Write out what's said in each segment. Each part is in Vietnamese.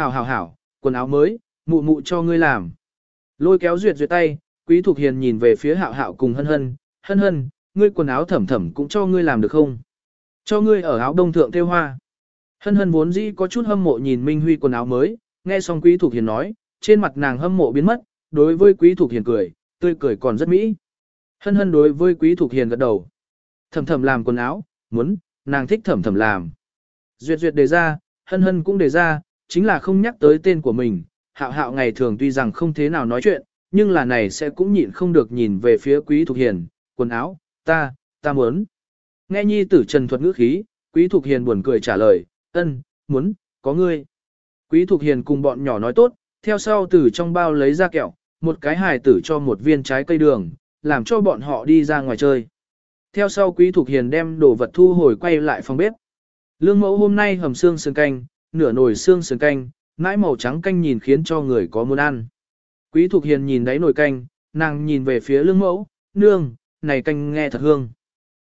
Hảo hảo hảo, quần áo mới, mụ mụ cho ngươi làm. Lôi kéo duyệt duyệt tay, quý thục hiền nhìn về phía hạo hạo cùng hân hân, hân hân, ngươi quần áo thẩm thẩm cũng cho ngươi làm được không? Cho ngươi ở áo đông thượng tiêu hoa. Hân hân vốn dĩ có chút hâm mộ nhìn Minh Huy quần áo mới, nghe xong quý thục hiền nói, trên mặt nàng hâm mộ biến mất, đối với quý thục hiền cười, tươi cười còn rất mỹ. Hân hân đối với quý thục hiền gật đầu. Thẩm thẩm làm quần áo, muốn, nàng thích thẩm thẩm làm. Duyệt duyệt đề ra, hân hân cũng đề ra, chính là không nhắc tới tên của mình. Hạo hạo ngày thường tuy rằng không thế nào nói chuyện, nhưng là này sẽ cũng nhịn không được nhìn về phía quý thục hiền, quần áo, ta, ta muốn. Nghe nhi tử trần thuật ngữ khí, quý thục hiền buồn cười trả lời, ân, muốn, có ngươi. Quý thục hiền cùng bọn nhỏ nói tốt, theo sau từ trong bao lấy ra kẹo, một cái hài tử cho một viên trái cây đường, làm cho bọn họ đi ra ngoài chơi. Theo sau quý thục hiền đem đồ vật thu hồi quay lại phòng bếp. Lương mẫu hôm nay hầm xương sườn canh, nửa nồi xương sườn canh, nãi màu trắng canh nhìn khiến cho người có muốn ăn. Quý thục hiền nhìn đáy nồi canh, nàng nhìn về phía lương mẫu, nương, này canh nghe thật hương.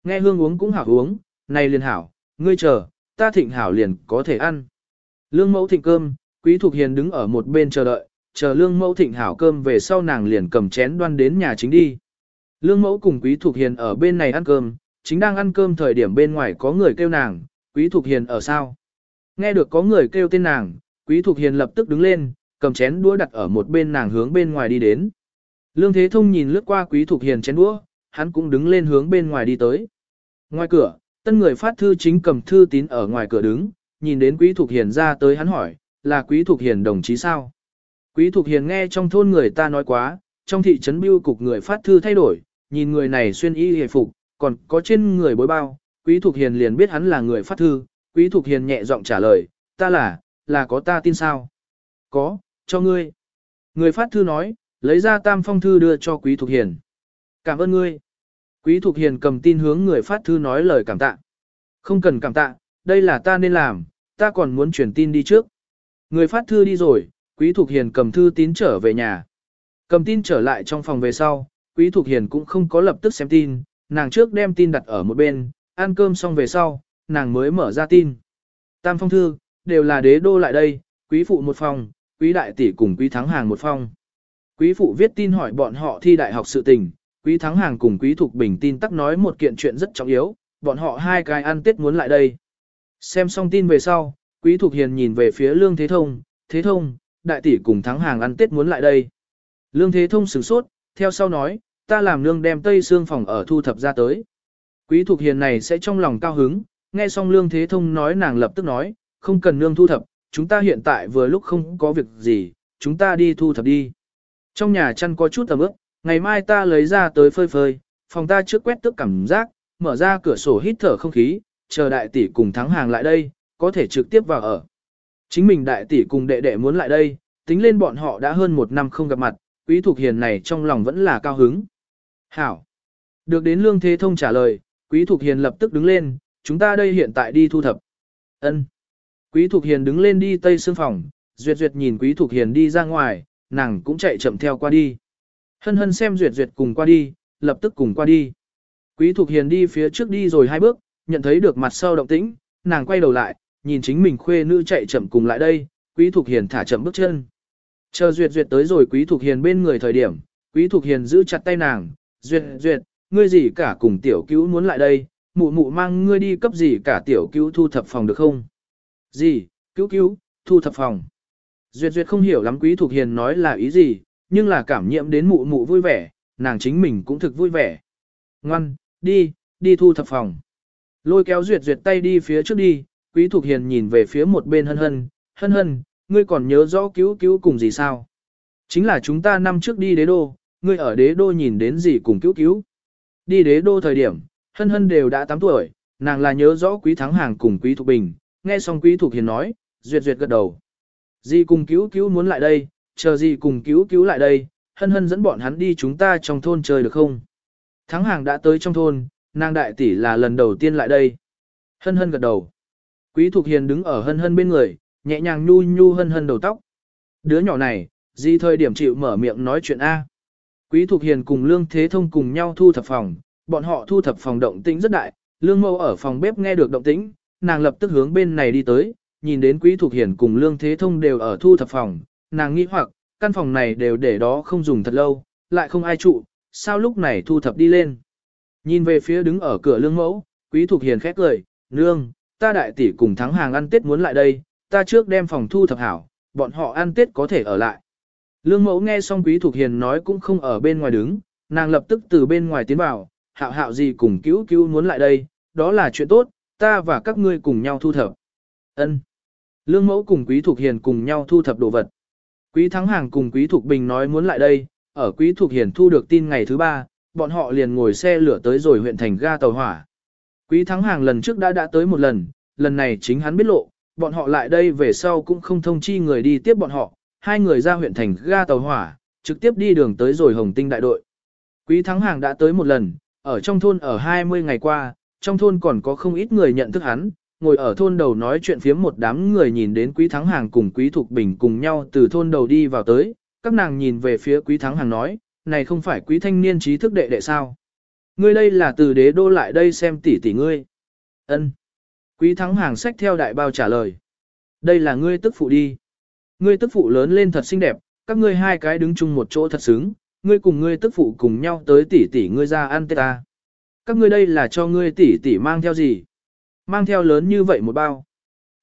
Nghe hương uống cũng hảo uống, này liền hảo, ngươi chờ, ta thịnh hảo liền có thể ăn. Lương mẫu thịnh cơm, quý thục hiền đứng ở một bên chờ đợi, chờ lương mẫu thịnh hảo cơm về sau nàng liền cầm chén đoan đến nhà chính đi. Lương mẫu cùng quý thục hiền ở bên này ăn cơm, chính đang ăn cơm thời điểm bên ngoài có người kêu nàng, quý thục hiền ở sao? Nghe được có người kêu tên nàng, quý thục hiền lập tức đứng lên, cầm chén đũa đặt ở một bên nàng hướng bên ngoài đi đến. Lương Thế Thông nhìn lướt qua quý thục hiền chén đũa, hắn cũng đứng lên hướng bên ngoài đi tới. Ngoài cửa, tân người phát thư chính cầm thư tín ở ngoài cửa đứng, nhìn đến quý thục hiền ra tới hắn hỏi, là quý thục hiền đồng chí sao? Quý thục hiền nghe trong thôn người ta nói quá, trong thị trấn biêu cục người phát thư thay đổi, nhìn người này xuyên y hề phục, còn có trên người bối bao, quý thục hiền liền biết hắn là người phát thư, quý thục hiền nhẹ giọng trả lời, ta là, là có ta tin sao? Có, cho ngươi. Người phát thư nói, lấy ra tam phong thư đưa cho quý thục hiền. Cảm ơn ngươi. Quý Thục Hiền cầm tin hướng người phát thư nói lời cảm tạ. Không cần cảm tạ, đây là ta nên làm, ta còn muốn truyền tin đi trước. Người phát thư đi rồi, Quý Thục Hiền cầm thư tín trở về nhà. Cầm tin trở lại trong phòng về sau, Quý Thục Hiền cũng không có lập tức xem tin, nàng trước đem tin đặt ở một bên, ăn cơm xong về sau, nàng mới mở ra tin. Tam phong thư, đều là đế đô lại đây, quý phụ một phòng, quý đại tỷ cùng quý thắng hàng một phòng. Quý phụ viết tin hỏi bọn họ thi đại học sự tình, Quý Thắng Hàng cùng Quý Thục Bình tin tắc nói một kiện chuyện rất trọng yếu, bọn họ hai cái ăn tết muốn lại đây. Xem xong tin về sau, Quý Thục Hiền nhìn về phía Lương Thế Thông, Thế Thông, đại tỷ cùng Thắng Hàng ăn tết muốn lại đây. Lương Thế Thông sửng sốt, theo sau nói, ta làm nương đem tây xương phòng ở thu thập ra tới. Quý Thục Hiền này sẽ trong lòng cao hứng, nghe xong Lương Thế Thông nói nàng lập tức nói, không cần nương thu thập, chúng ta hiện tại vừa lúc không có việc gì, chúng ta đi thu thập đi. Trong nhà chăn có chút tầm ướp, ngày mai ta lấy ra tới phơi phơi, phòng ta trước quét tức cảm giác, mở ra cửa sổ hít thở không khí, chờ đại tỷ cùng thắng hàng lại đây, có thể trực tiếp vào ở. Chính mình đại tỷ cùng đệ đệ muốn lại đây, tính lên bọn họ đã hơn một năm không gặp mặt, quý thuộc hiền này trong lòng vẫn là cao hứng. Hảo! Được đến lương thế thông trả lời, quý thuộc hiền lập tức đứng lên, chúng ta đây hiện tại đi thu thập. Ân. Quý Thục hiền đứng lên đi tây xương phòng, duyệt duyệt nhìn quý Thục hiền đi ra ngoài, nàng cũng chạy chậm theo qua đi. Hân hân xem duyệt duyệt cùng qua đi, lập tức cùng qua đi. Quý Thục Hiền đi phía trước đi rồi hai bước, nhận thấy được mặt sau động tĩnh, nàng quay đầu lại, nhìn chính mình khuê nữ chạy chậm cùng lại đây, Quý Thục Hiền thả chậm bước chân. Chờ duyệt duyệt tới rồi Quý Thục Hiền bên người thời điểm, Quý Thục Hiền giữ chặt tay nàng, duyệt duyệt, ngươi gì cả cùng tiểu cứu muốn lại đây, mụ mụ mang ngươi đi cấp gì cả tiểu cứu thu thập phòng được không? Gì, cứu cứu, thu thập phòng. Duyệt duyệt không hiểu lắm Quý thuộc Hiền nói là ý gì, nhưng là cảm nhiễm đến mụ mụ vui vẻ, nàng chính mình cũng thực vui vẻ. Ngoan, đi, đi thu thập phòng. Lôi kéo duyệt duyệt tay đi phía trước đi, quý thuộc hiền nhìn về phía một bên hân hân, hân hân, ngươi còn nhớ rõ cứu cứu cùng gì sao? Chính là chúng ta năm trước đi đế đô, ngươi ở đế đô nhìn đến gì cùng cứu cứu. Đi đế đô thời điểm, hân hân đều đã 8 tuổi, nàng là nhớ rõ quý thắng hàng cùng quý thục bình, nghe xong quý thục hiền nói, duyệt duyệt gật đầu. Di cùng cứu cứu muốn lại đây, chờ gì cùng cứu cứu lại đây, hân hân dẫn bọn hắn đi chúng ta trong thôn chơi được không? Thắng hàng đã tới trong thôn, nàng đại tỷ là lần đầu tiên lại đây. Hân hân gật đầu. Quý Thục Hiền đứng ở hân hân bên người, nhẹ nhàng nhu nhu hân hân đầu tóc. Đứa nhỏ này, gì thời điểm chịu mở miệng nói chuyện A. Quý Thục Hiền cùng Lương Thế Thông cùng nhau thu thập phòng, bọn họ thu thập phòng động tĩnh rất đại, Lương Mâu ở phòng bếp nghe được động tĩnh, nàng lập tức hướng bên này đi tới, nhìn đến Quý Thục Hiển cùng Lương Thế Thông đều ở thu thập phòng, nàng nghĩ hoặc, căn phòng này đều để đó không dùng thật lâu, lại không ai trụ, sao lúc này thu thập đi lên. Nhìn về phía đứng ở cửa lương mẫu, Quý Thục Hiền khét cười, nương, ta đại tỷ cùng thắng hàng ăn tết muốn lại đây, ta trước đem phòng thu thập hảo, bọn họ ăn tết có thể ở lại. Lương mẫu nghe xong Quý thuộc Hiền nói cũng không ở bên ngoài đứng, nàng lập tức từ bên ngoài tiến vào, hạo hạo gì cùng cứu cứu muốn lại đây, đó là chuyện tốt, ta và các ngươi cùng nhau thu thập. Ân. Lương mẫu cùng Quý thuộc Hiền cùng nhau thu thập đồ vật. Quý Thắng Hàng cùng Quý thuộc Bình nói muốn lại đây, ở Quý thuộc Hiền thu được tin ngày thứ ba, bọn họ liền ngồi xe lửa tới rồi huyện thành ga tàu hỏa. Quý Thắng Hàng lần trước đã đã tới một lần, lần này chính hắn biết lộ, bọn họ lại đây về sau cũng không thông chi người đi tiếp bọn họ, hai người ra huyện thành ga tàu hỏa, trực tiếp đi đường tới rồi Hồng Tinh đại đội. Quý Thắng Hàng đã tới một lần, ở trong thôn ở 20 ngày qua, trong thôn còn có không ít người nhận thức hắn, ngồi ở thôn đầu nói chuyện phiếm một đám người nhìn đến Quý Thắng Hàng cùng Quý Thục Bình cùng nhau từ thôn đầu đi vào tới, các nàng nhìn về phía Quý Thắng Hàng nói, này không phải Quý thanh niên trí thức đệ đệ sao? Ngươi đây là từ đế đô lại đây xem tỷ tỷ ngươi. Ân. Quý Thắng Hàng sách theo đại bao trả lời. Đây là ngươi tức phụ đi. Ngươi tức phụ lớn lên thật xinh đẹp, các ngươi hai cái đứng chung một chỗ thật sướng, ngươi cùng ngươi tức phụ cùng nhau tới tỷ tỷ ngươi ra ăn tết ta. Các ngươi đây là cho ngươi tỷ tỷ mang theo gì? Mang theo lớn như vậy một bao.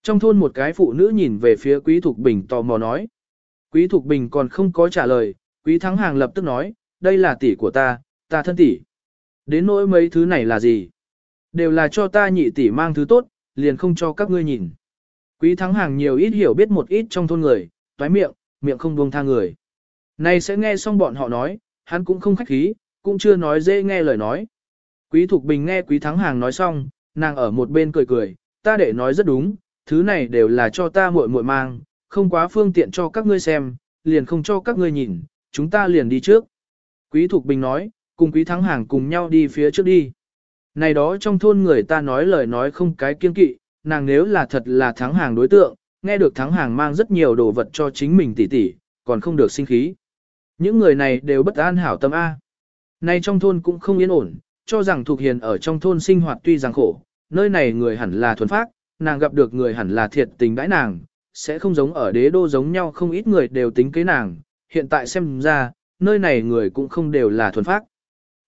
Trong thôn một cái phụ nữ nhìn về phía Quý Thục Bình tò mò nói. Quý Thục Bình còn không có trả lời, Quý Thắng Hàng lập tức nói, đây là tỷ của ta, ta thân tỷ. Đến nỗi mấy thứ này là gì? Đều là cho ta nhị tỷ mang thứ tốt, liền không cho các ngươi nhìn. Quý Thắng Hàng nhiều ít hiểu biết một ít trong thôn người, toái miệng, miệng không buông tha người. Này sẽ nghe xong bọn họ nói, hắn cũng không khách khí, cũng chưa nói dễ nghe lời nói. Quý Thục Bình nghe Quý Thắng Hàng nói xong, nàng ở một bên cười cười, ta để nói rất đúng, thứ này đều là cho ta muội muội mang, không quá phương tiện cho các ngươi xem, liền không cho các ngươi nhìn, chúng ta liền đi trước. Quý Thục Bình nói, cùng Quý Thắng Hàng cùng nhau đi phía trước đi. Này đó trong thôn người ta nói lời nói không cái kiên kỵ, nàng nếu là thật là Thắng Hàng đối tượng, nghe được Thắng Hàng mang rất nhiều đồ vật cho chính mình tỉ tỉ, còn không được sinh khí. Những người này đều bất an hảo tâm A. Nay trong thôn cũng không yên ổn, cho rằng Thục Hiền ở trong thôn sinh hoạt tuy rằng khổ, nơi này người hẳn là thuần phác, nàng gặp được người hẳn là thiệt tình đãi nàng, sẽ không giống ở đế đô giống nhau không ít người đều tính kế nàng, hiện tại xem ra, nơi này người cũng không đều là thuần phác.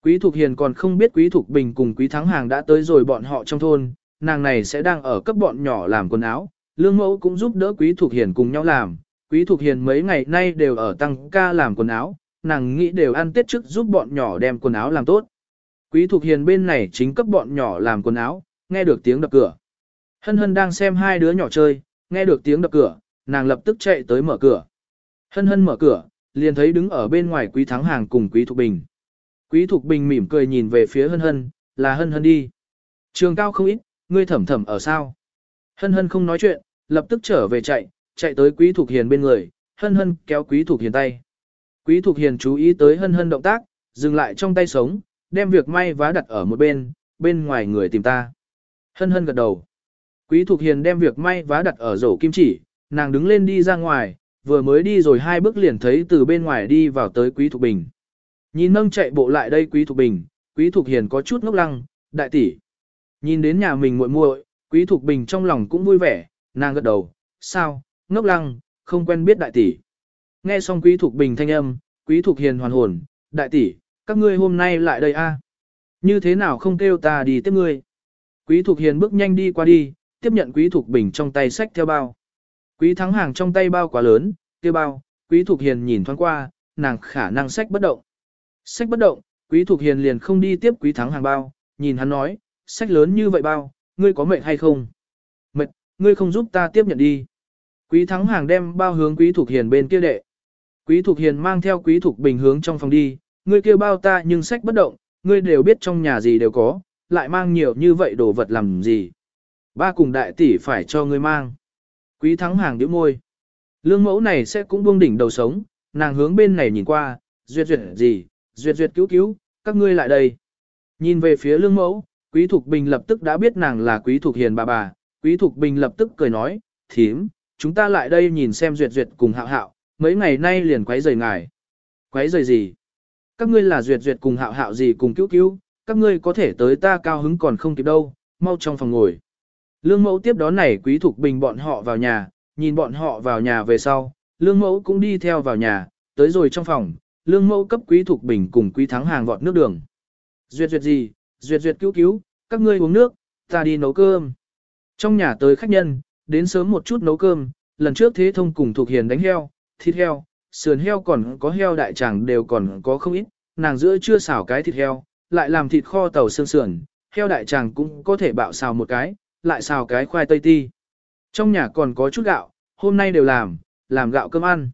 Quý Thục Hiền còn không biết Quý Thục Bình cùng Quý Thắng Hàng đã tới rồi bọn họ trong thôn, nàng này sẽ đang ở cấp bọn nhỏ làm quần áo, lương mẫu cũng giúp đỡ Quý Thục Hiền cùng nhau làm. Quý Thục Hiền mấy ngày nay đều ở tăng ca làm quần áo, nàng nghĩ đều ăn tết trước giúp bọn nhỏ đem quần áo làm tốt. Quý Thục Hiền bên này chính cấp bọn nhỏ làm quần áo, nghe được tiếng đập cửa. Hân hân đang xem hai đứa nhỏ chơi, nghe được tiếng đập cửa, nàng lập tức chạy tới mở cửa. Hân hân mở cửa, liền thấy đứng ở bên ngoài Quý Thắng Hàng cùng Quý Thục Bình. Quý Thục Bình mỉm cười nhìn về phía hân hân, là hân hân đi. Trường cao không ít, ngươi thẩm thẩm ở sao? Hân hân không nói chuyện, lập tức trở về chạy, chạy tới Quý Thục Hiền bên người, hân hân kéo Quý Thục Hiền tay. Quý Thục Hiền chú ý tới hân hân động tác, dừng lại trong tay sống, đem việc may vá đặt ở một bên, bên ngoài người tìm ta. Hân hân gật đầu. Quý Thục Hiền đem việc may vá đặt ở rổ kim chỉ, nàng đứng lên đi ra ngoài, vừa mới đi rồi hai bước liền thấy từ bên ngoài đi vào tới Quý Thục Bình. Nhìn nâng chạy bộ lại đây Quý Thục Bình, Quý Thục Hiền có chút ngốc lăng, đại tỷ. Nhìn đến nhà mình muội muội, Quý Thục Bình trong lòng cũng vui vẻ, nàng gật đầu, sao, ngốc lăng, không quen biết đại tỷ. Nghe xong Quý thuộc Bình thanh âm, Quý thuộc Hiền hoàn hồn, đại tỷ, các ngươi hôm nay lại đây a? Như thế nào không kêu ta đi tiếp ngươi? Quý thuộc Hiền bước nhanh đi qua đi, tiếp nhận Quý thuộc Bình trong tay sách theo bao. Quý Thắng Hàng trong tay bao quá lớn, tiêu bao, Quý thuộc Hiền nhìn thoáng qua, nàng khả năng sách bất động. Sách bất động, Quý thuộc Hiền liền không đi tiếp Quý Thắng Hàng bao, nhìn hắn nói, sách lớn như vậy bao, ngươi có mệt hay không? Mệt, ngươi không giúp ta tiếp nhận đi. Quý Thắng Hàng đem bao hướng Quý Thục Hiền bên kia đệ. Quý Thục Hiền mang theo Quý Thục Bình hướng trong phòng đi, ngươi kêu bao ta nhưng sách bất động, ngươi đều biết trong nhà gì đều có, lại mang nhiều như vậy đồ vật làm gì. Ba cùng đại tỷ phải cho ngươi mang. Quý thắng hàng điếu môi. Lương mẫu này sẽ cũng buông đỉnh đầu sống, nàng hướng bên này nhìn qua, duyệt duyệt gì, duyệt duyệt cứu cứu, các ngươi lại đây. Nhìn về phía lương mẫu, quý thục bình lập tức đã biết nàng là quý thục hiền bà bà, quý thục bình lập tức cười nói, thím, chúng ta lại đây nhìn xem duyệt duyệt cùng hạo hạo, mấy ngày nay liền quấy rầy ngài. Quấy rầy gì? Các ngươi là duyệt duyệt cùng hạo hạo gì cùng cứu cứu, các ngươi có thể tới ta cao hứng còn không kịp đâu, mau trong phòng ngồi. Lương mẫu tiếp đón này quý thục bình bọn họ vào nhà, nhìn bọn họ vào nhà về sau, lương mẫu cũng đi theo vào nhà, tới rồi trong phòng, lương mẫu cấp quý thục bình cùng quý thắng hàng vọt nước đường. Duyệt duyệt gì, duyệt duyệt cứu cứu, các ngươi uống nước, ta đi nấu cơm. Trong nhà tới khách nhân, đến sớm một chút nấu cơm, lần trước thế thông cùng thuộc hiền đánh heo, thịt heo, sườn heo còn có heo đại tràng đều còn có không ít, nàng giữa chưa xào cái thịt heo, lại làm thịt kho tàu xương sườn, heo đại tràng cũng có thể bạo xào một cái, lại xào cái khoai tây ti. Trong nhà còn có chút gạo, hôm nay đều làm, làm gạo cơm ăn.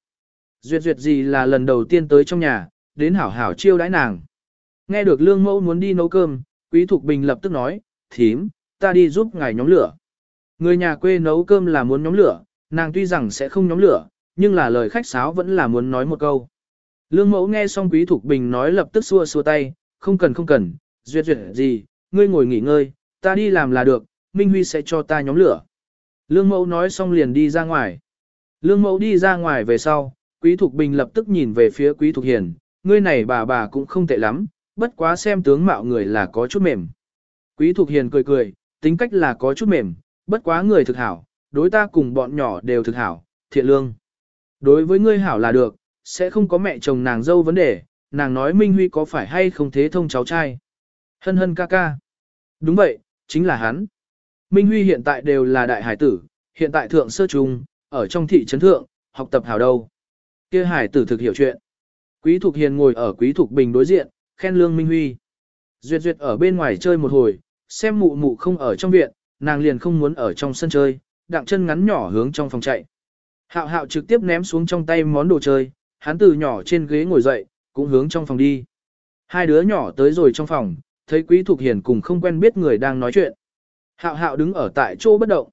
Duyệt duyệt gì là lần đầu tiên tới trong nhà, đến hảo hảo chiêu đãi nàng. Nghe được lương mẫu muốn đi nấu cơm, quý thục bình lập tức nói, thím, ta đi giúp ngài nhóm lửa. Người nhà quê nấu cơm là muốn nhóm lửa, nàng tuy rằng sẽ không nhóm lửa, nhưng là lời khách sáo vẫn là muốn nói một câu. Lương mẫu nghe xong quý thục bình nói lập tức xua xua tay, không cần không cần, duyệt duyệt gì, ngươi ngồi nghỉ ngơi, ta đi làm là được, Minh Huy sẽ cho ta nhóm lửa. Lương mẫu nói xong liền đi ra ngoài. Lương mẫu đi ra ngoài về sau, quý thục bình lập tức nhìn về phía quý thục hiền, ngươi này bà bà cũng không tệ lắm, bất quá xem tướng mạo người là có chút mềm. Quý thục hiền cười cười, tính cách là có chút mềm, bất quá người thực hảo, đối ta cùng bọn nhỏ đều thực hảo, thiện lương. Đối với ngươi hảo là được, sẽ không có mẹ chồng nàng dâu vấn đề, nàng nói Minh Huy có phải hay không thế thông cháu trai. Hân hân ca ca. Đúng vậy, chính là hắn. Minh Huy hiện tại đều là đại hải tử, hiện tại thượng sơ trung, ở trong thị trấn thượng, học tập hảo đâu. kia hải tử thực hiểu chuyện. Quý Thục Hiền ngồi ở Quý Thục Bình đối diện, khen lương Minh Huy. Duyệt Duyệt ở bên ngoài chơi một hồi, xem mụ mụ không ở trong viện, nàng liền không muốn ở trong sân chơi, đặng chân ngắn nhỏ hướng trong phòng chạy. Hạo hạo trực tiếp ném xuống trong tay món đồ chơi, hắn từ nhỏ trên ghế ngồi dậy, cũng hướng trong phòng đi. Hai đứa nhỏ tới rồi trong phòng, thấy Quý Thục Hiền cùng không quen biết người đang nói chuyện. Hạo hạo đứng ở tại chỗ bất động.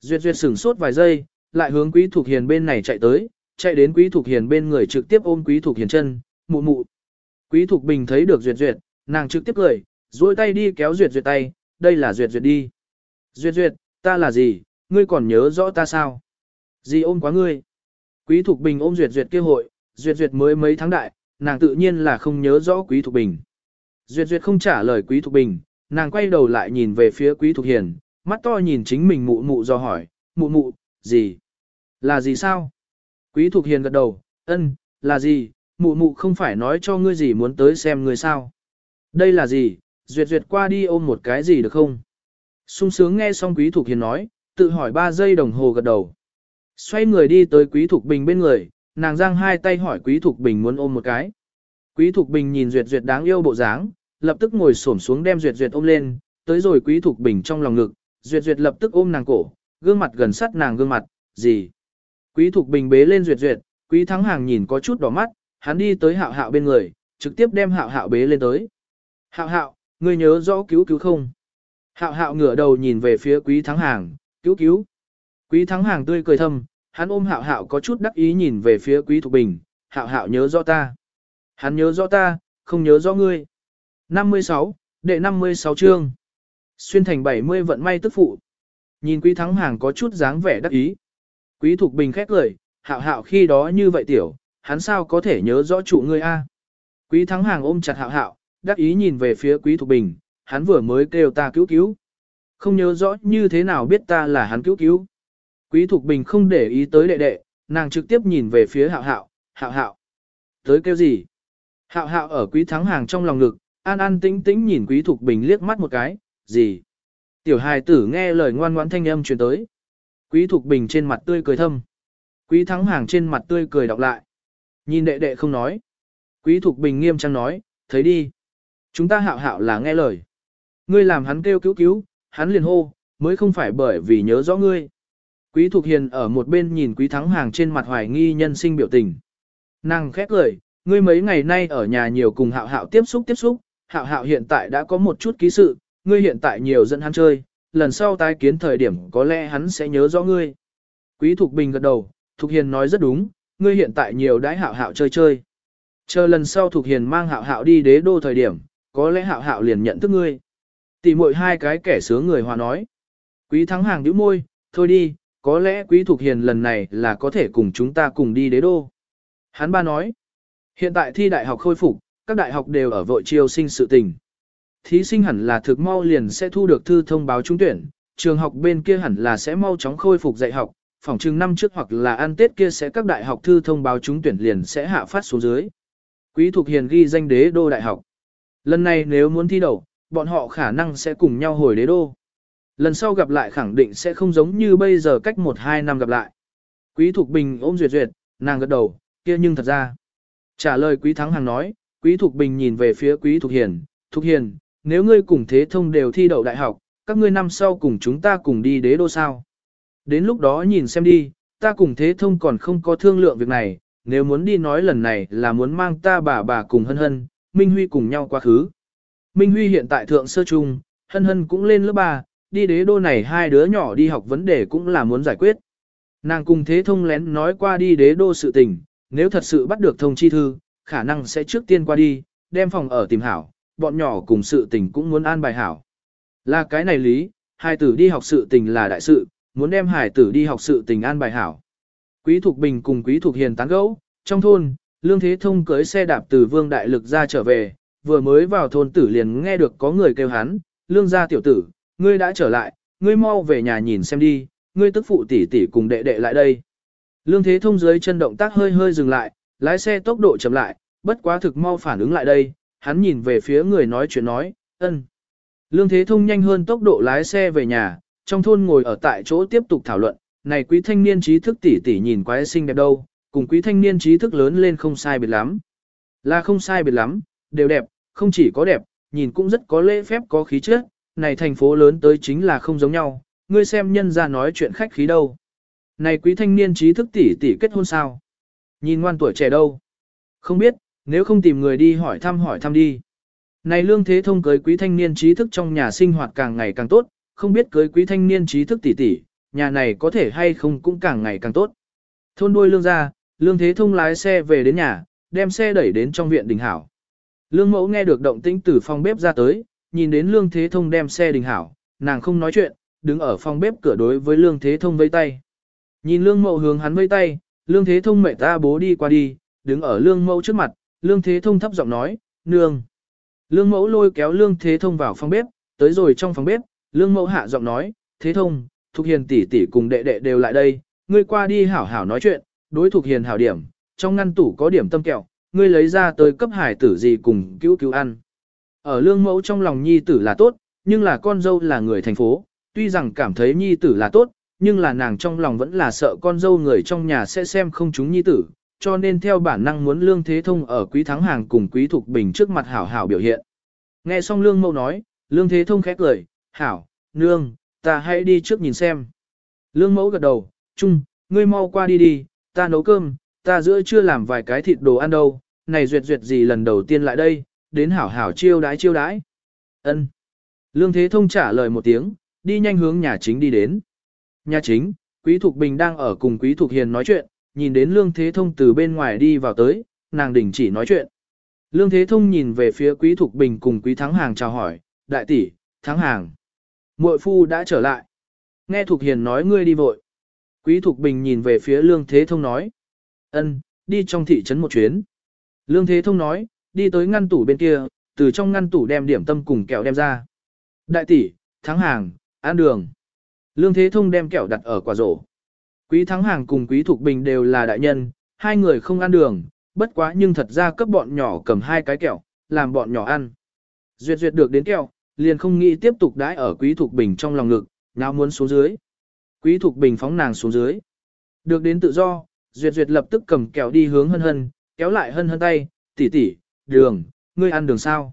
Duyệt duyệt sửng sốt vài giây, lại hướng Quý Thục Hiền bên này chạy tới, chạy đến Quý Thục Hiền bên người trực tiếp ôm Quý Thục Hiền chân, mụ mụ. Quý Thục Bình thấy được Duyệt Duyệt, nàng trực tiếp cười, duỗi tay đi kéo Duyệt Duyệt tay, đây là Duyệt Duyệt đi. Duyệt Duyệt, ta là gì, ngươi còn nhớ rõ ta sao? Gì ôm quá ngươi? Quý Thục Bình ôm Duyệt Duyệt kia hội, Duyệt Duyệt mới mấy tháng đại, nàng tự nhiên là không nhớ rõ Quý Thục Bình. Duyệt Duyệt không trả lời Quý Thục Bình, nàng quay đầu lại nhìn về phía Quý Thục Hiền, mắt to nhìn chính mình mụ mụ do hỏi, mụ mụ, gì? Là gì sao? Quý Thục Hiền gật đầu, ân, là gì? Mụ mụ không phải nói cho ngươi gì muốn tới xem ngươi sao? Đây là gì? Duyệt Duyệt qua đi ôm một cái gì được không? Sung sướng nghe xong Quý Thục Hiền nói, tự hỏi 3 giây đồng hồ gật đầu. Xoay người đi tới Quý Thục Bình bên người, nàng giang hai tay hỏi Quý Thục Bình muốn ôm một cái. Quý Thục Bình nhìn Duyệt Duyệt đáng yêu bộ dáng, lập tức ngồi xổm xuống đem Duyệt Duyệt ôm lên, tới rồi Quý Thục Bình trong lòng ngực, Duyệt Duyệt lập tức ôm nàng cổ, gương mặt gần sát nàng gương mặt, gì? Quý Thục Bình bế lên Duyệt Duyệt, Quý Thắng Hàng nhìn có chút đỏ mắt, hắn đi tới Hạo Hạo bên người, trực tiếp đem Hạo Hạo bế lên tới. Hạo Hạo, ngươi nhớ rõ cứu cứu không? Hạo Hạo ngửa đầu nhìn về phía Quý Thắng Hàng, cứu cứu. Quý Thắng Hàng tươi cười thầm, hắn ôm Hạo Hạo có chút đắc ý nhìn về phía Quý Thục Bình, Hạo Hạo nhớ rõ ta. Hắn nhớ rõ ta, không nhớ rõ ngươi. 56, đệ 56 chương. Xuyên thành 70 vận may tức phụ. Nhìn Quý Thắng Hàng có chút dáng vẻ đắc ý. Quý Thục Bình khét lời, Hạo Hạo khi đó như vậy tiểu, hắn sao có thể nhớ rõ chủ ngươi a? Quý Thắng Hàng ôm chặt Hạo Hạo, đắc ý nhìn về phía Quý Thục Bình, hắn vừa mới kêu ta cứu cứu. Không nhớ rõ như thế nào biết ta là hắn cứu cứu. Quý Thục Bình không để ý tới đệ đệ, nàng trực tiếp nhìn về phía hạo hạo, hạo hạo. Tới kêu gì? Hạo hạo ở quý thắng hàng trong lòng ngực, an an tĩnh tĩnh nhìn quý Thục Bình liếc mắt một cái, gì? Tiểu hài tử nghe lời ngoan ngoãn thanh âm truyền tới. Quý Thục Bình trên mặt tươi cười thâm. Quý thắng hàng trên mặt tươi cười đọc lại. Nhìn đệ đệ không nói. Quý Thục Bình nghiêm trang nói, thấy đi. Chúng ta hạo hạo là nghe lời. Ngươi làm hắn kêu cứu cứu, hắn liền hô, mới không phải bởi vì nhớ rõ ngươi. Quý Thục Hiền ở một bên nhìn Quý Thắng Hàng trên mặt hoài nghi nhân sinh biểu tình. Nàng khét lời, ngươi mấy ngày nay ở nhà nhiều cùng hạo hạo tiếp xúc tiếp xúc, hạo hạo hiện tại đã có một chút ký sự, ngươi hiện tại nhiều dẫn hắn chơi, lần sau tái kiến thời điểm có lẽ hắn sẽ nhớ rõ ngươi. Quý Thục Bình gật đầu, Thục Hiền nói rất đúng, ngươi hiện tại nhiều đãi hạo hạo chơi chơi. Chờ lần sau Thục Hiền mang hạo hạo đi đế đô thời điểm, có lẽ hạo hạo liền nhận thức ngươi. Tỷ muội hai cái kẻ sướng người hòa nói. Quý thắng hàng nhíu môi, thôi đi, có lẽ quý thuộc hiền lần này là có thể cùng chúng ta cùng đi đế đô. Hắn ba nói, hiện tại thi đại học khôi phục, các đại học đều ở vội chiêu sinh sự tình. Thí sinh hẳn là thực mau liền sẽ thu được thư thông báo trúng tuyển, trường học bên kia hẳn là sẽ mau chóng khôi phục dạy học, phòng trường năm trước hoặc là ăn Tết kia sẽ các đại học thư thông báo trúng tuyển liền sẽ hạ phát xuống dưới. Quý Thục Hiền ghi danh đế đô đại học. Lần này nếu muốn thi đậu, bọn họ khả năng sẽ cùng nhau hồi đế đô. Lần sau gặp lại khẳng định sẽ không giống như bây giờ cách 1-2 năm gặp lại. Quý Thục Bình ôm duyệt duyệt, nàng gật đầu, kia nhưng thật ra. Trả lời Quý Thắng Hằng nói, Quý Thục Bình nhìn về phía Quý Thục Hiền, Thục Hiền, nếu ngươi cùng Thế Thông đều thi đậu đại học, các ngươi năm sau cùng chúng ta cùng đi đế đô sao. Đến lúc đó nhìn xem đi, ta cùng Thế Thông còn không có thương lượng việc này, nếu muốn đi nói lần này là muốn mang ta bà bà cùng hân hân, Minh Huy cùng nhau quá khứ. Minh Huy hiện tại thượng sơ trung, hân hân cũng lên lớp 3, đi đế đô này hai đứa nhỏ đi học vấn đề cũng là muốn giải quyết. Nàng cùng thế thông lén nói qua đi đế đô sự tình, nếu thật sự bắt được thông chi thư, khả năng sẽ trước tiên qua đi, đem phòng ở tìm hảo, bọn nhỏ cùng sự tình cũng muốn an bài hảo. Là cái này lý, hai tử đi học sự tình là đại sự, muốn đem hải tử đi học sự tình an bài hảo. Quý Thục Bình cùng Quý Thục Hiền tán gẫu, trong thôn, Lương Thế Thông cưới xe đạp từ Vương Đại Lực ra trở về, vừa mới vào thôn tử liền nghe được có người kêu hắn, Lương gia tiểu tử, ngươi đã trở lại, ngươi mau về nhà nhìn xem đi, ngươi tức phụ tỷ tỷ cùng đệ đệ lại đây. Lương Thế Thông dưới chân động tác hơi hơi dừng lại, lái xe tốc độ chậm lại, bất quá thực mau phản ứng lại đây, hắn nhìn về phía người nói chuyện nói, ân. Lương Thế Thông nhanh hơn tốc độ lái xe về nhà, trong thôn ngồi ở tại chỗ tiếp tục thảo luận, này quý thanh niên trí thức tỷ tỷ nhìn quái xinh đẹp đâu, cùng quý thanh niên trí thức lớn lên không sai biệt lắm. Là không sai biệt lắm, đều đẹp, không chỉ có đẹp, nhìn cũng rất có lễ phép có khí chất, này thành phố lớn tới chính là không giống nhau, ngươi xem nhân ra nói chuyện khách khí đâu. Này quý thanh niên trí thức tỷ tỷ kết hôn sao? Nhìn ngoan tuổi trẻ đâu? Không biết, nếu không tìm người đi hỏi thăm hỏi thăm đi. Này lương thế thông cưới quý thanh niên trí thức trong nhà sinh hoạt càng ngày càng tốt, không biết cưới quý thanh niên trí thức tỷ tỷ, nhà này có thể hay không cũng càng ngày càng tốt. Thôn đuôi lương ra, lương thế thông lái xe về đến nhà, đem xe đẩy đến trong viện đình hảo. Lương mẫu nghe được động tĩnh từ phòng bếp ra tới, nhìn đến lương thế thông đem xe đình hảo, nàng không nói chuyện, đứng ở phòng bếp cửa đối với lương thế thông vây tay. Nhìn lương mẫu hướng hắn vây tay, lương thế thông mẹ ta bố đi qua đi, đứng ở lương mẫu trước mặt, lương thế thông thấp giọng nói, nương. Lương mẫu lôi kéo lương thế thông vào phòng bếp, tới rồi trong phòng bếp, lương mẫu hạ giọng nói, thế thông, Thục Hiền tỷ tỷ cùng đệ đệ đều lại đây, ngươi qua đi hảo hảo nói chuyện, đối Thục Hiền hảo điểm, trong ngăn tủ có điểm tâm kẹo, ngươi lấy ra tới cấp hải tử gì cùng cứu cứu ăn. Ở lương mẫu trong lòng nhi tử là tốt, nhưng là con dâu là người thành phố, tuy rằng cảm thấy nhi tử là tốt, nhưng là nàng trong lòng vẫn là sợ con dâu người trong nhà sẽ xem không chúng nhi tử, cho nên theo bản năng muốn lương thế thông ở quý thắng hàng cùng quý thục bình trước mặt hảo hảo biểu hiện. Nghe xong lương mẫu nói, lương thế thông khẽ cười, hảo, nương, ta hãy đi trước nhìn xem. Lương mẫu gật đầu, chung, ngươi mau qua đi đi, ta nấu cơm, ta giữa chưa làm vài cái thịt đồ ăn đâu, này duyệt duyệt gì lần đầu tiên lại đây, đến hảo hảo chiêu đái chiêu đái. Ân. Lương Thế Thông trả lời một tiếng, đi nhanh hướng nhà chính đi đến. Nhà chính, Quý Thục Bình đang ở cùng Quý Thục Hiền nói chuyện, nhìn đến Lương Thế Thông từ bên ngoài đi vào tới, nàng đình chỉ nói chuyện. Lương Thế Thông nhìn về phía Quý Thục Bình cùng Quý Thắng Hàng chào hỏi, đại tỷ, Thắng Hàng. muội phu đã trở lại. Nghe Thục Hiền nói ngươi đi vội. Quý Thục Bình nhìn về phía Lương Thế Thông nói ân, đi trong thị trấn một chuyến. Lương Thế Thông nói, đi tới ngăn tủ bên kia, từ trong ngăn tủ đem điểm tâm cùng kẹo đem ra. Đại tỷ, thắng hàng, ăn đường. Lương Thế Thông đem kẹo đặt ở quả rổ. Quý thắng hàng cùng quý thục bình đều là đại nhân, hai người không ăn đường, bất quá nhưng thật ra cấp bọn nhỏ cầm hai cái kẹo, làm bọn nhỏ ăn. Duyệt duyệt được đến kẹo, liền không nghĩ tiếp tục đãi ở quý thục bình trong lòng ngực, nào muốn xuống dưới. Quý thục bình phóng nàng xuống dưới. Được đến tự do, duyệt duyệt lập tức cầm kẹo đi hướng hân hân, kéo lại hân hân tay, tỷ tỷ, đường, ngươi ăn đường sao?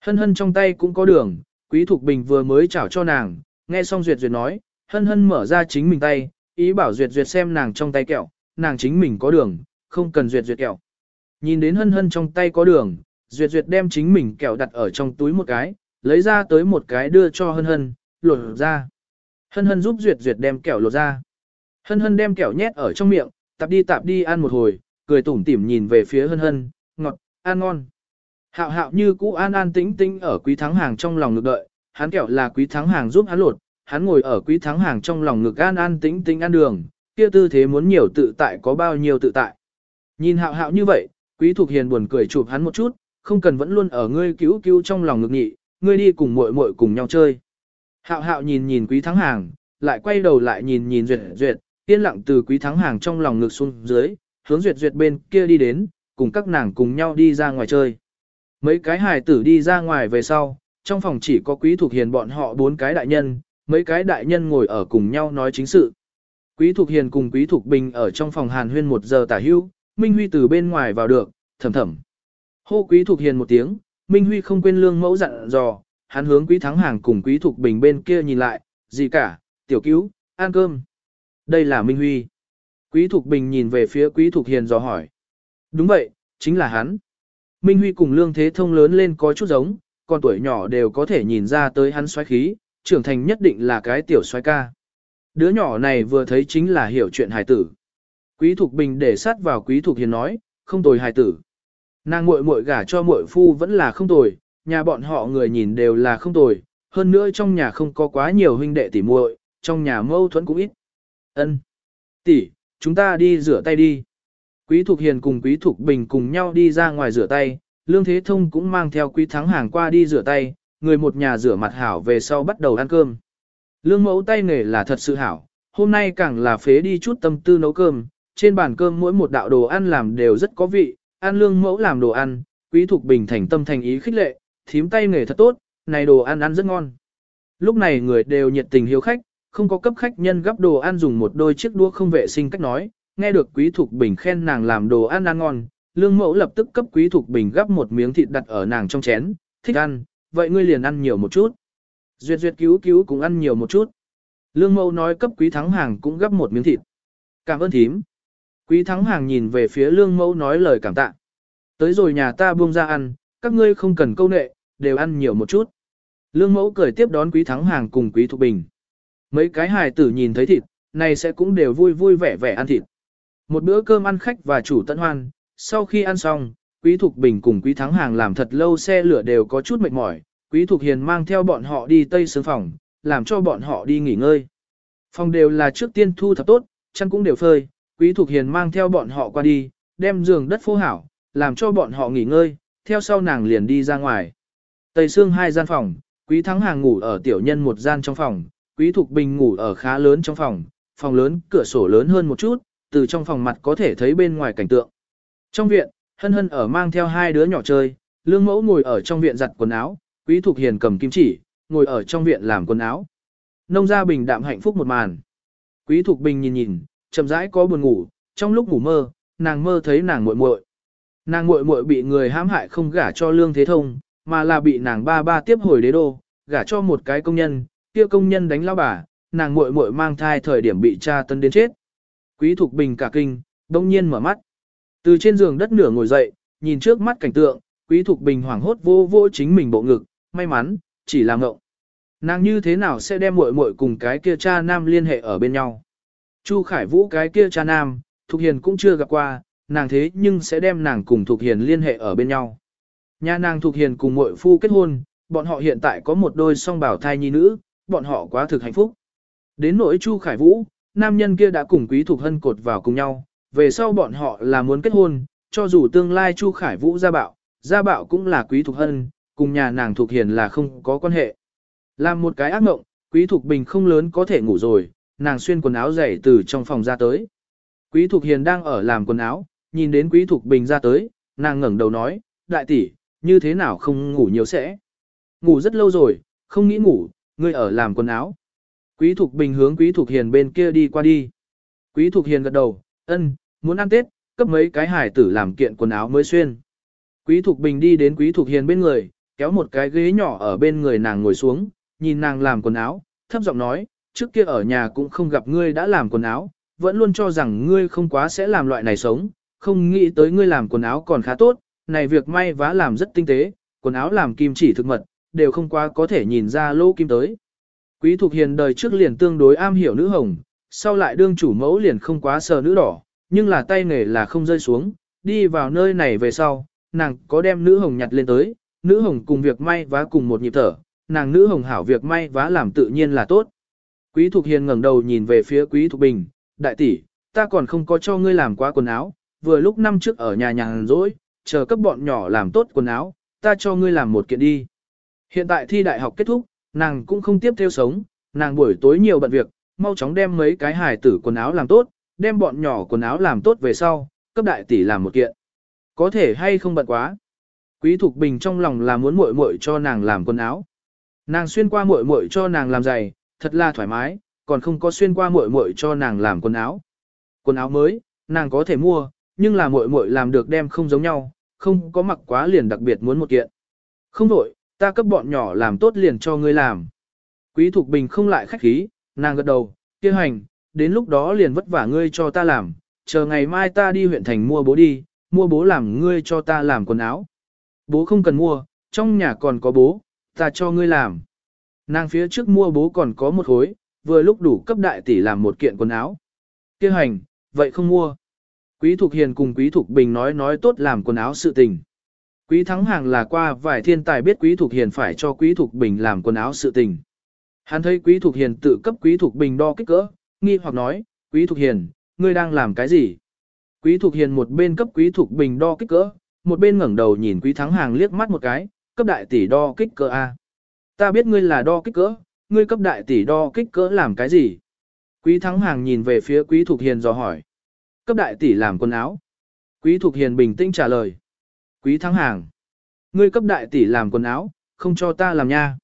Hân hân trong tay cũng có đường, Quý Thục Bình vừa mới chảo cho nàng, nghe xong Duyệt Duyệt nói, hân hân mở ra chính mình tay, ý bảo Duyệt Duyệt xem nàng trong tay kẹo, nàng chính mình có đường, không cần Duyệt Duyệt kẹo. Nhìn đến hân hân trong tay có đường, Duyệt Duyệt đem chính mình kẹo đặt ở trong túi một cái, lấy ra tới một cái đưa cho hân hân, lột ra. Hân hân giúp Duyệt Duyệt đem kẹo lột ra. Hân hân đem kẹo nhét ở trong miệng, tạp đi tạp đi ăn một hồi, cười tủm tỉm nhìn về phía hân hân, ngọt, ăn ngon. Hạo hạo như cũ an an tĩnh tĩnh ở quý thắng hàng trong lòng ngực đợi, hắn kẹo là quý thắng hàng giúp hắn lột, hắn ngồi ở quý thắng hàng trong lòng ngực an an tĩnh tĩnh ăn đường, kia tư thế muốn nhiều tự tại có bao nhiêu tự tại. Nhìn hạo hạo như vậy, quý thục hiền buồn cười chụp hắn một chút, không cần vẫn luôn ở ngươi cứu cứu trong lòng ngực nhị, ngươi đi cùng muội muội cùng nhau chơi. Hạo hạo nhìn nhìn quý thắng hàng, lại quay đầu lại nhìn nhìn duyệt duyệt, yên lặng từ quý thắng hàng trong lòng ngực xuống dưới, hướng duyệt duyệt bên kia đi đến, cùng các nàng cùng nhau đi ra ngoài chơi. Mấy cái hài tử đi ra ngoài về sau, trong phòng chỉ có quý thuộc hiền bọn họ bốn cái đại nhân, mấy cái đại nhân ngồi ở cùng nhau nói chính sự. Quý thuộc Hiền cùng Quý thuộc Bình ở trong phòng hàn huyên một giờ tả hưu, Minh Huy từ bên ngoài vào được, thầm thầm. Hô Quý thuộc Hiền một tiếng, Minh Huy không quên lương mẫu dặn dò, hắn hướng Quý Thắng Hàng cùng Quý thuộc Bình bên kia nhìn lại, gì cả, tiểu cứu, ăn cơm. Đây là Minh Huy. Quý Thục Bình nhìn về phía Quý Thục Hiền dò hỏi. Đúng vậy, chính là hắn. Minh Huy cùng Lương Thế Thông lớn lên có chút giống, còn tuổi nhỏ đều có thể nhìn ra tới hắn xoáy khí, trưởng thành nhất định là cái tiểu xoáy ca. Đứa nhỏ này vừa thấy chính là hiểu chuyện hài tử. Quý Thục Bình để sát vào Quý Thục Hiền nói, không tồi hài tử. Nàng muội muội gả cho muội phu vẫn là không tồi, nhà bọn họ người nhìn đều là không tồi, hơn nữa trong nhà không có quá nhiều huynh đệ tỷ muội, trong nhà mâu thuẫn cũng ít. Ân, tỷ, chúng ta đi rửa tay đi. Quý Thục Hiền cùng Quý Thục Bình cùng nhau đi ra ngoài rửa tay, Lương Thế Thông cũng mang theo Quý Thắng Hàng qua đi rửa tay, người một nhà rửa mặt hảo về sau bắt đầu ăn cơm. Lương mẫu tay nghề là thật sự hảo, hôm nay càng là phế đi chút tâm tư nấu cơm, trên bàn cơm mỗi một đạo đồ ăn làm đều rất có vị, ăn lương mẫu làm đồ ăn, quý thục bình thành tâm thành ý khích lệ, thím tay nghề thật tốt, này đồ ăn ăn rất ngon. Lúc này người đều nhiệt tình hiếu khách, không có cấp khách nhân gấp đồ ăn dùng một đôi chiếc đũa không vệ sinh cách nói, nghe được quý thục bình khen nàng làm đồ ăn ăn ngon, lương mẫu lập tức cấp quý thục bình gấp một miếng thịt đặt ở nàng trong chén, thích ăn, vậy ngươi liền ăn nhiều một chút. Duyệt duyệt cứu cứu cũng ăn nhiều một chút. Lương mẫu nói cấp quý thắng hàng cũng gấp một miếng thịt. Cảm ơn thím. Quý thắng hàng nhìn về phía lương mẫu nói lời cảm tạ. Tới rồi nhà ta buông ra ăn, các ngươi không cần câu nệ, đều ăn nhiều một chút. Lương mẫu cười tiếp đón quý thắng hàng cùng quý thục bình. Mấy cái hài tử nhìn thấy thịt, này sẽ cũng đều vui vui vẻ vẻ ăn thịt. Một bữa cơm ăn khách và chủ tận hoan, sau khi ăn xong, quý thục bình cùng quý thắng hàng làm thật lâu xe lửa đều có chút mệt mỏi, Quý Thục Hiền mang theo bọn họ đi tây sướng phòng, làm cho bọn họ đi nghỉ ngơi. Phòng đều là trước tiên thu thập tốt, chăn cũng đều phơi, Quý Thục Hiền mang theo bọn họ qua đi, đem giường đất phô hảo, làm cho bọn họ nghỉ ngơi, theo sau nàng liền đi ra ngoài. Tây Sương hai gian phòng, Quý Thắng Hàng ngủ ở tiểu nhân một gian trong phòng, Quý Thục Bình ngủ ở khá lớn trong phòng, phòng lớn, cửa sổ lớn hơn một chút, từ trong phòng mặt có thể thấy bên ngoài cảnh tượng. Trong viện, Hân Hân ở mang theo hai đứa nhỏ chơi, Lương Mẫu ngồi ở trong viện giặt quần áo, Quý Thục Hiền cầm kim chỉ, ngồi ở trong viện làm quần áo. Nông gia bình đạm hạnh phúc một màn. Quý Thục Bình nhìn nhìn, chậm rãi có buồn ngủ, trong lúc ngủ mơ, nàng mơ thấy nàng muội muội. Nàng muội muội bị người hãm hại không gả cho Lương Thế Thông, mà là bị nàng ba ba tiếp hồi đế đô, gả cho một cái công nhân, kia công nhân đánh lao bà, nàng muội muội mang thai thời điểm bị cha tân đến chết. Quý Thục Bình cả kinh, đông nhiên mở mắt. Từ trên giường đất nửa ngồi dậy, nhìn trước mắt cảnh tượng, Quý Thục Bình hoảng hốt vô vô chính mình bộ ngực, may mắn, chỉ là ngộng. Nàng như thế nào sẽ đem muội muội cùng cái kia cha nam liên hệ ở bên nhau? Chu Khải Vũ cái kia cha nam, Thục Hiền cũng chưa gặp qua, nàng thế nhưng sẽ đem nàng cùng Thục Hiền liên hệ ở bên nhau. Nhà nàng Thục Hiền cùng muội phu kết hôn, bọn họ hiện tại có một đôi song bảo thai nhi nữ, bọn họ quá thực hạnh phúc. Đến nỗi Chu Khải Vũ, nam nhân kia đã cùng Quý Thục Hân cột vào cùng nhau, về sau bọn họ là muốn kết hôn, cho dù tương lai Chu Khải Vũ ra bạo, ra bạo cũng là Quý Thục Hân, cùng nhà nàng Thục Hiền là không có quan hệ. Làm một cái ác mộng, Quý Thục Bình không lớn có thể ngủ rồi, nàng xuyên quần áo dày từ trong phòng ra tới. Quý Thục Hiền đang ở làm quần áo, nhìn đến Quý Thục Bình ra tới, nàng ngẩng đầu nói, đại tỷ, như thế nào không ngủ nhiều sẽ? Ngủ rất lâu rồi, không nghĩ ngủ, ngươi ở làm quần áo. Quý Thục Bình hướng Quý Thục Hiền bên kia đi qua đi. Quý Thục Hiền gật đầu, ân, muốn ăn Tết, cấp mấy cái hải tử làm kiện quần áo mới xuyên. Quý Thục Bình đi đến Quý Thục Hiền bên người, kéo một cái ghế nhỏ ở bên người nàng ngồi xuống, nhìn nàng làm quần áo, thấp giọng nói, trước kia ở nhà cũng không gặp ngươi đã làm quần áo, vẫn luôn cho rằng ngươi không quá sẽ làm loại này sống, không nghĩ tới ngươi làm quần áo còn khá tốt, này việc may vá làm rất tinh tế, quần áo làm kim chỉ thực mật, đều không quá có thể nhìn ra lô kim tới. Quý Thục Hiền đời trước liền tương đối am hiểu nữ hồng, sau lại đương chủ mẫu liền không quá sờ nữ đỏ, nhưng là tay nghề là không rơi xuống, đi vào nơi này về sau, nàng có đem nữ hồng nhặt lên tới, nữ hồng cùng việc may vá cùng một nhịp thở, nàng nữ hồng hảo việc may vá làm tự nhiên là tốt. Quý Thục Hiền ngẩng đầu nhìn về phía Quý Thục Bình, đại tỷ, ta còn không có cho ngươi làm quá quần áo, vừa lúc năm trước ở nhà nhàn rỗi, chờ cấp bọn nhỏ làm tốt quần áo, ta cho ngươi làm một kiện đi. Hiện tại thi đại học kết thúc, Nàng cũng không tiếp theo sống, nàng buổi tối nhiều bận việc, mau chóng đem mấy cái hài tử quần áo làm tốt, đem bọn nhỏ quần áo làm tốt về sau, cấp đại tỷ làm một kiện. Có thể hay không bận quá. Quý Thục Bình trong lòng là muốn muội muội cho nàng làm quần áo. Nàng xuyên qua muội muội cho nàng làm giày, thật là thoải mái, còn không có xuyên qua muội muội cho nàng làm quần áo. Quần áo mới, nàng có thể mua, nhưng là muội muội làm được đem không giống nhau, không có mặc quá liền đặc biệt muốn một kiện. Không đổi, ta cấp bọn nhỏ làm tốt liền cho ngươi làm. Quý Thục Bình không lại khách khí, nàng gật đầu, kia hành, đến lúc đó liền vất vả ngươi cho ta làm, chờ ngày mai ta đi huyện thành mua bố đi, mua bố làm ngươi cho ta làm quần áo. Bố không cần mua, trong nhà còn có bố, ta cho ngươi làm. Nàng phía trước mua bố còn có một khối, vừa lúc đủ cấp đại tỷ làm một kiện quần áo. Kêu hành, vậy không mua. Quý Thục Hiền cùng Quý Thục Bình nói nói tốt làm quần áo sự tình. Quý Thắng Hàng là qua vài thiên tài biết Quý Thục Hiền phải cho Quý Thục Bình làm quần áo sự tình. Hắn thấy Quý Thục Hiền tự cấp Quý Thục Bình đo kích cỡ, nghi hoặc nói, Quý Thục Hiền, ngươi đang làm cái gì? Quý Thục Hiền một bên cấp Quý Thục Bình đo kích cỡ, một bên ngẩng đầu nhìn Quý Thắng Hàng liếc mắt một cái, cấp đại tỷ đo kích cỡ A. Ta biết ngươi là đo kích cỡ, ngươi cấp đại tỷ đo kích cỡ làm cái gì? Quý Thắng Hàng nhìn về phía Quý Thục Hiền dò hỏi. Cấp đại tỷ làm quần áo. Quý Thục Hiền bình tĩnh trả lời. Quý Thắng Hàng. Ngươi cấp đại tỷ làm quần áo, không cho ta làm nha.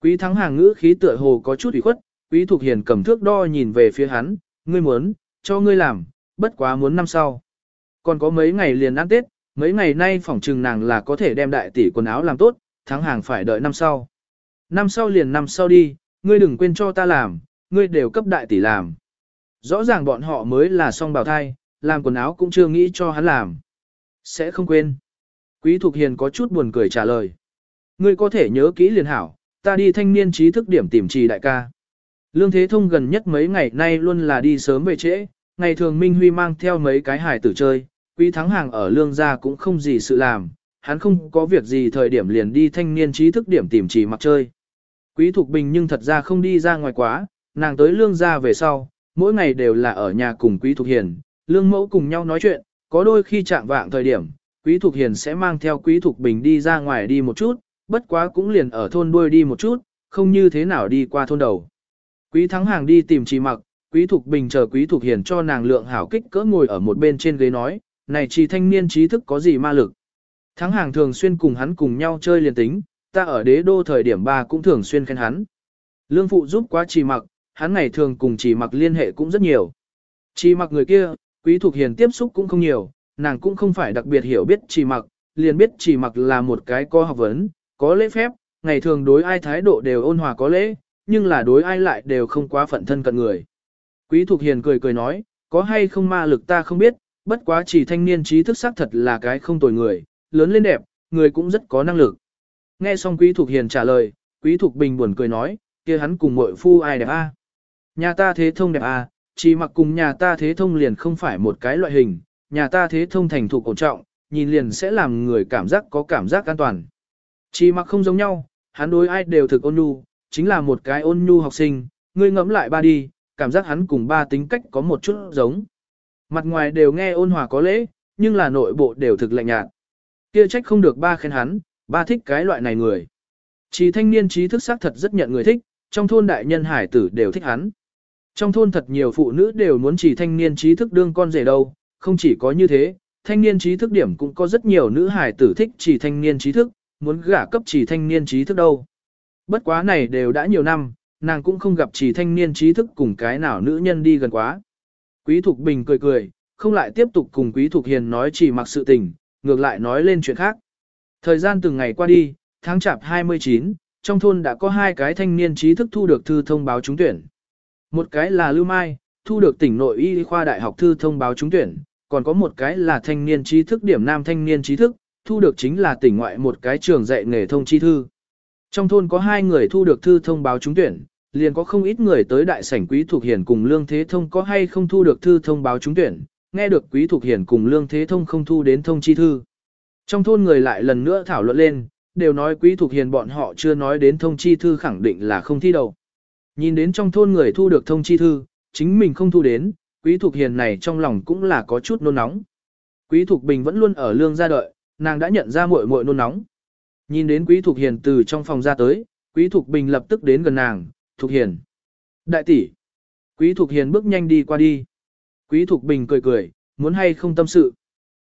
Quý Thắng Hàng ngữ khí tựa hồ có chút ủy khuất, Quý Thục Hiền cầm thước đo nhìn về phía hắn, ngươi muốn, cho ngươi làm, bất quá muốn năm sau. Còn có mấy ngày liền ăn Tết, mấy ngày nay phỏng trừng nàng là có thể đem đại tỷ quần áo làm tốt, Thắng Hàng phải đợi năm sau. Năm sau liền năm sau đi, ngươi đừng quên cho ta làm, ngươi đều cấp đại tỷ làm. Rõ ràng bọn họ mới là song bào thai, làm quần áo cũng chưa nghĩ cho hắn làm. Sẽ không quên. Quý Thục Hiền có chút buồn cười trả lời. Ngươi có thể nhớ kỹ liền hảo, ta đi thanh niên trí thức điểm tìm trì đại ca. Lương Thế Thông gần nhất mấy ngày nay luôn là đi sớm về trễ, ngày thường Minh Huy mang theo mấy cái hải tử chơi, quý thắng hàng ở lương gia cũng không gì sự làm, hắn không có việc gì thời điểm liền đi thanh niên trí thức điểm tìm trì mặc chơi. Quý Thục Bình nhưng thật ra không đi ra ngoài quá, nàng tới lương gia về sau, mỗi ngày đều là ở nhà cùng Quý Thục Hiền, lương mẫu cùng nhau nói chuyện, có đôi khi chạm vạng thời điểm, Quý Thục Hiền sẽ mang theo Quý Thục Bình đi ra ngoài đi một chút, bất quá cũng liền ở thôn đuôi đi một chút, không như thế nào đi qua thôn đầu. Quý Thắng Hàng đi tìm Trì Mặc, Quý Thục Bình chờ Quý Thục Hiền cho nàng lượng hảo kích cỡ ngồi ở một bên trên ghế nói, này Trì thanh niên trí thức có gì ma lực. Thắng Hàng thường xuyên cùng hắn cùng nhau chơi liền tính, ta ở đế đô thời điểm ba cũng thường xuyên khen hắn. Lương phụ giúp quá Trì Mặc, hắn ngày thường cùng Trì Mặc liên hệ cũng rất nhiều. Trì Mặc người kia, Quý Thục Hiền tiếp xúc cũng không nhiều, nàng cũng không phải đặc biệt hiểu biết chỉ Mặc, liền biết chỉ Mặc là một cái có học vấn, có lễ phép, ngày thường đối ai thái độ đều ôn hòa có lễ, nhưng là đối ai lại đều không quá phận thân cận người. Quý Thục Hiền cười cười nói, có hay không ma lực ta không biết, bất quá chỉ thanh niên trí thức xác thật là cái không tồi người, lớn lên đẹp, người cũng rất có năng lực. Nghe xong Quý Thục Hiền trả lời, Quý Thục Bình buồn cười nói, kia hắn cùng muội phu ai đẹp a? Nhà ta thế thông đẹp a, chỉ mặc cùng nhà ta thế thông liền không phải một cái loại hình, nhà ta thế thông thành thục cổ trọng, nhìn liền sẽ làm người cảm giác có cảm giác an toàn. Chỉ mặc không giống nhau, hắn đối ai đều thực ôn nhu, chính là một cái ôn nhu học sinh, ngươi ngẫm lại ba đi, cảm giác hắn cùng ba tính cách có một chút giống. Mặt ngoài đều nghe ôn hòa có lễ, nhưng là nội bộ đều thực lạnh nhạt. Kia trách không được ba khen hắn, ba thích cái loại này người. Chỉ thanh niên trí thức xác thật rất nhận người thích, trong thôn đại nhân hải tử đều thích hắn. Trong thôn thật nhiều phụ nữ đều muốn chỉ thanh niên trí thức đương con rể đâu, không chỉ có như thế, thanh niên trí thức điểm cũng có rất nhiều nữ hài tử thích chỉ thanh niên trí thức, muốn gả cấp chỉ thanh niên trí thức đâu. Bất quá này đều đã nhiều năm, nàng cũng không gặp chỉ thanh niên trí thức cùng cái nào nữ nhân đi gần quá. Quý Thục Bình cười cười, không lại tiếp tục cùng Quý Thục Hiền nói chỉ mặc sự tình, ngược lại nói lên chuyện khác. Thời gian từng ngày qua đi, tháng chạp 29, trong thôn đã có hai cái thanh niên trí thức thu được thư thông báo trúng tuyển. Một cái là Lưu Mai, thu được tỉnh nội y khoa đại học thư thông báo trúng tuyển, còn có một cái là thanh niên trí thức điểm nam thanh niên trí thức, thu được chính là tỉnh ngoại một cái trường dạy nghề thông chi thư. Trong thôn có hai người thu được thư thông báo trúng tuyển, liền có không ít người tới đại sảnh quý thuộc hiền cùng lương thế thông có hay không thu được thư thông báo trúng tuyển, nghe được quý thuộc hiền cùng lương thế thông không thu đến thông chi thư. Trong thôn người lại lần nữa thảo luận lên, đều nói quý thuộc hiền bọn họ chưa nói đến thông chi thư khẳng định là không thi đầu. Nhìn đến trong thôn người thu được thông chi thư, chính mình không thu đến, quý Thục hiền này trong lòng cũng là có chút nôn nóng. Quý Thục bình vẫn luôn ở lương gia đợi, nàng đã nhận ra muội muội nôn nóng. Nhìn đến quý Thục hiền từ trong phòng ra tới, Quý Thục Bình lập tức đến gần nàng, Thục Hiền. Đại tỷ. Quý Thục Hiền bước nhanh đi qua đi. Quý Thục Bình cười cười, muốn hay không tâm sự.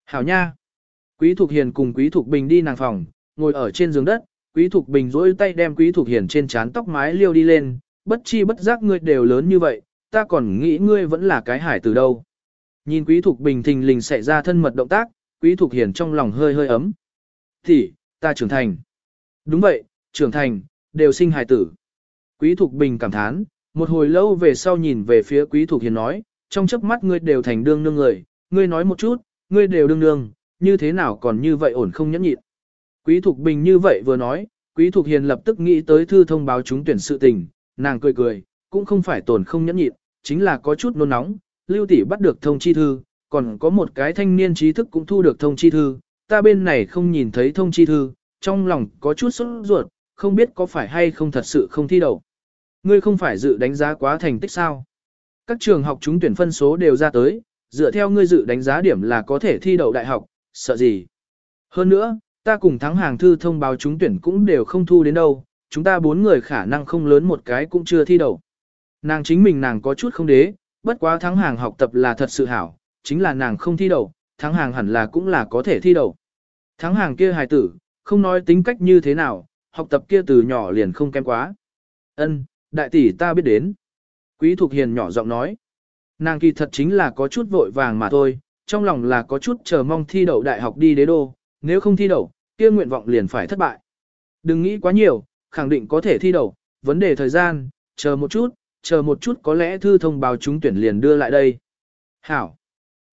Hảo nha. Quý Thục Hiền cùng Quý Thục Bình đi nàng phòng, ngồi ở trên giường đất, Quý Thục Bình duỗi tay đem Quý Thục Hiền trên trán tóc mái liêu đi lên, bất chi bất giác ngươi đều lớn như vậy, ta còn nghĩ ngươi vẫn là cái hải từ đâu. Nhìn Quý Thục Bình thình lình xảy ra thân mật động tác, Quý Thục Hiền trong lòng hơi hơi ấm. Thì, ta trưởng thành. Đúng vậy, trưởng thành, đều sinh hài tử. Quý Thục Bình cảm thán, một hồi lâu về sau nhìn về phía Quý Thục Hiền nói, trong chớp mắt ngươi đều thành đương nương người, ngươi nói một chút, ngươi đều đương nương, như thế nào còn như vậy ổn không nhẫn nhịn. Quý Thục Bình như vậy vừa nói, Quý Thục Hiền lập tức nghĩ tới thư thông báo chúng tuyển sự tình, nàng cười cười, cũng không phải tổn không nhẫn nhịn, chính là có chút nôn nóng, Lưu tỷ bắt được thông chi thư, còn có một cái thanh niên trí thức cũng thu được thông chi thư, ta bên này không nhìn thấy thông chi thư, trong lòng có chút sốt ruột, không biết có phải hay không thật sự không thi đậu. Ngươi không phải dự đánh giá quá thành tích sao? Các trường học chúng tuyển phân số đều ra tới, dựa theo ngươi dự đánh giá điểm là có thể thi đậu đại học, sợ gì? Hơn nữa, ta cùng thắng hàng thư thông báo chúng tuyển cũng đều không thu đến đâu, chúng ta bốn người khả năng không lớn một cái cũng chưa thi đậu. Nàng chính mình nàng có chút không đế, bất quá thắng hàng học tập là thật sự hảo, chính là nàng không thi đậu, thắng hàng hẳn là cũng là có thể thi đậu. Thắng hàng kia hài tử, không nói tính cách như thế nào, học tập kia từ nhỏ liền không kém quá. Ân, đại tỷ ta biết đến. Quý Thục Hiền nhỏ giọng nói. Nàng kỳ thật chính là có chút vội vàng mà thôi, trong lòng là có chút chờ mong thi đậu đại học đi đế đô, nếu không thi đậu, kia nguyện vọng liền phải thất bại. Đừng nghĩ quá nhiều, khẳng định có thể thi đậu, vấn đề thời gian, chờ một chút, chờ một chút có lẽ thư thông báo chúng tuyển liền đưa lại đây. Hảo.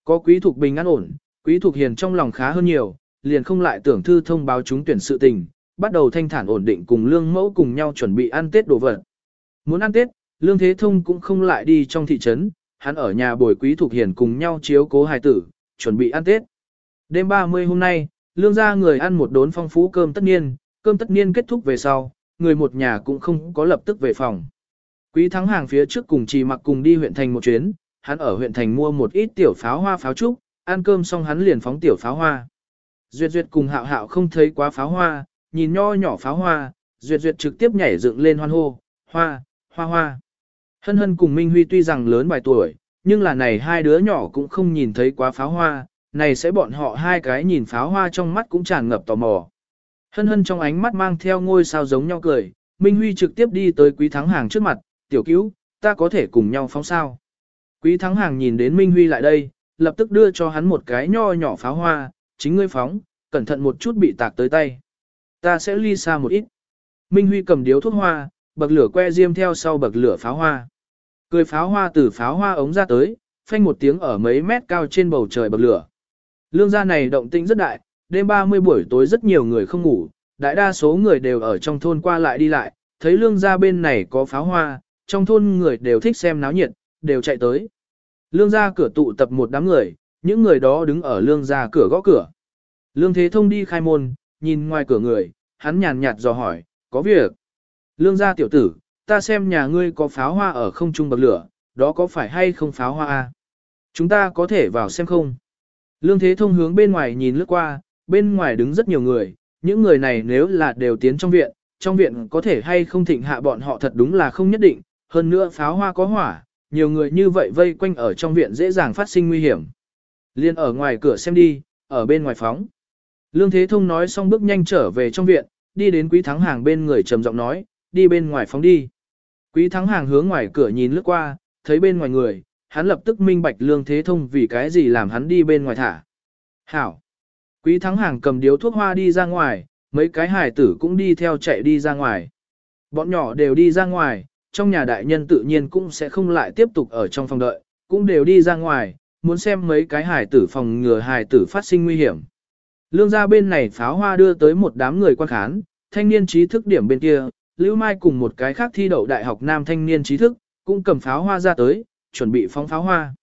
Có quý thuộc bình an ổn, quý thuộc hiền trong lòng khá hơn nhiều, liền không lại tưởng thư thông báo chúng tuyển sự tình, bắt đầu thanh thản ổn định cùng lương mẫu cùng nhau chuẩn bị ăn Tết đồ vật. Muốn ăn Tết, lương thế thông cũng không lại đi trong thị trấn, hắn ở nhà bồi quý thuộc hiền cùng nhau chiếu cố hài tử, chuẩn bị ăn Tết. Đêm 30 hôm nay, lương gia người ăn một đốn phong phú cơm tất niên, cơm tất niên kết thúc về sau, người một nhà cũng không có lập tức về phòng. Quý thắng hàng phía trước cùng trì mặc cùng đi huyện thành một chuyến, hắn ở huyện thành mua một ít tiểu pháo hoa pháo trúc, ăn cơm xong hắn liền phóng tiểu pháo hoa. Duyệt Duyệt cùng hạo hạo không thấy quá pháo hoa, nhìn nho nhỏ pháo hoa, Duyệt Duyệt trực tiếp nhảy dựng lên hoan hô, hoa, hoa hoa. Hân hân cùng Minh Huy tuy rằng lớn vài tuổi, nhưng là này hai đứa nhỏ cũng không nhìn thấy quá pháo hoa, này sẽ bọn họ hai cái nhìn pháo hoa trong mắt cũng tràn ngập tò mò. Hân hân trong ánh mắt mang theo ngôi sao giống nhau cười, Minh Huy trực tiếp đi tới quý thắng hàng trước mặt, tiểu cứu, ta có thể cùng nhau phóng sao. Quý thắng hàng nhìn đến Minh Huy lại đây, lập tức đưa cho hắn một cái nho nhỏ pháo hoa, chính ngươi phóng, cẩn thận một chút bị tạc tới tay. Ta sẽ ly xa một ít. Minh Huy cầm điếu thuốc hoa, bậc lửa que diêm theo sau bậc lửa pháo hoa. Cười pháo hoa từ pháo hoa ống ra tới, phanh một tiếng ở mấy mét cao trên bầu trời bậc lửa. Lương gia này động tĩnh rất đại, đêm 30 buổi tối rất nhiều người không ngủ, đại đa số người đều ở trong thôn qua lại đi lại, thấy lương gia bên này có pháo hoa, trong thôn người đều thích xem náo nhiệt, đều chạy tới. Lương gia cửa tụ tập một đám người, những người đó đứng ở lương gia cửa gõ cửa. Lương Thế Thông đi khai môn, nhìn ngoài cửa người, hắn nhàn nhạt dò hỏi, có việc. Lương gia tiểu tử, ta xem nhà ngươi có pháo hoa ở không trung bậc lửa, đó có phải hay không pháo hoa a? Chúng ta có thể vào xem không? Lương Thế Thông hướng bên ngoài nhìn lướt qua, bên ngoài đứng rất nhiều người, những người này nếu là đều tiến trong viện, trong viện có thể hay không thịnh hạ bọn họ thật đúng là không nhất định, hơn nữa pháo hoa có hỏa, nhiều người như vậy vây quanh ở trong viện dễ dàng phát sinh nguy hiểm. Liên ở ngoài cửa xem đi, ở bên ngoài phóng. Lương Thế Thông nói xong bước nhanh trở về trong viện, đi đến Quý Thắng Hàng bên người trầm giọng nói, đi bên ngoài phóng đi. Quý Thắng Hàng hướng ngoài cửa nhìn lướt qua, thấy bên ngoài người, hắn lập tức minh bạch Lương Thế Thông vì cái gì làm hắn đi bên ngoài thả. Hảo! Quý Thắng Hàng cầm điếu thuốc hoa đi ra ngoài, mấy cái hải tử cũng đi theo chạy đi ra ngoài. Bọn nhỏ đều đi ra ngoài, trong nhà đại nhân tự nhiên cũng sẽ không lại tiếp tục ở trong phòng đợi, cũng đều đi ra ngoài, muốn xem mấy cái hải tử phòng ngừa hải tử phát sinh nguy hiểm. Lương gia bên này pháo hoa đưa tới một đám người quan khán, thanh niên trí thức điểm bên kia, Lưu Mai cùng một cái khác thi đậu đại học nam thanh niên trí thức, cũng cầm pháo hoa ra tới, chuẩn bị phóng pháo hoa.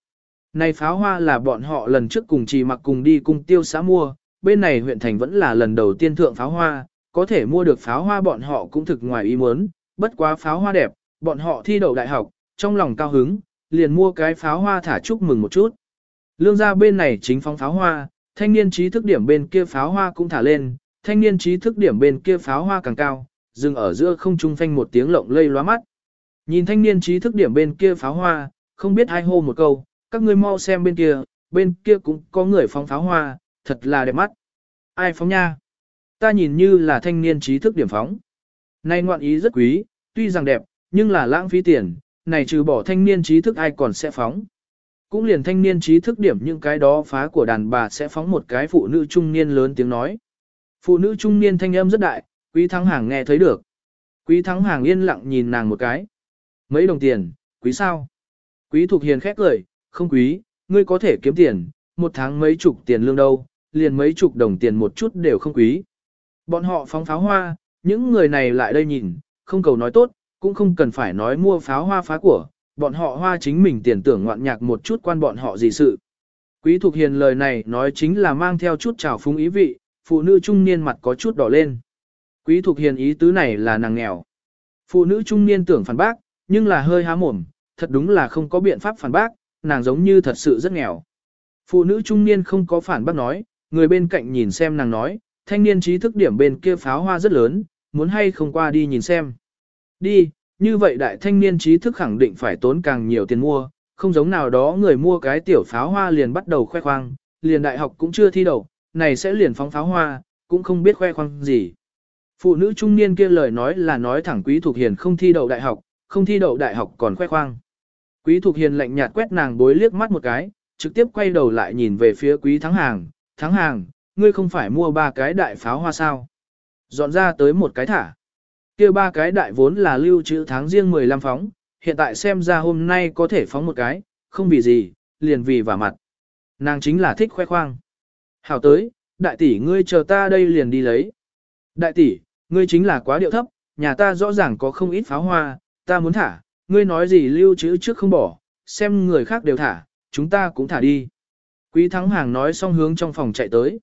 Này pháo hoa là bọn họ lần trước cùng trì mặc cùng đi cùng tiêu xã mua, bên này huyện thành vẫn là lần đầu tiên thượng pháo hoa, có thể mua được pháo hoa bọn họ cũng thực ngoài ý muốn, bất quá pháo hoa đẹp, bọn họ thi đậu đại học, trong lòng cao hứng, liền mua cái pháo hoa thả chúc mừng một chút. Lương gia bên này chính phóng pháo hoa, thanh niên trí thức điểm bên kia pháo hoa cũng thả lên, thanh niên trí thức điểm bên kia pháo hoa càng cao, dừng ở giữa không trung phanh một tiếng lộng lây lóa mắt. Nhìn thanh niên trí thức điểm bên kia pháo hoa, không biết ai hô một câu, các ngươi mau xem bên kia, bên kia cũng có người phóng pháo hoa, thật là đẹp mắt. Ai phóng nha? Ta nhìn như là thanh niên trí thức điểm phóng. nay ngoạn ý rất quý, tuy rằng đẹp, nhưng là lãng phí tiền, này trừ bỏ thanh niên trí thức ai còn sẽ phóng. Cũng liền thanh niên trí thức điểm những cái đó phá của đàn bà sẽ phóng một cái phụ nữ trung niên lớn tiếng nói. Phụ nữ trung niên thanh âm rất đại, quý thắng hàng nghe thấy được. Quý thắng hàng yên lặng nhìn nàng một cái. Mấy đồng tiền, quý sao? Quý thuộc hiền khét cười, không quý, ngươi có thể kiếm tiền, một tháng mấy chục tiền lương đâu, liền mấy chục đồng tiền một chút đều không quý. Bọn họ phóng pháo hoa, những người này lại đây nhìn, không cầu nói tốt, cũng không cần phải nói mua pháo hoa phá của, bọn họ hoa chính mình tiền tưởng ngoạn nhạc một chút quan bọn họ gì sự. Quý Thục Hiền lời này nói chính là mang theo chút trào phúng ý vị, phụ nữ trung niên mặt có chút đỏ lên. Quý Thục Hiền ý tứ này là nàng nghèo. Phụ nữ trung niên tưởng phản bác, nhưng là hơi há mồm, thật đúng là không có biện pháp phản bác, nàng giống như thật sự rất nghèo. Phụ nữ trung niên không có phản bác nói, người bên cạnh nhìn xem nàng nói, thanh niên trí thức điểm bên kia pháo hoa rất lớn, muốn hay không qua đi nhìn xem. Đi, như vậy đại thanh niên trí thức khẳng định phải tốn càng nhiều tiền mua, không giống nào đó người mua cái tiểu pháo hoa liền bắt đầu khoe khoang, liền đại học cũng chưa thi đậu, này sẽ liền phóng pháo hoa, cũng không biết khoe khoang gì. Phụ nữ trung niên kia lời nói là nói thẳng Quý Thục Hiền không thi đậu đại học, không thi đậu đại học còn khoe khoang. Quý Thục Hiền lạnh nhạt quét nàng bối liếc mắt một cái, trực tiếp quay đầu lại nhìn về phía Quý Thắng Hàng, Thắng Hàng, ngươi không phải mua ba cái đại pháo hoa sao? Dọn ra tới một cái thả kia ba cái đại vốn là lưu trữ tháng riêng 15 phóng, hiện tại xem ra hôm nay có thể phóng một cái, không vì gì, liền vì vả mặt. Nàng chính là thích khoe khoang. Hảo tới, đại tỷ ngươi chờ ta đây liền đi lấy. Đại tỷ, ngươi chính là quá điệu thấp, nhà ta rõ ràng có không ít pháo hoa, ta muốn thả, ngươi nói gì lưu trữ trước không bỏ, xem người khác đều thả, chúng ta cũng thả đi. Quý thắng hàng nói xong hướng trong phòng chạy tới.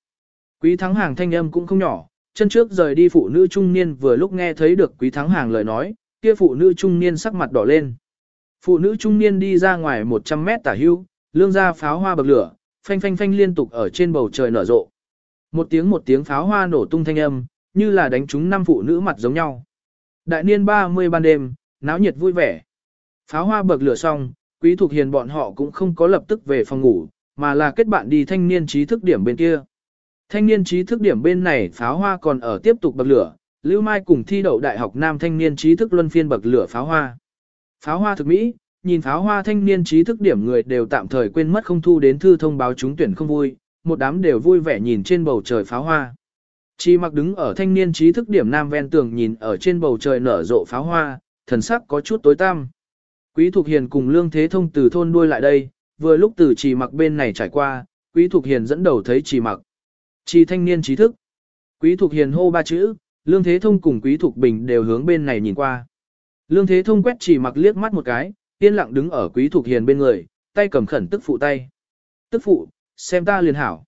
Quý thắng hàng thanh âm cũng không nhỏ, chân trước rời đi phụ nữ trung niên vừa lúc nghe thấy được quý thắng hàng lời nói, kia phụ nữ trung niên sắc mặt đỏ lên. Phụ nữ trung niên đi ra ngoài 100 mét tả hưu, lương ra pháo hoa bậc lửa, phanh phanh phanh liên tục ở trên bầu trời nở rộ. Một tiếng một tiếng pháo hoa nổ tung thanh âm, như là đánh trúng năm phụ nữ mặt giống nhau. Đại niên 30 ban đêm, náo nhiệt vui vẻ. Pháo hoa bậc lửa xong, quý thuộc hiền bọn họ cũng không có lập tức về phòng ngủ, mà là kết bạn đi thanh niên trí thức điểm bên kia. Thanh niên trí thức điểm bên này pháo hoa còn ở tiếp tục bậc lửa, Lưu Mai cùng thi đậu Đại học Nam thanh niên trí thức luân phiên bậc lửa pháo hoa. Pháo hoa thực mỹ, nhìn pháo hoa thanh niên trí thức điểm người đều tạm thời quên mất không thu đến thư thông báo trúng tuyển không vui, một đám đều vui vẻ nhìn trên bầu trời pháo hoa. Chi mặc đứng ở thanh niên trí thức điểm nam ven tường nhìn ở trên bầu trời nở rộ pháo hoa, thần sắc có chút tối tăm. Quý Thục Hiền cùng Lương Thế Thông từ thôn đuôi lại đây, vừa lúc từ trì mặc bên này trải qua, Quý Thục Hiền dẫn đầu thấy Chỉ mặc chỉ thanh niên trí thức. Quý Thục Hiền hô ba chữ, Lương Thế Thông cùng Quý Thục Bình đều hướng bên này nhìn qua. Lương Thế Thông quét chỉ mặc liếc mắt một cái, yên lặng đứng ở Quý Thục Hiền bên người, tay cầm khẩn tức phụ tay. Tức phụ, xem ta liền hảo.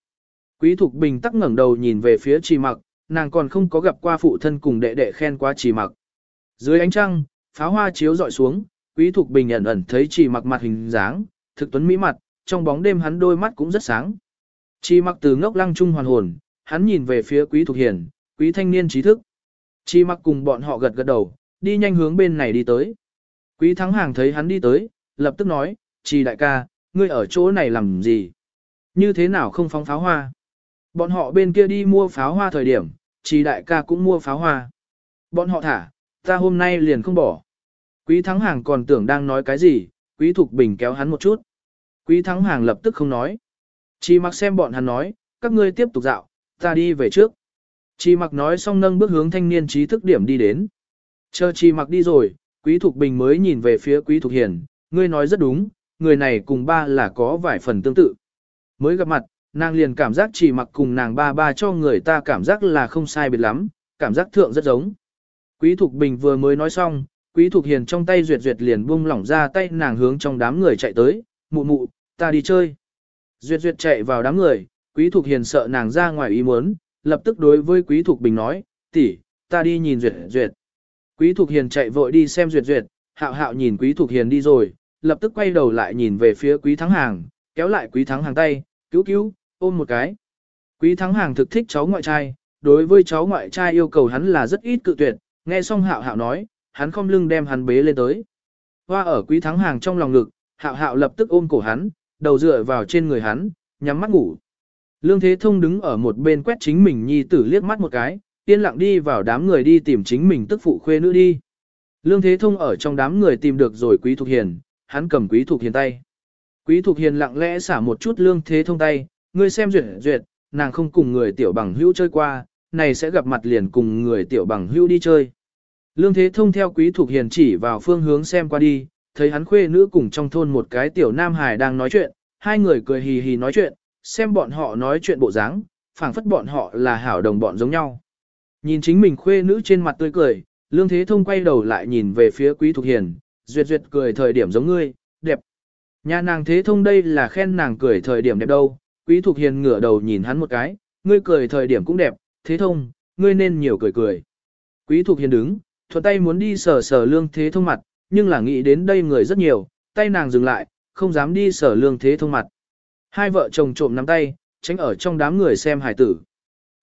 Quý Thục Bình tắc ngẩng đầu nhìn về phía trì mặc, nàng còn không có gặp qua phụ thân cùng đệ đệ khen qua trì mặc. Dưới ánh trăng, pháo hoa chiếu dọi xuống, Quý Thục Bình ẩn ẩn thấy trì mặc mặt hình dáng, thực tuấn mỹ mặt, trong bóng đêm hắn đôi mắt cũng rất sáng. Chi mặc từ ngốc lăng trung hoàn hồn, hắn nhìn về phía Quý Thục Hiền, quý thanh niên trí thức. Chi mặc cùng bọn họ gật gật đầu, đi nhanh hướng bên này đi tới. Quý thắng hàng thấy hắn đi tới, lập tức nói, Chi đại ca, ngươi ở chỗ này làm gì? Như thế nào không phóng pháo hoa? Bọn họ bên kia đi mua pháo hoa thời điểm, chi đại ca cũng mua pháo hoa. Bọn họ thả, ta hôm nay liền không bỏ. Quý thắng hàng còn tưởng đang nói cái gì, quý thục bình kéo hắn một chút. Quý thắng hàng lập tức không nói. Chỉ mặc xem bọn hắn nói, các ngươi tiếp tục dạo, ta đi về trước. Chỉ mặc nói xong nâng bước hướng thanh niên trí thức điểm đi đến. Chờ chỉ mặc đi rồi, quý thục bình mới nhìn về phía quý thục hiền, ngươi nói rất đúng, người này cùng ba là có vài phần tương tự. Mới gặp mặt, nàng liền cảm giác chỉ mặc cùng nàng ba ba cho người ta cảm giác là không sai biệt lắm, cảm giác thượng rất giống. Quý Thục Bình vừa mới nói xong, Quý Thục Hiền trong tay duyệt duyệt liền buông lỏng ra tay nàng hướng trong đám người chạy tới, mụ mụ, ta đi chơi. Duyệt duyệt chạy vào đám người, Quý Thục Hiền sợ nàng ra ngoài ý muốn, lập tức đối với Quý Thục Bình nói, tỷ, ta đi nhìn duyệt duyệt. Quý Thục Hiền chạy vội đi xem duyệt duyệt, hạo hạo nhìn Quý Thục Hiền đi rồi, lập tức quay đầu lại nhìn về phía Quý Thắng Hàng, kéo lại Quý Thắng Hàng tay, cứu cứu, ôm một cái. Quý Thắng Hàng thực thích cháu ngoại trai, đối với cháu ngoại trai yêu cầu hắn là rất ít cự tuyệt, Nghe xong hạo hạo nói, hắn không lưng đem hắn bế lên tới. Hoa ở quý thắng hàng trong lòng ngực, hạo hạo lập tức ôm cổ hắn, đầu dựa vào trên người hắn, nhắm mắt ngủ. Lương Thế Thông đứng ở một bên quét chính mình nhi tử liếc mắt một cái, yên lặng đi vào đám người đi tìm chính mình tức phụ khuê nữ đi. Lương Thế Thông ở trong đám người tìm được rồi Quý Thục Hiền, hắn cầm Quý Thục Hiền tay. Quý Thục Hiền lặng lẽ xả một chút Lương Thế Thông tay, ngươi xem duyệt duyệt, nàng không cùng người tiểu bằng hữu chơi qua, này sẽ gặp mặt liền cùng người tiểu bằng hữu đi chơi. Lương Thế Thông theo Quý Thục Hiền chỉ vào phương hướng xem qua đi, thấy hắn khuê nữ cùng trong thôn một cái tiểu nam hài đang nói chuyện, hai người cười hì hì nói chuyện, xem bọn họ nói chuyện bộ dáng, phảng phất bọn họ là hảo đồng bọn giống nhau. Nhìn chính mình khuê nữ trên mặt tươi cười, Lương Thế Thông quay đầu lại nhìn về phía Quý Thục Hiền, duyệt duyệt cười thời điểm giống ngươi, đẹp. Nhà nàng Thế Thông đây là khen nàng cười thời điểm đẹp đâu, Quý Thục Hiền ngửa đầu nhìn hắn một cái, ngươi cười thời điểm cũng đẹp, Thế Thông, ngươi nên nhiều cười cười. Quý Thục Hiền đứng, thuận tay muốn đi sờ sờ Lương Thế Thông mặt, nhưng là nghĩ đến đây người rất nhiều, tay nàng dừng lại, không dám đi sở Lương Thế Thông mặt. Hai vợ chồng trộm nắm tay, tránh ở trong đám người xem hải tử.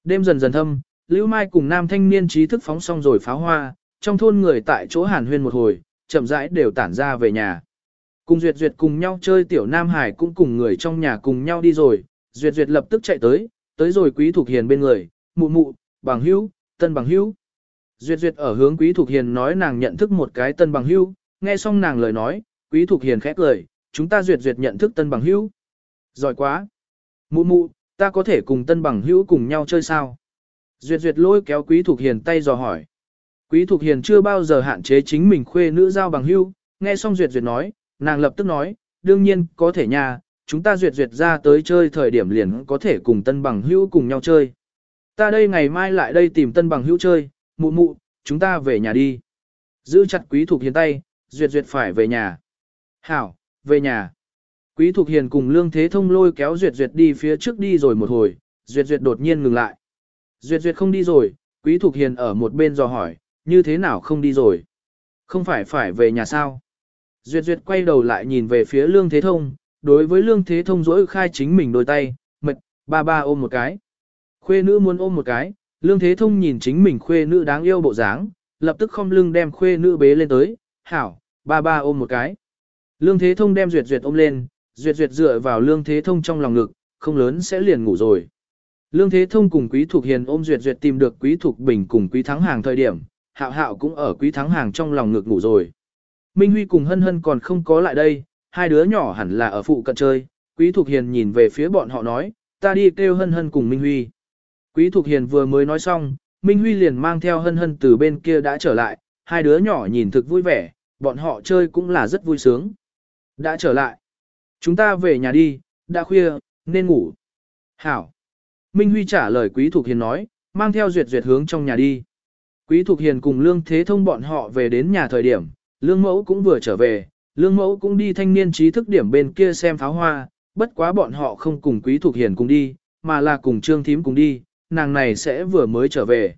Đêm dần dần thâm, Lưu Mai cùng nam thanh niên trí thức phóng xong rồi pháo hoa, trong thôn người tại chỗ hàn huyên một hồi, chậm rãi đều tản ra về nhà. Cùng Duyệt Duyệt cùng nhau chơi tiểu Nam Hải cũng cùng người trong nhà cùng nhau đi rồi, Duyệt Duyệt lập tức chạy tới, tới rồi Quý Thục Hiền bên người, mụ mụ, bằng hữu, tân bằng hữu. Duyệt Duyệt ở hướng Quý Thục Hiền nói nàng nhận thức một cái tân bằng hữu, nghe xong nàng lời nói, Quý Thục Hiền khẽ cười, chúng ta Duyệt Duyệt nhận thức tân bằng hữu. Giỏi quá. Mụ mụ, ta có thể cùng tân bằng hữu cùng nhau chơi sao? Duyệt Duyệt lôi kéo Quý Thục Hiền tay dò hỏi. Quý Thục Hiền chưa bao giờ hạn chế chính mình khuê nữ giao bằng hữu, nghe xong Duyệt Duyệt nói, nàng lập tức nói, đương nhiên, có thể nha, chúng ta Duyệt Duyệt ra tới chơi thời điểm liền có thể cùng tân bằng hữu cùng nhau chơi. Ta đây ngày mai lại đây tìm tân bằng hữu chơi, mụ mụ, chúng ta về nhà đi. Giữ chặt Quý thuộc Hiền tay, Duyệt Duyệt phải về nhà. Hảo, về nhà. Quý Thục Hiền cùng Lương Thế Thông lôi kéo Duyệt Duyệt đi phía trước đi rồi một hồi, Duyệt Duyệt đột nhiên ngừng lại. Duyệt Duyệt không đi rồi, Quý Thục Hiền ở một bên dò hỏi, như thế nào không đi rồi? Không phải phải về nhà sao? Duyệt Duyệt quay đầu lại nhìn về phía Lương Thế Thông, đối với Lương Thế Thông dỗi khai chính mình đôi tay, mệt, ba ba ôm một cái. Khuê nữ muốn ôm một cái, Lương Thế Thông nhìn chính mình khuê nữ đáng yêu bộ dáng, lập tức không lưng đem khuê nữ bế lên tới, hảo, ba ba ôm một cái. Lương Thế Thông đem Duyệt Duyệt ôm lên, Duyệt Duyệt dựa vào Lương Thế Thông trong lòng ngực, không lớn sẽ liền ngủ rồi. Lương Thế Thông cùng Quý Thục Hiền ôm Duyệt Duyệt tìm được Quý Thục Bình cùng Quý Thắng Hàng thời điểm, Hạo Hạo cũng ở Quý Thắng Hàng trong lòng ngực ngủ rồi. Minh Huy cùng Hân Hân còn không có lại đây, hai đứa nhỏ hẳn là ở phụ cận chơi. Quý Thục Hiền nhìn về phía bọn họ nói, ta đi kêu Hân Hân cùng Minh Huy. Quý Thục Hiền vừa mới nói xong, Minh Huy liền mang theo Hân Hân từ bên kia đã trở lại, hai đứa nhỏ nhìn thực vui vẻ, bọn họ chơi cũng là rất vui sướng. Đã trở lại. Chúng ta về nhà đi, đã khuya, nên ngủ. Hảo. Minh Huy trả lời Quý Thục Hiền nói, mang theo duyệt duyệt hướng trong nhà đi. Quý Thục Hiền cùng Lương Thế Thông bọn họ về đến nhà thời điểm, Lương Mẫu cũng vừa trở về, Lương Mẫu cũng đi thanh niên trí thức điểm bên kia xem pháo hoa, bất quá bọn họ không cùng Quý Thục Hiền cùng đi, mà là cùng Trương Thím cùng đi, nàng này sẽ vừa mới trở về.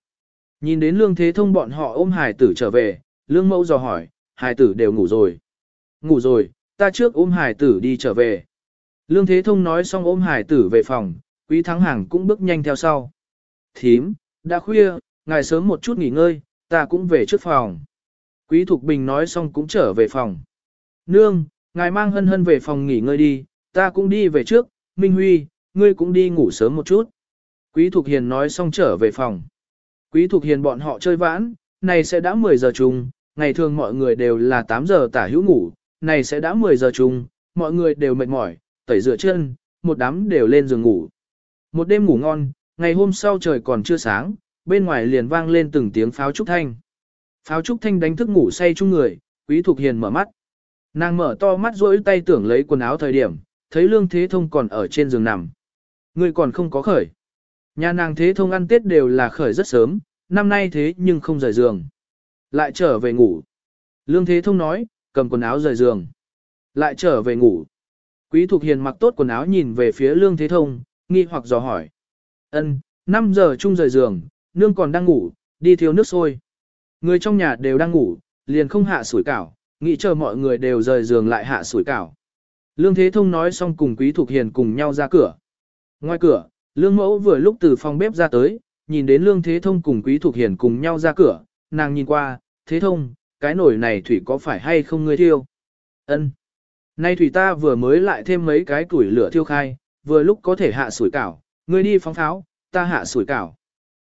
Nhìn đến Lương Thế Thông bọn họ ôm hải tử trở về, Lương Mẫu dò hỏi, hải tử đều ngủ rồi. Ngủ rồi, ta trước ôm hải tử đi trở về. Lương Thế Thông nói xong ôm hải tử về phòng, Quý Thắng Hàng cũng bước nhanh theo sau. Thím, đã khuya, ngài sớm một chút nghỉ ngơi, ta cũng về trước phòng. Quý Thục Bình nói xong cũng trở về phòng. Nương, ngài mang hân hân về phòng nghỉ ngơi đi, ta cũng đi về trước, Minh Huy, ngươi cũng đi ngủ sớm một chút. Quý Thục Hiền nói xong trở về phòng. Quý Thục Hiền bọn họ chơi vãn, này sẽ đã 10 giờ chung, ngày thường mọi người đều là 8 giờ tả hữu ngủ, này sẽ đã 10 giờ chung, mọi người đều mệt mỏi, tẩy rửa chân, một đám đều lên giường ngủ. Một đêm ngủ ngon, ngày hôm sau trời còn chưa sáng, bên ngoài liền vang lên từng tiếng pháo trúc thanh. Pháo trúc thanh đánh thức ngủ say chung người, Quý Thục Hiền mở mắt. Nàng mở to mắt rỗi tay tưởng lấy quần áo thời điểm, thấy Lương Thế Thông còn ở trên giường nằm. Người còn không có khởi. Nhà nàng Thế Thông ăn Tết đều là khởi rất sớm, năm nay thế nhưng không rời giường. Lại trở về ngủ. Lương Thế Thông nói, cầm quần áo rời giường. Lại trở về ngủ. Quý Thục Hiền mặc tốt quần áo nhìn về phía Lương Thế Thông, nghi hoặc dò hỏi. Ân, 5 giờ chung rời giường, nương còn đang ngủ, đi thiếu nước sôi. Người trong nhà đều đang ngủ, liền không hạ sủi cảo, nghĩ chờ mọi người đều rời giường lại hạ sủi cảo. Lương Thế Thông nói xong cùng Quý Thục Hiền cùng nhau ra cửa. Ngoài cửa, Lương Mẫu vừa lúc từ phòng bếp ra tới, nhìn đến Lương Thế Thông cùng Quý Thục Hiền cùng nhau ra cửa, nàng nhìn qua, thế thông, cái nồi này thủy có phải hay không ngươi thiêu? Ân. Nay thủy ta vừa mới lại thêm mấy cái củi lửa thiêu khai, vừa lúc có thể hạ sủi cảo, ngươi đi phóng tháo, ta hạ sủi cảo.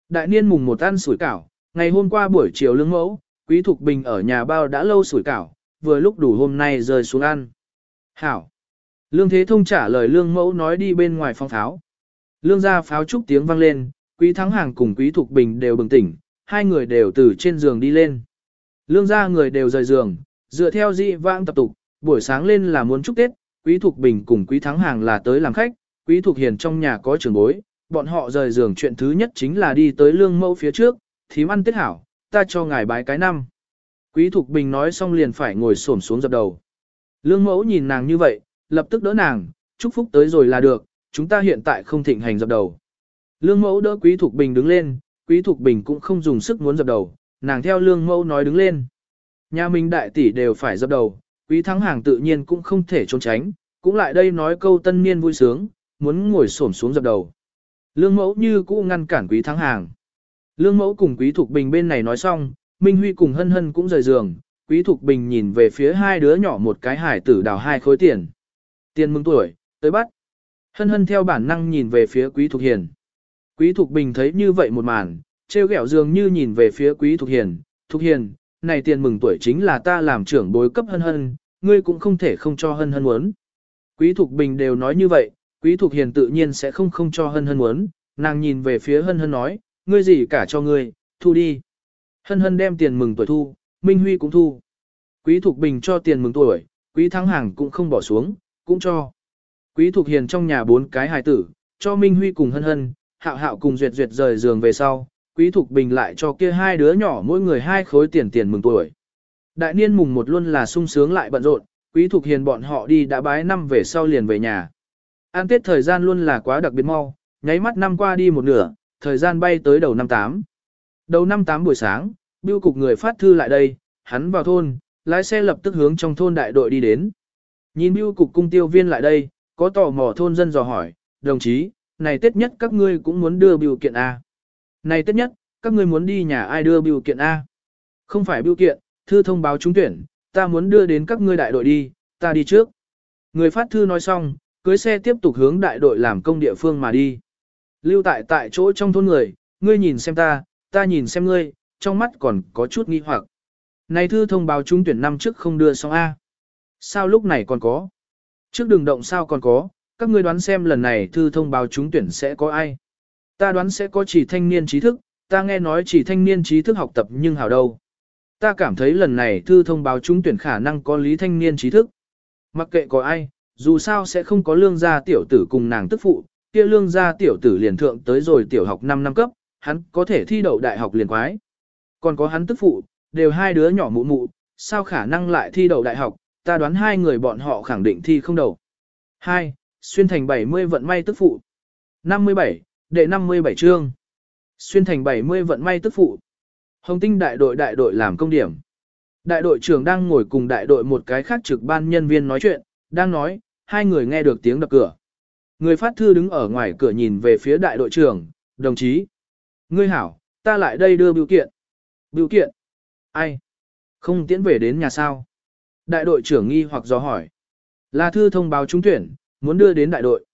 Đại niên mùng một ăn sủi cảo, ngày hôm qua buổi chiều lương mẫu, quý thục bình ở nhà bao đã lâu sủi cảo, vừa lúc đủ hôm nay rời xuống ăn. Hảo. Lương Thế Thông trả lời lương mẫu nói đi bên ngoài phóng pháo. Lương gia pháo trúc tiếng vang lên, quý thắng hàng cùng quý thục bình đều bừng tỉnh, hai người đều từ trên giường đi lên. Lương gia người đều rời giường, dựa theo dị vãng tập tục, buổi sáng lên là muốn chúc Tết, quý thục bình cùng quý thắng hàng là tới làm khách, quý thục hiền trong nhà có trường bối, bọn họ rời giường chuyện thứ nhất chính là đi tới lương mẫu phía trước, thím ăn Tết hảo, ta cho ngài bái cái năm. Quý thục bình nói xong liền phải ngồi xổm xuống dập đầu. Lương mẫu nhìn nàng như vậy, lập tức đỡ nàng, chúc phúc tới rồi là được, chúng ta hiện tại không thịnh hành dập đầu. Lương mẫu đỡ Quý Thục Bình đứng lên, Quý Thục Bình cũng không dùng sức muốn dập đầu, nàng theo lương mẫu nói đứng lên. Nhà mình đại tỷ đều phải dập đầu, Quý Thắng Hàng tự nhiên cũng không thể trốn tránh, cũng lại đây nói câu tân niên vui sướng, muốn ngồi xổm xuống dập đầu. Lương mẫu như cũ ngăn cản Quý Thắng Hàng. Lương mẫu cùng Quý Thục Bình bên này nói xong, Minh Huy cùng Hân Hân cũng rời giường, Quý Thục Bình nhìn về phía hai đứa nhỏ một cái hải tử đào hai khối tiền. Tiền mừng tuổi, tới bắt. Hân hân theo bản năng nhìn về phía Quý Thục Hiền. Quý Thục Bình thấy như vậy một màn, Trêu ghẹo dường như nhìn về phía Quý Thục Hiền. Thục Hiền, này tiền mừng tuổi chính là ta làm trưởng bối cấp hân hân, ngươi cũng không thể không cho hân hân muốn. Quý Thục Bình đều nói như vậy, Quý Thục Hiền tự nhiên sẽ không không cho hân hân muốn. Nàng nhìn về phía hân hân nói, ngươi gì cả cho ngươi, thu đi. Hân hân đem tiền mừng tuổi thu, Minh Huy cũng thu. Quý Thục Bình cho tiền mừng tuổi, Quý Thắng Hàng cũng không bỏ xuống, cũng cho. Quý Thục Hiền trong nhà bốn cái hài tử, cho Minh Huy cùng hân hân, hạo hạo cùng duyệt duyệt rời giường về sau, Quý Thục Bình lại cho kia hai đứa nhỏ mỗi người hai khối tiền tiền mừng tuổi. Đại niên mùng một luôn là sung sướng lại bận rộn, Quý Thục Hiền bọn họ đi đã bái năm về sau liền về nhà. An Tết thời gian luôn là quá đặc biệt mau, nháy mắt năm qua đi một nửa, thời gian bay tới đầu năm 8. Đầu năm 8 buổi sáng, biêu cục người phát thư lại đây, hắn vào thôn, lái xe lập tức hướng trong thôn đại đội đi đến. Nhìn biêu cục cung tiêu viên lại đây, có tò mò thôn dân dò hỏi, đồng chí, này Tết nhất các ngươi cũng muốn đưa biểu kiện A. Này Tết nhất, các ngươi muốn đi nhà ai đưa biểu kiện A. Không phải biểu kiện, thư thông báo trúng tuyển, ta muốn đưa đến các ngươi đại đội đi, ta đi trước. Người phát thư nói xong, cưới xe tiếp tục hướng đại đội làm công địa phương mà đi. Lưu tại tại chỗ trong thôn người, ngươi nhìn xem ta, ta nhìn xem ngươi, trong mắt còn có chút nghi hoặc. Này thư thông báo trúng tuyển năm trước không đưa xong A. Sao lúc này còn có? Trước đường động sao còn có, các ngươi đoán xem lần này thư thông báo trúng tuyển sẽ có ai. Ta đoán sẽ có chỉ thanh niên trí thức, ta nghe nói chỉ thanh niên trí thức học tập nhưng hào đâu. Ta cảm thấy lần này thư thông báo trúng tuyển khả năng có lý thanh niên trí thức. Mặc kệ có ai, dù sao sẽ không có lương gia tiểu tử cùng nàng tức phụ, kia lương gia tiểu tử liền thượng tới rồi tiểu học 5 năm cấp, hắn có thể thi đậu đại học liền quái. Còn có hắn tức phụ, đều hai đứa nhỏ mụ mụ, sao khả năng lại thi đậu đại học, ta đoán hai người bọn họ khẳng định thi không đầu. 2. Xuyên thành 70 vận may tức phụ. 57, đệ 57 chương. Xuyên thành 70 vận may tức phụ. Hồng tinh đại đội đại đội làm công điểm. Đại đội trưởng đang ngồi cùng đại đội một cái khác trực ban nhân viên nói chuyện, đang nói, hai người nghe được tiếng đập cửa. Người phát thư đứng ở ngoài cửa nhìn về phía đại đội trưởng, đồng chí. Ngươi hảo, ta lại đây đưa biểu kiện. Biểu kiện? Ai? Không tiễn về đến nhà sao? Đại đội trưởng nghi hoặc do hỏi. Là thư thông báo trúng tuyển, muốn đưa đến đại đội.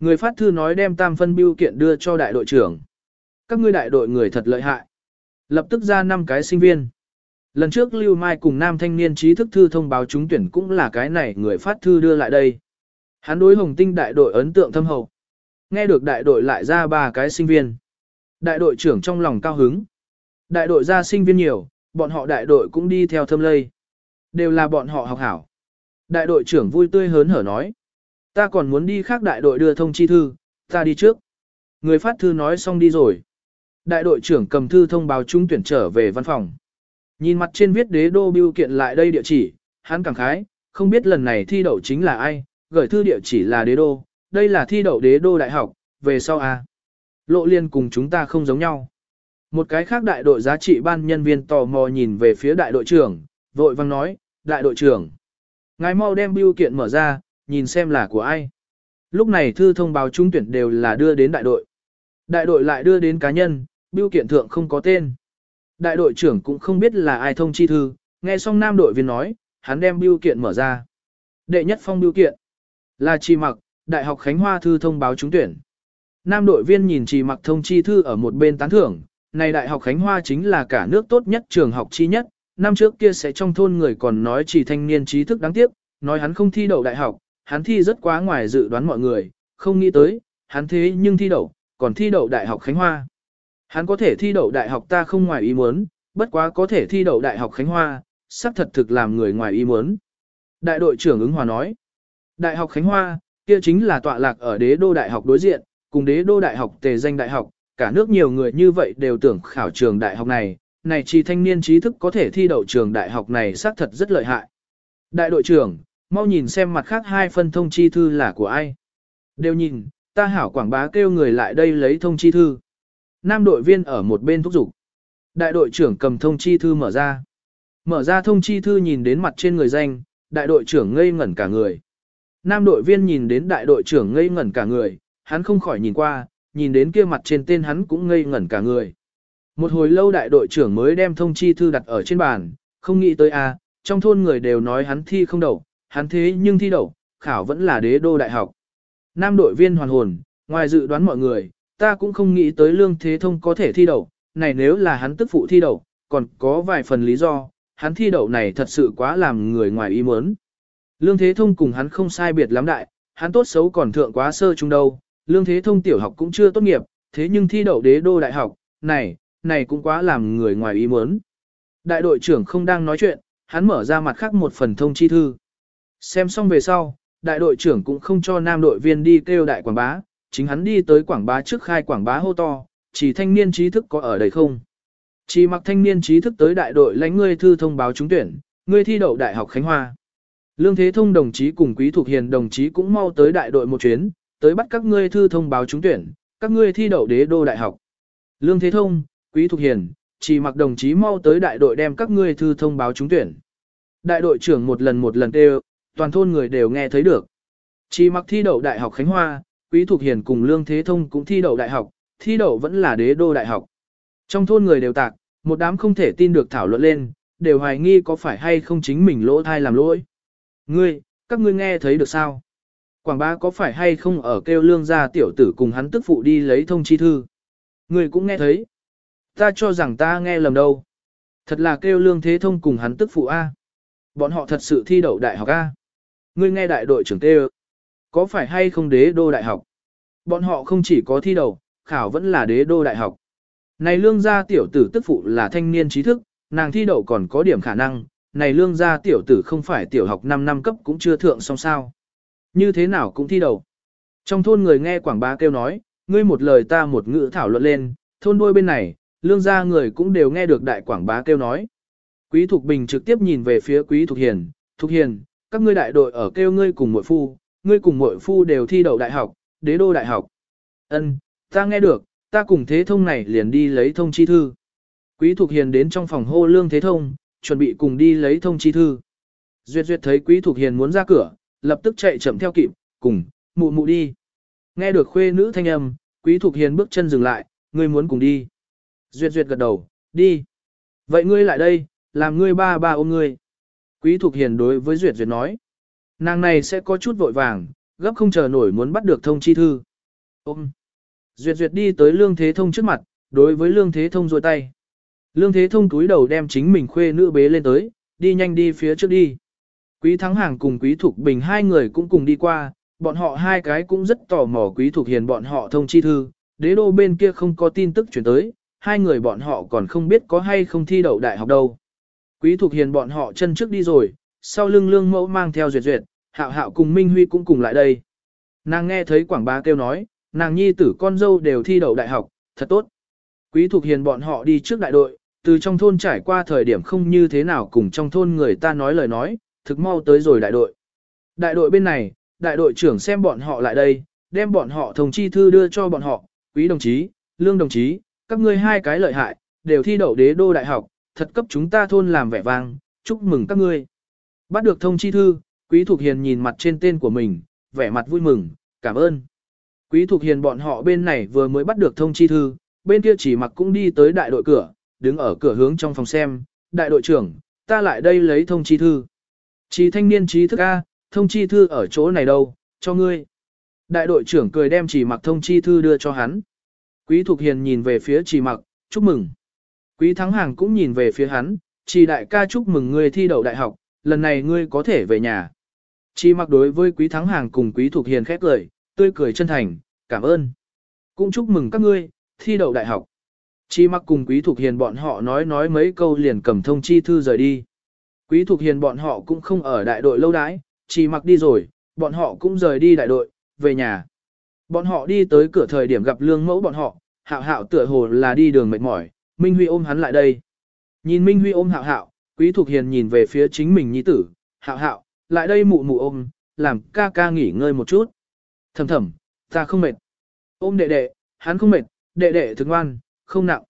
Người phát thư nói đem tam phân biêu kiện đưa cho đại đội trưởng. Các ngươi đại đội người thật lợi hại. Lập tức ra năm cái sinh viên. Lần trước Lưu Mai cùng nam thanh niên trí thức thư thông báo trúng tuyển cũng là cái này người phát thư đưa lại đây. Hắn đối hồng tinh đại đội ấn tượng thâm hậu. Nghe được đại đội lại ra ba cái sinh viên. Đại đội trưởng trong lòng cao hứng. Đại đội ra sinh viên nhiều, bọn họ đại đội cũng đi theo thâm lây. Đều là bọn họ học hảo. Đại đội trưởng vui tươi hớn hở nói. Ta còn muốn đi khác đại đội đưa thông chi thư, ta đi trước. Người phát thư nói xong đi rồi. Đại đội trưởng cầm thư thông báo chúng tuyển trở về văn phòng. Nhìn mặt trên viết đế đô biêu kiện lại đây địa chỉ, hắn cảm khái, không biết lần này thi đậu chính là ai, gửi thư địa chỉ là đế đô, đây là thi đậu đế đô đại học, về sau a Lộ liên cùng chúng ta không giống nhau. Một cái khác đại đội giá trị ban nhân viên tò mò nhìn về phía đại đội trưởng, vội vang nói, đại đội trưởng. Ngài mau đem biêu kiện mở ra, nhìn xem là của ai. Lúc này thư thông báo trúng tuyển đều là đưa đến đại đội. Đại đội lại đưa đến cá nhân, biêu kiện thượng không có tên. Đại đội trưởng cũng không biết là ai thông chi thư, nghe xong nam đội viên nói, hắn đem biêu kiện mở ra. Đệ nhất phong biêu kiện là Trì Mặc, Đại học Khánh Hoa thư thông báo trúng tuyển. Nam đội viên nhìn Trì Mặc thông chi thư ở một bên tán thưởng, này Đại học Khánh Hoa chính là cả nước tốt nhất trường học chi nhất, năm trước kia sẽ trong thôn người còn nói chỉ thanh niên trí thức đáng tiếc, nói hắn không thi đậu đại học, hắn thi rất quá ngoài dự đoán mọi người, không nghĩ tới, hắn thế nhưng thi đậu, còn thi đậu đại học Khánh Hoa. Hắn có thể thi đậu đại học ta không ngoài ý muốn, bất quá có thể thi đậu đại học Khánh Hoa, sắp thật thực làm người ngoài ý muốn. Đại đội trưởng ứng hòa nói, đại học Khánh Hoa, kia chính là tọa lạc ở đế đô đại học đối diện, cùng đế đô đại học tề danh đại học, cả nước nhiều người như vậy đều tưởng khảo trường đại học này, này chỉ thanh niên trí thức có thể thi đậu trường đại học này xác thật rất lợi hại. Đại đội trưởng, mau nhìn xem mặt khác hai phân thông chi thư là của ai. Đều nhìn, ta hảo quảng bá kêu người lại đây lấy thông chi thư. Nam đội viên ở một bên thúc giục. Đại đội trưởng cầm thông chi thư mở ra. Mở ra thông chi thư nhìn đến mặt trên người danh, đại đội trưởng ngây ngẩn cả người. Nam đội viên nhìn đến đại đội trưởng ngây ngẩn cả người, hắn không khỏi nhìn qua, nhìn đến kia mặt trên tên hắn cũng ngây ngẩn cả người. Một hồi lâu đại đội trưởng mới đem thông chi thư đặt ở trên bàn, không nghĩ tới a, trong thôn người đều nói hắn thi không đậu, hắn thế nhưng thi đậu, khảo vẫn là đế đô đại học. Nam đội viên hoàn hồn, ngoài dự đoán mọi người, ta cũng không nghĩ tới lương thế thông có thể thi đậu, này nếu là hắn tức phụ thi đậu, còn có vài phần lý do, hắn thi đậu này thật sự quá làm người ngoài ý muốn. Lương thế thông cùng hắn không sai biệt lắm đại, hắn tốt xấu còn thượng quá sơ trung đâu, lương thế thông tiểu học cũng chưa tốt nghiệp, thế nhưng thi đậu đế đô đại học, này, này cũng quá làm người ngoài ý muốn. Đại đội trưởng không đang nói chuyện, hắn mở ra mặt khác một phần thông chi thư. Xem xong về sau, đại đội trưởng cũng không cho nam đội viên đi kêu đại quảng bá, chính hắn đi tới quảng bá trước khai quảng bá hô to, chỉ thanh niên trí thức có ở đây không? Chỉ mặc thanh niên trí thức tới đại đội lãnh ngươi thư thông báo trúng tuyển, ngươi thi đậu đại học Khánh Hoa. Lương Thế Thông đồng chí cùng Quý Thục Hiền đồng chí cũng mau tới đại đội một chuyến, tới bắt các ngươi thư thông báo trúng tuyển, các ngươi thi đậu đế đô đại học. Lương Thế Thông, Quý Thục Hiền, chỉ mặc đồng chí mau tới đại đội đem các ngươi thư thông báo trúng tuyển. Đại đội trưởng một lần một lần kêu, toàn thôn người đều nghe thấy được. Chỉ mặc thi đậu đại học Khánh Hoa, Quý Thục Hiền cùng Lương Thế Thông cũng thi đậu đại học, thi đậu vẫn là đế đô đại học. Trong thôn người đều tạc, một đám không thể tin được thảo luận lên, đều hoài nghi có phải hay không chính mình lỗ thai làm lỗi. Ngươi, các ngươi nghe thấy được sao? Quảng bá có phải hay không ở kêu lương gia tiểu tử cùng hắn tức phụ đi lấy thông chi thư? Ngươi cũng nghe thấy. Ta cho rằng ta nghe lầm đâu. Thật là kêu lương thế thông cùng hắn tức phụ A. Bọn họ thật sự thi đậu đại học A. Ngươi nghe đại đội trưởng tê Có phải hay không đế đô đại học? Bọn họ không chỉ có thi đậu, khảo vẫn là đế đô đại học. Này lương gia tiểu tử tức phụ là thanh niên trí thức, nàng thi đậu còn có điểm khả năng, này lương gia tiểu tử không phải tiểu học 5 năm cấp cũng chưa thượng xong sao. Như thế nào cũng thi đậu. Trong thôn người nghe quảng bá kêu nói, ngươi một lời ta một ngữ thảo luận lên, thôn đôi bên này, lương gia người cũng đều nghe được đại quảng bá kêu nói. Quý Thục Bình trực tiếp nhìn về phía Quý Thục Hiền, Thục Hiền, các ngươi đại đội ở kêu ngươi cùng muội phu, ngươi cùng muội phu đều thi đậu đại học, đế đô đại học. Ân, ta nghe được, ta cùng thế thông này liền đi lấy thông chi thư. Quý Thục Hiền đến trong phòng hô lương thế thông, chuẩn bị cùng đi lấy thông chi thư. Duyệt Duyệt thấy Quý Thục Hiền muốn ra cửa, lập tức chạy chậm theo kịp, cùng, mụ mụ đi. Nghe được khuê nữ thanh âm, Quý Thục Hiền bước chân dừng lại, ngươi muốn cùng đi. Duyệt Duyệt gật đầu, đi. Vậy ngươi lại đây, làm ngươi ba ba ôm ngươi. Quý Thục Hiền đối với Duyệt Duyệt nói. Nàng này sẽ có chút vội vàng, gấp không chờ nổi muốn bắt được thông chi thư. Ôm. Duyệt Duyệt đi tới Lương Thế Thông trước mặt, đối với Lương Thế Thông rôi tay. Lương Thế Thông túi đầu đem chính mình khuê nữ bế lên tới, đi nhanh đi phía trước đi. Quý Thắng Hàng cùng Quý Thục Bình hai người cũng cùng đi qua, bọn họ hai cái cũng rất tò mò Quý Thục Hiền bọn họ thông chi thư, đế đô bên kia không có tin tức chuyển tới, hai người bọn họ còn không biết có hay không thi đậu đại học đâu. Quý Thục Hiền bọn họ chân trước đi rồi, sau lưng lương mẫu mang theo duyệt duyệt, hạo hạo cùng Minh Huy cũng cùng lại đây. Nàng nghe thấy quảng bá kêu nói, nàng nhi tử con dâu đều thi đậu đại học, thật tốt. Quý Thục Hiền bọn họ đi trước đại đội, từ trong thôn trải qua thời điểm không như thế nào cùng trong thôn người ta nói lời nói, thực mau tới rồi đại đội. Đại đội bên này, đại đội trưởng xem bọn họ lại đây, đem bọn họ thông chi thư đưa cho bọn họ, quý đồng chí, lương đồng chí, các ngươi hai cái lợi hại, đều thi đậu đế đô đại học, thật cấp chúng ta thôn làm vẻ vang, chúc mừng các ngươi. Bắt được thông chi thư, quý thục hiền nhìn mặt trên tên của mình, vẻ mặt vui mừng, cảm ơn. Quý thục hiền bọn họ bên này vừa mới bắt được thông chi thư, bên kia chỉ mặc cũng đi tới đại đội cửa, đứng ở cửa hướng trong phòng xem, đại đội trưởng, ta lại đây lấy thông chi thư. Chỉ thanh niên trí thức A, thông chi thư ở chỗ này đâu, cho ngươi. Đại đội trưởng cười đem chỉ mặc thông chi thư đưa cho hắn. Quý Thục Hiền nhìn về phía chỉ mặc, chúc mừng. Quý Thắng Hàng cũng nhìn về phía hắn, chỉ đại ca chúc mừng ngươi thi đậu đại học, lần này ngươi có thể về nhà. Chỉ mặc đối với Quý Thắng Hàng cùng Quý Thục Hiền khép cười, tươi cười chân thành, cảm ơn. Cũng chúc mừng các ngươi, thi đậu đại học. Chỉ mặc cùng Quý Thục Hiền bọn họ nói nói mấy câu liền cầm thông chi thư rời đi. Quý Thục Hiền bọn họ cũng không ở đại đội lâu đãi, chỉ mặc đi rồi, bọn họ cũng rời đi đại đội, về nhà. Bọn họ đi tới cửa thời điểm gặp lương mẫu bọn họ, hạo hạo tựa hồ là đi đường mệt mỏi, Minh Huy ôm hắn lại đây. Nhìn Minh Huy ôm hạo hạo, Quý Thục Hiền nhìn về phía chính mình nhi tử, hạo hạo, lại đây mụ mụ ôm, làm ca ca nghỉ ngơi một chút. Thầm thầm, ta không mệt. Ôm đệ đệ, hắn không mệt, đệ đệ thức ngoan, không nặng.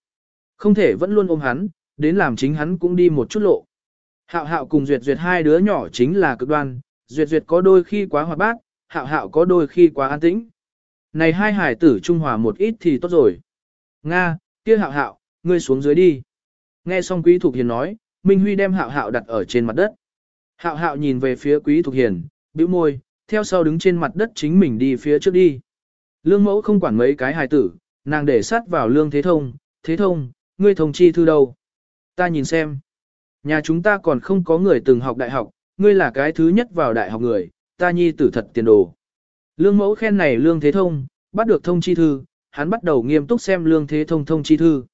Không thể vẫn luôn ôm hắn, đến làm chính hắn cũng đi một chút lộ. Hạo hạo cùng duyệt duyệt hai đứa nhỏ chính là cực đoan, duyệt duyệt có đôi khi quá hoạt bát, hạo hạo có đôi khi quá an tĩnh. Này hai hải tử trung hòa một ít thì tốt rồi. Nga, kia hạo hạo, ngươi xuống dưới đi. Nghe xong quý thục hiền nói, Minh Huy đem hạo hạo đặt ở trên mặt đất. Hạo hạo nhìn về phía quý thục hiền, bĩu môi, theo sau đứng trên mặt đất chính mình đi phía trước đi. Lương mẫu không quản mấy cái hài tử, nàng để sát vào lương thế thông, thế thông, ngươi thông chi thư đâu? Ta nhìn xem. Nhà chúng ta còn không có người từng học đại học, ngươi là cái thứ nhất vào đại học người, ta nhi tử thật tiền đồ. Lương mẫu khen này lương thế thông, bắt được thông chi thư, hắn bắt đầu nghiêm túc xem lương thế thông thông chi thư.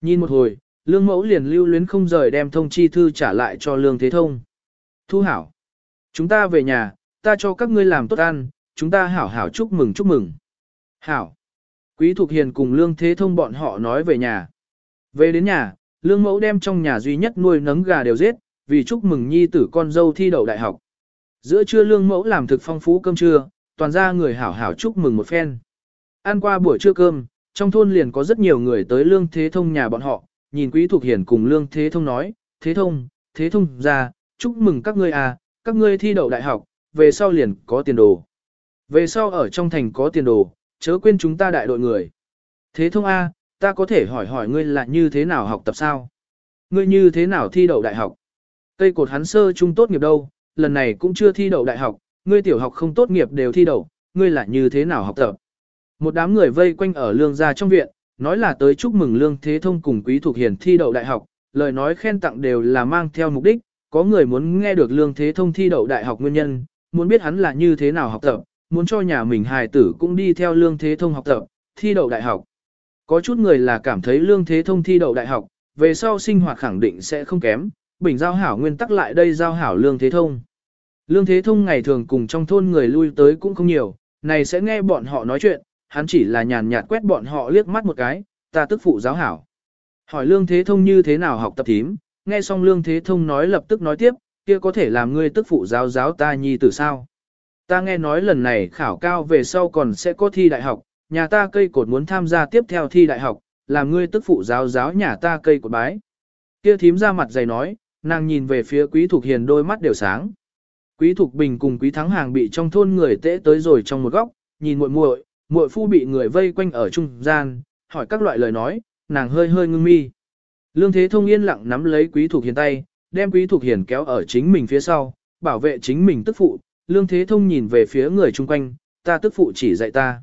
Nhìn một hồi, lương mẫu liền lưu luyến không rời đem thông chi thư trả lại cho lương thế thông. Thu hảo. Chúng ta về nhà, ta cho các ngươi làm tốt ăn, chúng ta hảo hảo chúc mừng chúc mừng. Hảo. Quý Thục Hiền cùng Lương Thế Thông bọn họ nói về nhà. Về đến nhà, Lương Mẫu đem trong nhà duy nhất nuôi nấng gà đều giết, vì chúc mừng nhi tử con dâu thi đậu đại học. Giữa trưa Lương Mẫu làm thực phong phú cơm trưa, toàn ra người hảo hảo chúc mừng một phen. Ăn qua buổi trưa cơm, trong thôn liền có rất nhiều người tới Lương Thế Thông nhà bọn họ, nhìn Quý Thục hiển cùng Lương Thế Thông nói, Thế Thông, Thế Thông ra, chúc mừng các ngươi à, các ngươi thi đậu đại học, về sau liền có tiền đồ. Về sau ở trong thành có tiền đồ, chớ quên chúng ta đại đội người. Thế thông A, ta có thể hỏi hỏi ngươi là như thế nào học tập sao? Ngươi như thế nào thi đậu đại học? Cây cột hắn sơ trung tốt nghiệp đâu, lần này cũng chưa thi đậu đại học, ngươi tiểu học không tốt nghiệp đều thi đậu, ngươi là như thế nào học tập? Một đám người vây quanh ở lương gia trong viện, nói là tới chúc mừng lương thế thông cùng quý thuộc hiền thi đậu đại học, lời nói khen tặng đều là mang theo mục đích, có người muốn nghe được lương thế thông thi đậu đại học nguyên nhân, muốn biết hắn là như thế nào học tập, muốn cho nhà mình hài tử cũng đi theo lương thế thông học tập, thi đậu đại học. Có chút người là cảm thấy lương thế thông thi đậu đại học, về sau sinh hoạt khẳng định sẽ không kém, bình giao hảo nguyên tắc lại đây giao hảo lương thế thông. Lương thế thông ngày thường cùng trong thôn người lui tới cũng không nhiều, này sẽ nghe bọn họ nói chuyện, hắn chỉ là nhàn nhạt quét bọn họ liếc mắt một cái, ta tức phụ giáo hảo. Hỏi lương thế thông như thế nào học tập thím, nghe xong lương thế thông nói lập tức nói tiếp, kia có thể làm ngươi tức phụ giáo giáo ta nhi tử sao. Ta nghe nói lần này khảo cao về sau còn sẽ có thi đại học, nhà ta cây cột muốn tham gia tiếp theo thi đại học, làm ngươi tức phụ giáo giáo nhà ta cây cột bái. Kia thím ra mặt dày nói, nàng nhìn về phía quý thuộc hiền đôi mắt đều sáng. Quý thục bình cùng quý thắng hàng bị trong thôn người tễ tới rồi trong một góc, nhìn muội muội, muội phu bị người vây quanh ở trung gian, hỏi các loại lời nói, nàng hơi hơi ngưng mi. Lương Thế Thông yên lặng nắm lấy Quý Thục Hiền tay, đem Quý Thục Hiền kéo ở chính mình phía sau, bảo vệ chính mình tức phụ. Lương Thế Thông nhìn về phía người chung quanh, ta tức phụ chỉ dạy ta.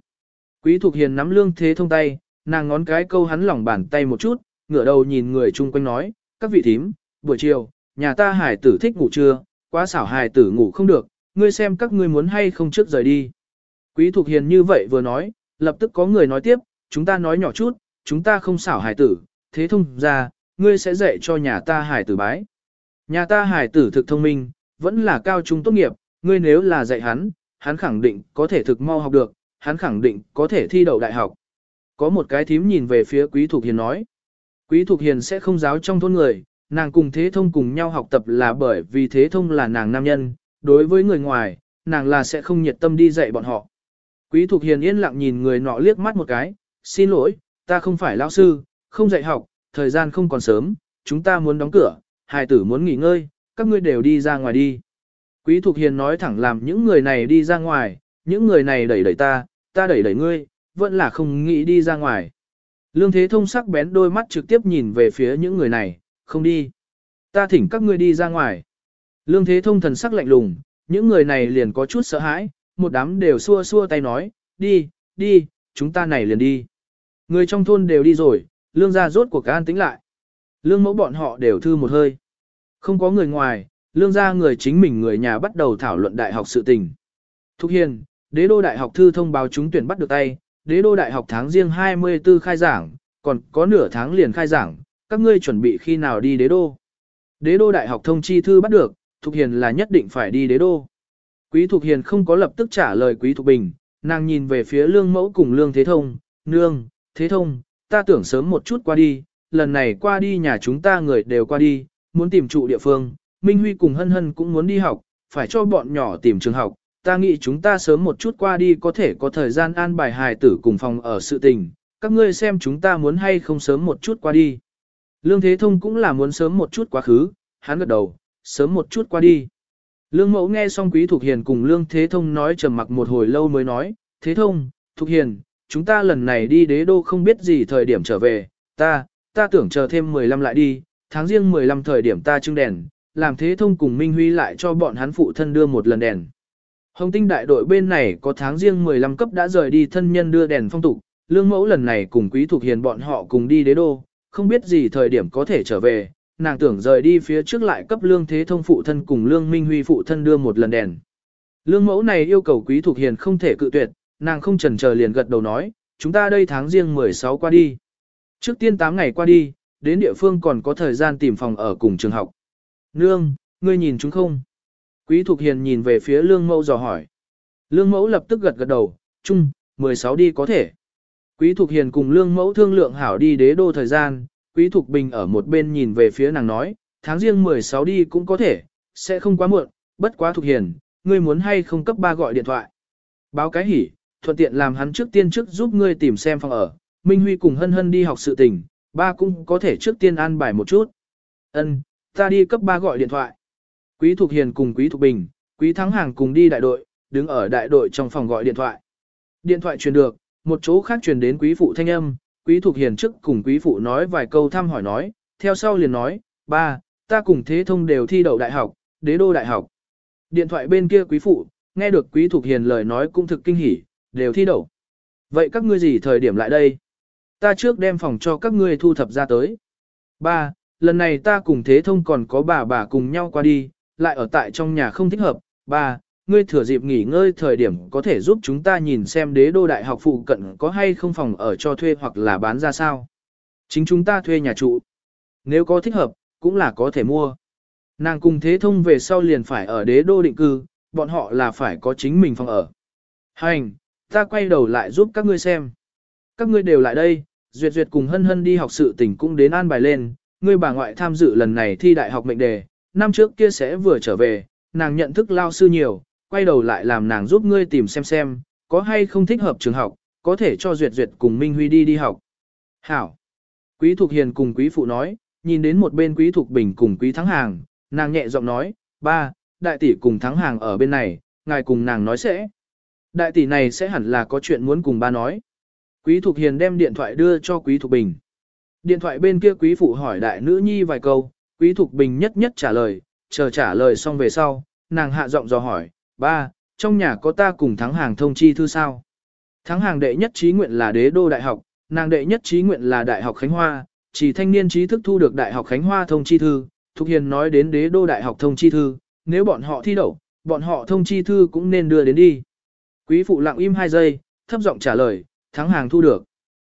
Quý Thục Hiền nắm Lương Thế Thông tay, nàng ngón cái câu hắn lòng bàn tay một chút, ngửa đầu nhìn người chung quanh nói, các vị thím, buổi chiều, nhà ta hải tử thích ngủ trưa, quá xảo hải tử ngủ không được, ngươi xem các ngươi muốn hay không trước rời đi. Quý Thục Hiền như vậy vừa nói, lập tức có người nói tiếp, chúng ta nói nhỏ chút, chúng ta không xảo hải tử, thế thông ra, ngươi sẽ dạy cho nhà ta hải tử bái. Nhà ta hải tử thực thông minh, vẫn là cao trung tốt nghiệp, ngươi nếu là dạy hắn, hắn khẳng định có thể thực mau học được, hắn khẳng định có thể thi đậu đại học. Có một cái thím nhìn về phía Quý Thục Hiền nói. Quý Thục Hiền sẽ không giáo trong thôn người, nàng cùng Thế Thông cùng nhau học tập là bởi vì Thế Thông là nàng nam nhân, đối với người ngoài, nàng là sẽ không nhiệt tâm đi dạy bọn họ. Quý Thục Hiền yên lặng nhìn người nọ liếc mắt một cái, xin lỗi, ta không phải lão sư, không dạy học, thời gian không còn sớm, chúng ta muốn đóng cửa, hài tử muốn nghỉ ngơi, các ngươi đều đi ra ngoài đi. Quý Thục Hiền nói thẳng làm những người này đi ra ngoài, những người này đẩy đẩy ta, ta đẩy đẩy ngươi, vẫn là không nghĩ đi ra ngoài. Lương Thế Thông sắc bén đôi mắt trực tiếp nhìn về phía những người này, không đi. Ta thỉnh các ngươi đi ra ngoài. Lương Thế Thông thần sắc lạnh lùng, những người này liền có chút sợ hãi, một đám đều xua xua tay nói, đi, đi, chúng ta này liền đi. Người trong thôn đều đi rồi, lương gia rốt cuộc an tĩnh lại. Lương mẫu bọn họ đều thư một hơi. Không có người ngoài, lương gia người chính mình người nhà bắt đầu thảo luận đại học sự tình. Thúc Hiền, đế đô đại học thư thông báo chúng tuyển bắt được tay, đế đô đại học tháng riêng 24 khai giảng, còn có nửa tháng liền khai giảng, các ngươi chuẩn bị khi nào đi đế đô. Đế đô đại học thông chi thư bắt được, Thục Hiền là nhất định phải đi đế đô. Quý Thục Hiền không có lập tức trả lời Quý Thục Bình, nàng nhìn về phía lương mẫu cùng lương thế thông, nương, thế thông, ta tưởng sớm một chút qua đi, lần này qua đi nhà chúng ta người đều qua đi, muốn tìm trụ địa phương, Minh Huy cùng Hân Hân cũng muốn đi học, phải cho bọn nhỏ tìm trường học, ta nghĩ chúng ta sớm một chút qua đi có thể có thời gian an bài hài tử cùng phòng ở sự tình, các ngươi xem chúng ta muốn hay không sớm một chút qua đi. Lương Thế Thông cũng là muốn sớm một chút quá khứ, hắn gật đầu, sớm một chút qua đi. Lương Mẫu nghe xong Quý Thục Hiền cùng Lương Thế Thông nói trầm mặc một hồi lâu mới nói, Thế Thông, Thục Hiền, chúng ta lần này đi đế đô không biết gì thời điểm trở về, ta, ta tưởng chờ thêm 15 lại đi, tháng riêng 15 thời điểm ta trưng đèn, làm Thế Thông cùng Minh Huy lại cho bọn hắn phụ thân đưa một lần đèn. Hồng tinh đại đội bên này có tháng riêng 15 cấp đã rời đi thân nhân đưa đèn phong tục, lương mẫu lần này cùng quý Thục hiền bọn họ cùng đi đế đô, không biết gì thời điểm có thể trở về, nàng tưởng rời đi phía trước lại cấp lương thế thông phụ thân cùng lương minh huy phụ thân đưa một lần đèn. Lương mẫu này yêu cầu quý thuộc hiền không thể cự tuyệt, nàng không chần chờ liền gật đầu nói, chúng ta đây tháng riêng 16 qua đi. Trước tiên 8 ngày qua đi, đến địa phương còn có thời gian tìm phòng ở cùng trường học. Nương, ngươi nhìn chúng không? Quý Thục Hiền nhìn về phía Lương Mẫu dò hỏi. Lương Mẫu lập tức gật gật đầu, chung, 16 đi có thể. Quý Thục Hiền cùng Lương Mẫu thương lượng hảo đi đế đô thời gian, Quý Thục Bình ở một bên nhìn về phía nàng nói, tháng riêng 16 đi cũng có thể, sẽ không quá muộn, bất quá Thục Hiền, ngươi muốn hay không cấp ba gọi điện thoại. Báo cái hỉ, thuận tiện làm hắn trước tiên trước giúp ngươi tìm xem phòng ở, Minh Huy cùng Hân Hân đi học sự tình, ba cũng có thể trước tiên an bài một chút. Ân, ta đi cấp ba gọi điện thoại. Quý Thục Hiền cùng Quý Thục Bình, Quý Thắng Hàng cùng đi đại đội, đứng ở đại đội trong phòng gọi điện thoại. Điện thoại truyền được, một chỗ khác truyền đến Quý Phụ thanh âm, Quý thuộc Hiền trước cùng Quý Phụ nói vài câu thăm hỏi nói, theo sau liền nói, ba, ta cùng Thế Thông đều thi đậu đại học, đế đô đại học. Điện thoại bên kia Quý Phụ, nghe được Quý thuộc Hiền lời nói cũng thực kinh hỉ, đều thi đậu. Vậy các ngươi gì thời điểm lại đây? Ta trước đem phòng cho các ngươi thu thập ra tới. Ba, lần này ta cùng Thế Thông còn có bà bà cùng nhau qua đi, lại ở tại trong nhà không thích hợp. Ba, ngươi thừa dịp nghỉ ngơi thời điểm có thể giúp chúng ta nhìn xem đế đô đại học phụ cận có hay không phòng ở cho thuê hoặc là bán ra sao. Chính chúng ta thuê nhà trụ. Nếu có thích hợp, cũng là có thể mua. Nàng cùng thế thông về sau liền phải ở đế đô định cư, bọn họ là phải có chính mình phòng ở. Hành, ta quay đầu lại giúp các ngươi xem. Các ngươi đều lại đây, Duyệt Duyệt cùng Hân Hân đi học sự tỉnh cũng đến an bài lên, ngươi bà ngoại tham dự lần này thi đại học mệnh đề, năm trước kia sẽ vừa trở về, nàng nhận thức lao sư nhiều, quay đầu lại làm nàng giúp ngươi tìm xem xem, có hay không thích hợp trường học, có thể cho Duyệt Duyệt cùng Minh Huy đi đi học. Hảo. Quý Thục Hiền cùng Quý Phụ nói, nhìn đến một bên Quý Thục Bình cùng Quý Thắng Hàng, nàng nhẹ giọng nói, ba, đại tỷ cùng Thắng Hàng ở bên này, ngài cùng nàng nói sẽ. Đại tỷ này sẽ hẳn là có chuyện muốn cùng ba nói. Quý Thục Hiền đem điện thoại đưa cho Quý Thục Bình. Điện thoại bên kia Quý Phụ hỏi đại nữ nhi vài câu, Quý Thục Bình nhất nhất trả lời, chờ trả lời xong về sau, nàng hạ giọng dò hỏi, ba, trong nhà có ta cùng thắng hàng thông chi thư sao? Thắng hàng đệ nhất trí nguyện là đế đô đại học, nàng đệ nhất trí nguyện là đại học Khánh Hoa, chỉ thanh niên trí thức thu được đại học Khánh Hoa thông chi thư, Thục Hiền nói đến đế đô đại học thông chi thư, nếu bọn họ thi đậu, bọn họ thông chi thư cũng nên đưa đến đi. Quý phụ lặng im hai giây, thấp giọng trả lời, thắng hàng thu được.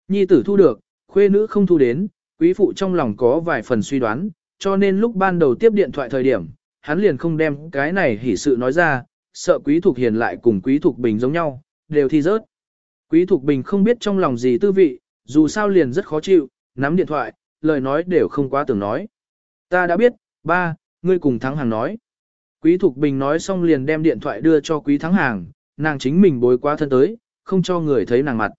Nhi tử thu được, khuê nữ không thu đến, quý phụ trong lòng có vài phần suy đoán, cho nên lúc ban đầu tiếp điện thoại thời điểm, hắn liền không đem cái này hỉ sự nói ra, sợ Quý Thục Hiền lại cùng Quý Thục Bình giống nhau, đều thi rớt. Quý Thục Bình không biết trong lòng gì tư vị, dù sao liền rất khó chịu, nắm điện thoại, lời nói đều không quá tưởng nói. Ta đã biết, ba, ngươi cùng Thắng Hàng nói. Quý Thục Bình nói xong liền đem điện thoại đưa cho Quý Thắng Hàng, nàng chính mình bối quá thân tới, không cho người thấy nàng mặt.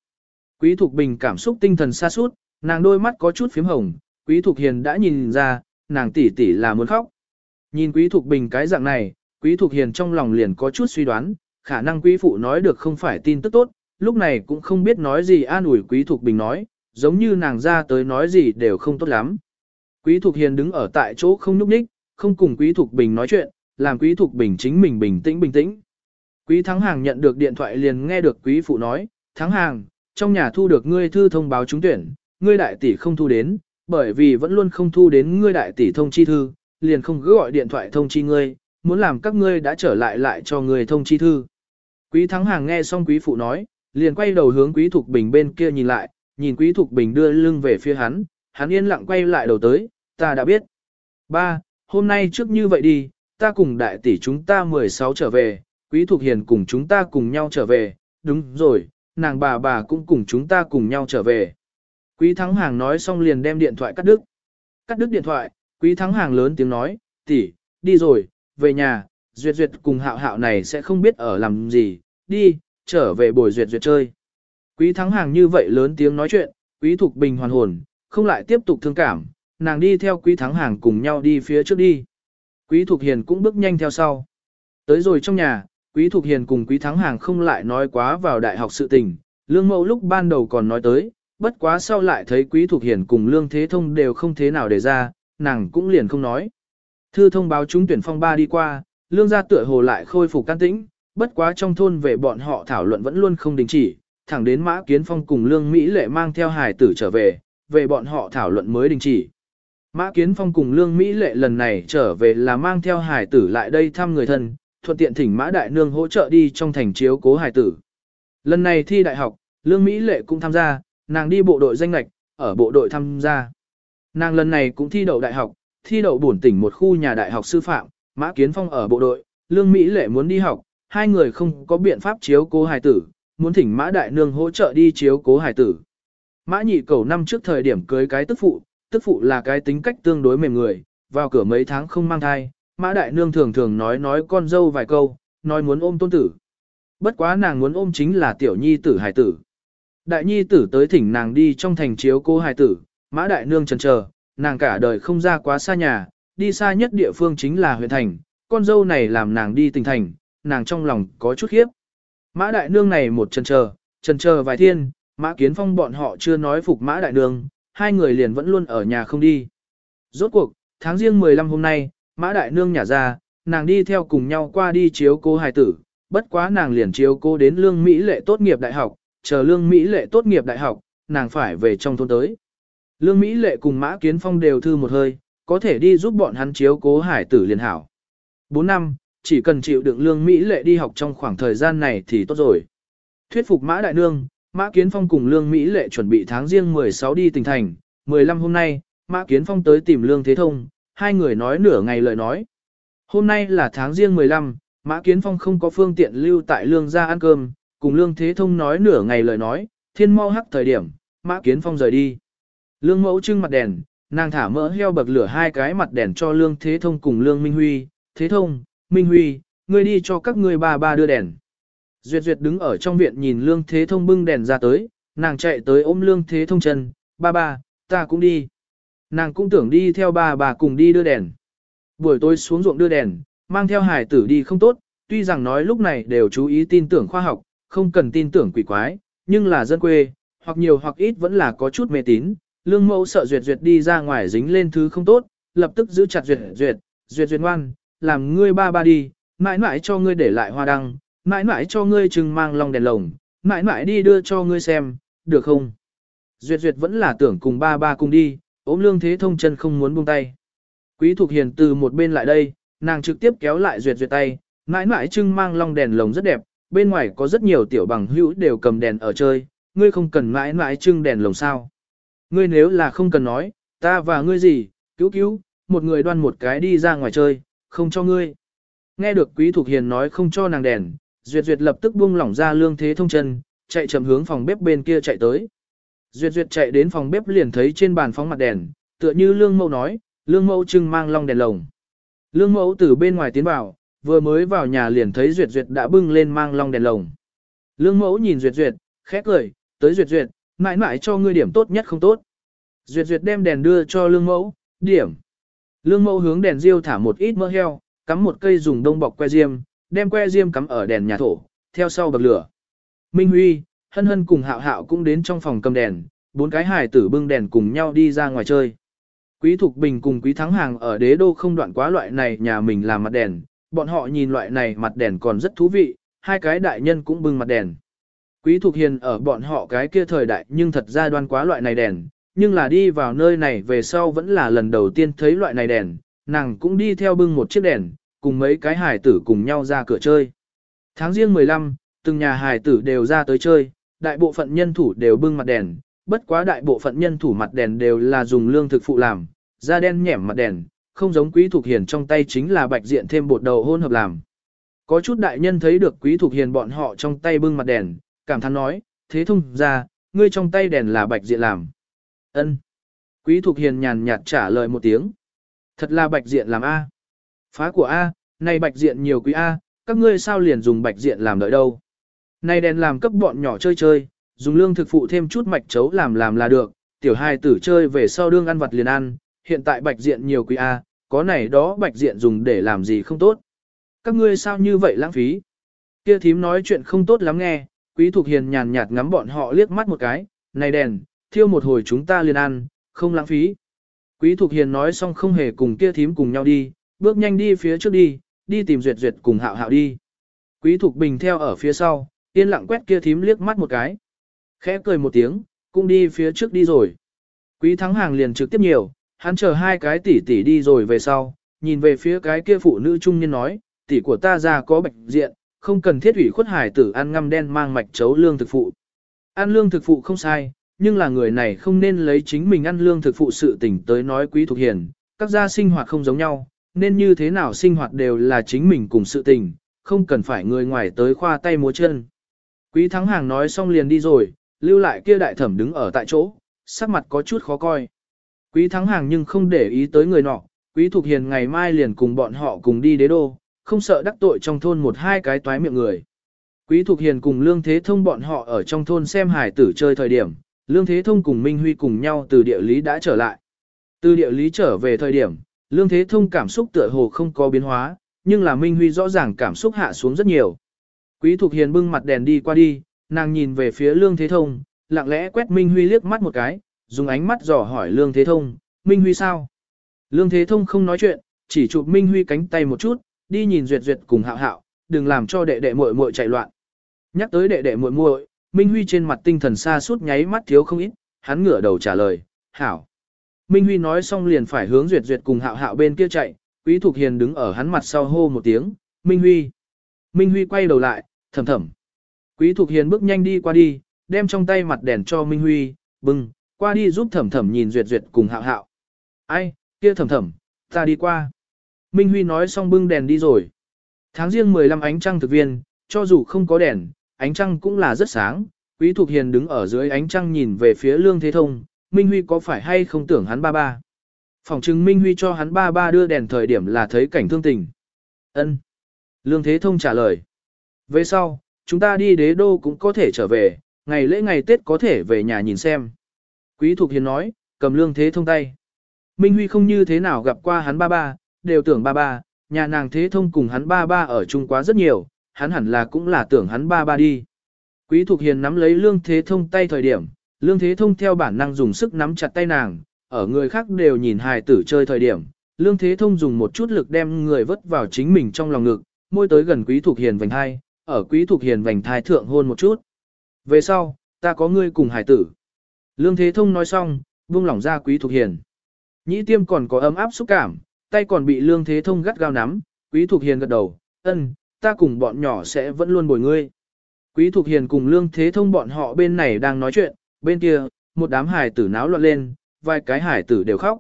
Quý Thục Bình cảm xúc tinh thần xa suốt, nàng đôi mắt có chút phím hồng, Quý Thục Hiền đã nhìn ra, nàng tỷ tỷ là muốn khóc. Nhìn Quý Thục Bình cái dạng này, Quý Thục Hiền trong lòng liền có chút suy đoán, khả năng quý phụ nói được không phải tin tức tốt, lúc này cũng không biết nói gì an ủi Quý Thục Bình nói, giống như nàng ra tới nói gì đều không tốt lắm. Quý Thục Hiền đứng ở tại chỗ không núp ních, không cùng Quý Thục Bình nói chuyện, làm Quý Thục Bình chính mình bình tĩnh bình tĩnh. Quý Thắng Hàng nhận được điện thoại liền nghe được Quý Phụ nói, Thắng Hàng, trong nhà thu được ngươi thư thông báo trúng tuyển, ngươi đại tỷ không thu đến, bởi vì vẫn luôn không thu đến ngươi đại tỷ thông chi thư, liền không cứ gọi điện thoại thông chi ngươi, muốn làm các ngươi đã trở lại lại cho người thông chi thư. Quý Thắng Hàng nghe xong Quý Phụ nói, liền quay đầu hướng Quý Thục Bình bên kia nhìn lại, nhìn Quý Thục Bình đưa lưng về phía hắn, hắn yên lặng quay lại đầu tới, ta đã biết. Ba, hôm nay trước như vậy đi, ta cùng đại tỷ chúng ta 16 trở về, Quý Thục Hiền cùng chúng ta cùng nhau trở về, đúng rồi, nàng bà bà cũng cùng chúng ta cùng nhau trở về. Quý Thắng Hàng nói xong liền đem điện thoại cắt đứt. Cắt đứt điện thoại, Quý Thắng Hàng lớn tiếng nói, tỷ, đi rồi, về nhà, Duyệt Duyệt cùng hạo hạo này sẽ không biết ở làm gì, đi, trở về bồi Duyệt Duyệt chơi. Quý Thắng Hàng như vậy lớn tiếng nói chuyện, Quý Thục Bình hoàn hồn, không lại tiếp tục thương cảm, nàng đi theo Quý Thắng Hàng cùng nhau đi phía trước đi. Quý Thục Hiền cũng bước nhanh theo sau. Tới rồi trong nhà, Quý Thục Hiền cùng Quý Thắng Hàng không lại nói quá vào đại học sự tình, Lương Mẫu lúc ban đầu còn nói tới, bất quá sau lại thấy Quý Thục Hiền cùng Lương Thế Thông đều không thế nào để ra, nàng cũng liền không nói. Thư thông báo chúng tuyển phong ba đi qua, Lương gia tựa hồ lại khôi phục can tĩnh, bất quá trong thôn về bọn họ thảo luận vẫn luôn không đình chỉ, thẳng đến Mã Kiến Phong cùng Lương Mỹ Lệ mang theo hài tử trở về, về bọn họ thảo luận mới đình chỉ. Mã Kiến Phong cùng Lương Mỹ Lệ lần này trở về là mang theo hài tử lại đây thăm người thân, thuận tiện thỉnh Mã Đại Nương hỗ trợ đi trong thành chiếu cố hài tử. Lần này thi đại học, Lương Mỹ Lệ cũng tham gia, nàng đi bộ đội danh lạch, ở bộ đội tham gia. Nàng lần này cũng thi đậu đại học, thi đậu bổn tỉnh một khu nhà đại học sư phạm, Mã Kiến Phong ở bộ đội, Lương Mỹ Lệ muốn đi học, hai người không có biện pháp chiếu cố hài tử, muốn thỉnh Mã Đại Nương hỗ trợ đi chiếu cố hài tử. Mã nhị cầu năm trước thời điểm cưới cái tức phụ, tức phụ là cái tính cách tương đối mềm người, vào cửa mấy tháng không mang thai, Mã Đại Nương thường thường nói nói con dâu vài câu, nói muốn ôm tôn tử. Bất quá nàng muốn ôm chính là tiểu nhi tử hài tử. Đại nhi tử tới thỉnh nàng đi trong thành chiếu cô hài tử, Mã Đại Nương chần chờ, nàng cả đời không ra quá xa nhà, đi xa nhất địa phương chính là huyện thành, con dâu này làm nàng đi tỉnh thành, nàng trong lòng có chút khiếp. Mã Đại Nương này một chân chờ, chân chờ vài thiên, Mã Kiến Phong bọn họ chưa nói phục Mã Đại Nương, hai người liền vẫn luôn ở nhà không đi. Rốt cuộc, tháng riêng 15 hôm nay, Mã Đại Nương nhả ra, nàng đi theo cùng nhau qua đi chiếu cô hài tử, bất quá nàng liền chiếu cô đến lương Mỹ lệ tốt nghiệp đại học, chờ lương Mỹ lệ tốt nghiệp đại học, nàng phải về trong thôn tới. Lương Mỹ lệ cùng Mã Kiến Phong đều thư một hơi, có thể đi giúp bọn hắn chiếu cố hải tử liền hảo. 4 năm, chỉ cần chịu đựng lương Mỹ lệ đi học trong khoảng thời gian này thì tốt rồi. Thuyết phục Mã Đại Nương, Mã Kiến Phong cùng Lương Mỹ Lệ chuẩn bị tháng riêng 16 đi tỉnh thành, 15 hôm nay, Mã Kiến Phong tới tìm Lương Thế Thông, hai người nói nửa ngày lời nói. Hôm nay là tháng riêng 15, Mã Kiến Phong không có phương tiện lưu tại Lương ra ăn cơm, cùng Lương Thế Thông nói nửa ngày lời nói, thiên mau hắc thời điểm, Mã Kiến Phong rời đi. Lương mẫu trưng mặt đèn, nàng thả mỡ heo bậc lửa hai cái mặt đèn cho Lương Thế Thông cùng Lương Minh Huy, Thế Thông, Minh Huy, ngươi đi cho các ngươi ba ba đưa đèn. Duyệt Duyệt đứng ở trong viện nhìn Lương Thế Thông bưng đèn ra tới, nàng chạy tới ôm Lương Thế Thông chân, ba ba, ta cũng đi. Nàng cũng tưởng đi theo ba bà cùng đi đưa đèn. Buổi tối xuống ruộng đưa đèn, mang theo hải tử đi không tốt, tuy rằng nói lúc này đều chú ý tin tưởng khoa học, không cần tin tưởng quỷ quái, nhưng là dân quê, hoặc nhiều hoặc ít vẫn là có chút mê tín. Lương mẫu sợ Duyệt Duyệt đi ra ngoài dính lên thứ không tốt, lập tức giữ chặt Duyệt Duyệt, Duyệt Duyệt ngoan, làm ngươi ba ba đi, mãi mãi cho ngươi để lại hoa đăng, mãi mãi cho ngươi trừng mang lòng đèn lồng, mãi mãi đi đưa cho ngươi xem, được không? Duyệt Duyệt vẫn là tưởng cùng ba ba cùng đi, ốm lương thế thông chân không muốn buông tay. Quý Thục Hiền từ một bên lại đây, nàng trực tiếp kéo lại Duyệt Duyệt tay, mãi mãi trưng mang long đèn lồng rất đẹp, bên ngoài có rất nhiều tiểu bằng hữu đều cầm đèn ở chơi, ngươi không cần mãi mãi trưng đèn lồng sao. Ngươi nếu là không cần nói, ta và ngươi gì, cứu cứu, một người đoan một cái đi ra ngoài chơi, không cho ngươi. Nghe được Quý Thục Hiền nói không cho nàng đèn, Duyệt Duyệt lập tức buông lỏng ra lương thế thông chân, chạy chậm hướng phòng bếp bên kia chạy tới. Duyệt Duyệt chạy đến phòng bếp liền thấy trên bàn phóng mặt đèn, tựa như lương mẫu nói, lương mẫu trưng mang long đèn lồng. Lương mẫu từ bên ngoài tiến vào, vừa mới vào nhà liền thấy Duyệt Duyệt đã bưng lên mang long đèn lồng. Lương mẫu nhìn Duyệt Duyệt, khét cười, tới Duyệt Duyệt, mãi mãi cho ngươi điểm tốt nhất không tốt. Duyệt Duyệt đem đèn đưa cho lương mẫu, điểm. Lương mẫu hướng đèn diêu thả một ít mỡ heo, cắm một cây dùng đông bọc que diêm, đem que diêm cắm ở đèn nhà thổ, theo sau bậc lửa. Minh Huy, hân hân cùng hạo hạo cũng đến trong phòng cầm đèn, bốn cái hải tử bưng đèn cùng nhau đi ra ngoài chơi. Quý Thục Bình cùng Quý Thắng Hàng ở đế đô không đoạn quá loại này nhà mình làm mặt đèn, bọn họ nhìn loại này mặt đèn còn rất thú vị, hai cái đại nhân cũng bưng mặt đèn. Quý Thục Hiền ở bọn họ cái kia thời đại nhưng thật ra đoan quá loại này đèn, nhưng là đi vào nơi này về sau vẫn là lần đầu tiên thấy loại này đèn, nàng cũng đi theo bưng một chiếc đèn, cùng mấy cái hải tử cùng nhau ra cửa chơi. Tháng riêng 15, từng nhà hải tử đều ra tới chơi, đại bộ phận nhân thủ đều bưng mặt đèn, bất quá đại bộ phận nhân thủ mặt đèn đều là dùng lương thực phụ làm, da đen nhẻm mặt đèn, không giống quý thuộc hiền trong tay chính là bạch diện thêm bột đầu hôn hợp làm. Có chút đại nhân thấy được quý thuộc hiền bọn họ trong tay bưng mặt đèn, cảm thán nói, thế thông ra, ngươi trong tay đèn là bạch diện làm. ân Quý Thục hiền nhàn nhạt trả lời một tiếng. Thật là bạch diện làm A. Phá của A, này bạch diện nhiều quý A, các ngươi sao liền dùng bạch diện làm đợi đâu. Này đèn làm cấp bọn nhỏ chơi chơi, dùng lương thực phụ thêm chút mạch chấu làm làm là được, tiểu hai tử chơi về sau đương ăn vặt liền ăn, hiện tại bạch diện nhiều quý A, có này đó bạch diện dùng để làm gì không tốt. Các ngươi sao như vậy lãng phí? Kia thím nói chuyện không tốt lắm nghe, quý thục hiền nhàn nhạt ngắm bọn họ liếc mắt một cái, này đèn, thiêu một hồi chúng ta liền ăn, không lãng phí. Quý thục hiền nói xong không hề cùng kia thím cùng nhau đi, bước nhanh đi phía trước đi, đi tìm duyệt duyệt cùng hạo hạo đi. Quý thục bình theo ở phía sau, yên lặng quét kia thím liếc mắt một cái. Khẽ cười một tiếng, cũng đi phía trước đi rồi. Quý thắng hàng liền trực tiếp nhiều, hắn chờ hai cái tỷ tỷ đi rồi về sau, nhìn về phía cái kia phụ nữ trung niên nói, tỷ của ta ra có bệnh diện, không cần thiết ủy khuất hải tử ăn ngăm đen mang mạch chấu lương thực phụ. Ăn lương thực phụ không sai, nhưng là người này không nên lấy chính mình ăn lương thực phụ sự tỉnh tới nói quý thuộc hiền, các gia sinh hoạt không giống nhau, nên như thế nào sinh hoạt đều là chính mình cùng sự tình, không cần phải người ngoài tới khoa tay múa chân. Quý thắng hàng nói xong liền đi rồi, lưu lại kia đại thẩm đứng ở tại chỗ, sắc mặt có chút khó coi. Quý thắng hàng nhưng không để ý tới người nọ, quý thuộc hiền ngày mai liền cùng bọn họ cùng đi đế đô, không sợ đắc tội trong thôn một hai cái toái miệng người. Quý thục hiền cùng Lương Thế Thông bọn họ ở trong thôn xem hải tử chơi thời điểm, Lương Thế Thông cùng Minh Huy cùng nhau từ địa lý đã trở lại. Từ địa lý trở về thời điểm, Lương Thế Thông cảm xúc tựa hồ không có biến hóa, nhưng là Minh Huy rõ ràng cảm xúc hạ xuống rất nhiều. Quý Thục Hiền bưng mặt đèn đi qua đi, nàng nhìn về phía Lương Thế Thông, lặng lẽ quét Minh Huy liếc mắt một cái, dùng ánh mắt dò hỏi Lương Thế Thông, Minh Huy sao? Lương Thế Thông không nói chuyện, chỉ chụp Minh Huy cánh tay một chút, đi nhìn duyệt duyệt cùng hạo hạo, đừng làm cho đệ đệ muội muội chạy loạn. Nhắc tới đệ đệ muội muội, Minh Huy trên mặt tinh thần xa suốt nháy mắt thiếu không ít, hắn ngửa đầu trả lời, hảo. Minh Huy nói xong liền phải hướng duyệt duyệt cùng hạo hạo bên kia chạy, Quý Thục Hiền đứng ở hắn mặt sau hô một tiếng, Minh Huy. Minh Huy quay đầu lại, thầm thầm. Quý Thục Hiền bước nhanh đi qua đi, đem trong tay mặt đèn cho Minh Huy, bưng, qua đi giúp thầm thầm nhìn duyệt duyệt cùng hạo hạo. Ai, kia thầm thầm, ta đi qua. Minh Huy nói xong bưng đèn đi rồi. Tháng riêng 15 ánh trăng thực viên, cho dù không có đèn, ánh trăng cũng là rất sáng. Quý Thục Hiền đứng ở dưới ánh trăng nhìn về phía Lương Thế Thông, Minh Huy có phải hay không tưởng hắn ba ba. Phòng chứng Minh Huy cho hắn ba ba đưa đèn thời điểm là thấy cảnh thương tình. Ân. Lương Thế Thông trả lời. Về sau, chúng ta đi đế đô cũng có thể trở về, ngày lễ ngày Tết có thể về nhà nhìn xem. Quý Thục Hiền nói, cầm Lương Thế Thông tay. Minh Huy không như thế nào gặp qua hắn ba ba, đều tưởng ba ba, nhà nàng Thế Thông cùng hắn ba ba ở chung quá rất nhiều, hắn hẳn là cũng là tưởng hắn ba ba đi. Quý Thục Hiền nắm lấy Lương Thế Thông tay thời điểm, Lương Thế Thông theo bản năng dùng sức nắm chặt tay nàng, ở người khác đều nhìn hài tử chơi thời điểm. Lương Thế Thông dùng một chút lực đem người vất vào chính mình trong lòng ngực, môi tới gần Quý Thục Hiền vành thai, ở Quý Thục Hiền vành thai thượng hôn một chút. Về sau, ta có ngươi cùng hài tử. Lương Thế Thông nói xong, buông lỏng ra Quý Thục Hiền. Nhĩ tiêm còn có ấm áp xúc cảm, tay còn bị Lương Thế Thông gắt gao nắm, Quý Thục Hiền gật đầu, ân, ta cùng bọn nhỏ sẽ vẫn luôn bồi ngươi. Quý Thục Hiền cùng Lương Thế Thông bọn họ bên này đang nói chuyện, bên kia, một đám hải tử náo loạn lên, vài cái hải tử đều khóc.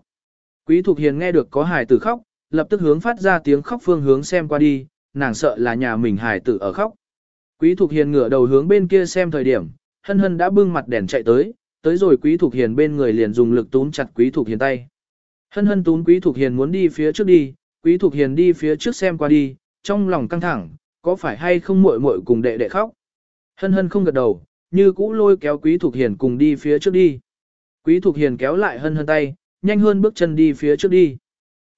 Quý Thục Hiền nghe được có hải tử khóc, lập tức hướng phát ra tiếng khóc phương hướng xem qua đi, nàng sợ là nhà mình hải tử ở khóc. Quý Thục Hiền ngửa đầu hướng bên kia xem thời điểm, hân hân đã bưng mặt đèn chạy tới, tới rồi Quý Thục Hiền bên người liền dùng lực túm chặt Quý Thục Hiền tay. Hân hân tún Quý Thục Hiền muốn đi phía trước đi, Quý Thục Hiền đi phía trước xem qua đi, trong lòng căng thẳng, có phải hay không muội muội cùng đệ đệ khóc. Hân hân không gật đầu, như cũ lôi kéo Quý Thục Hiền cùng đi phía trước đi. Quý Thục Hiền kéo lại hân hân tay, nhanh hơn bước chân đi phía trước đi.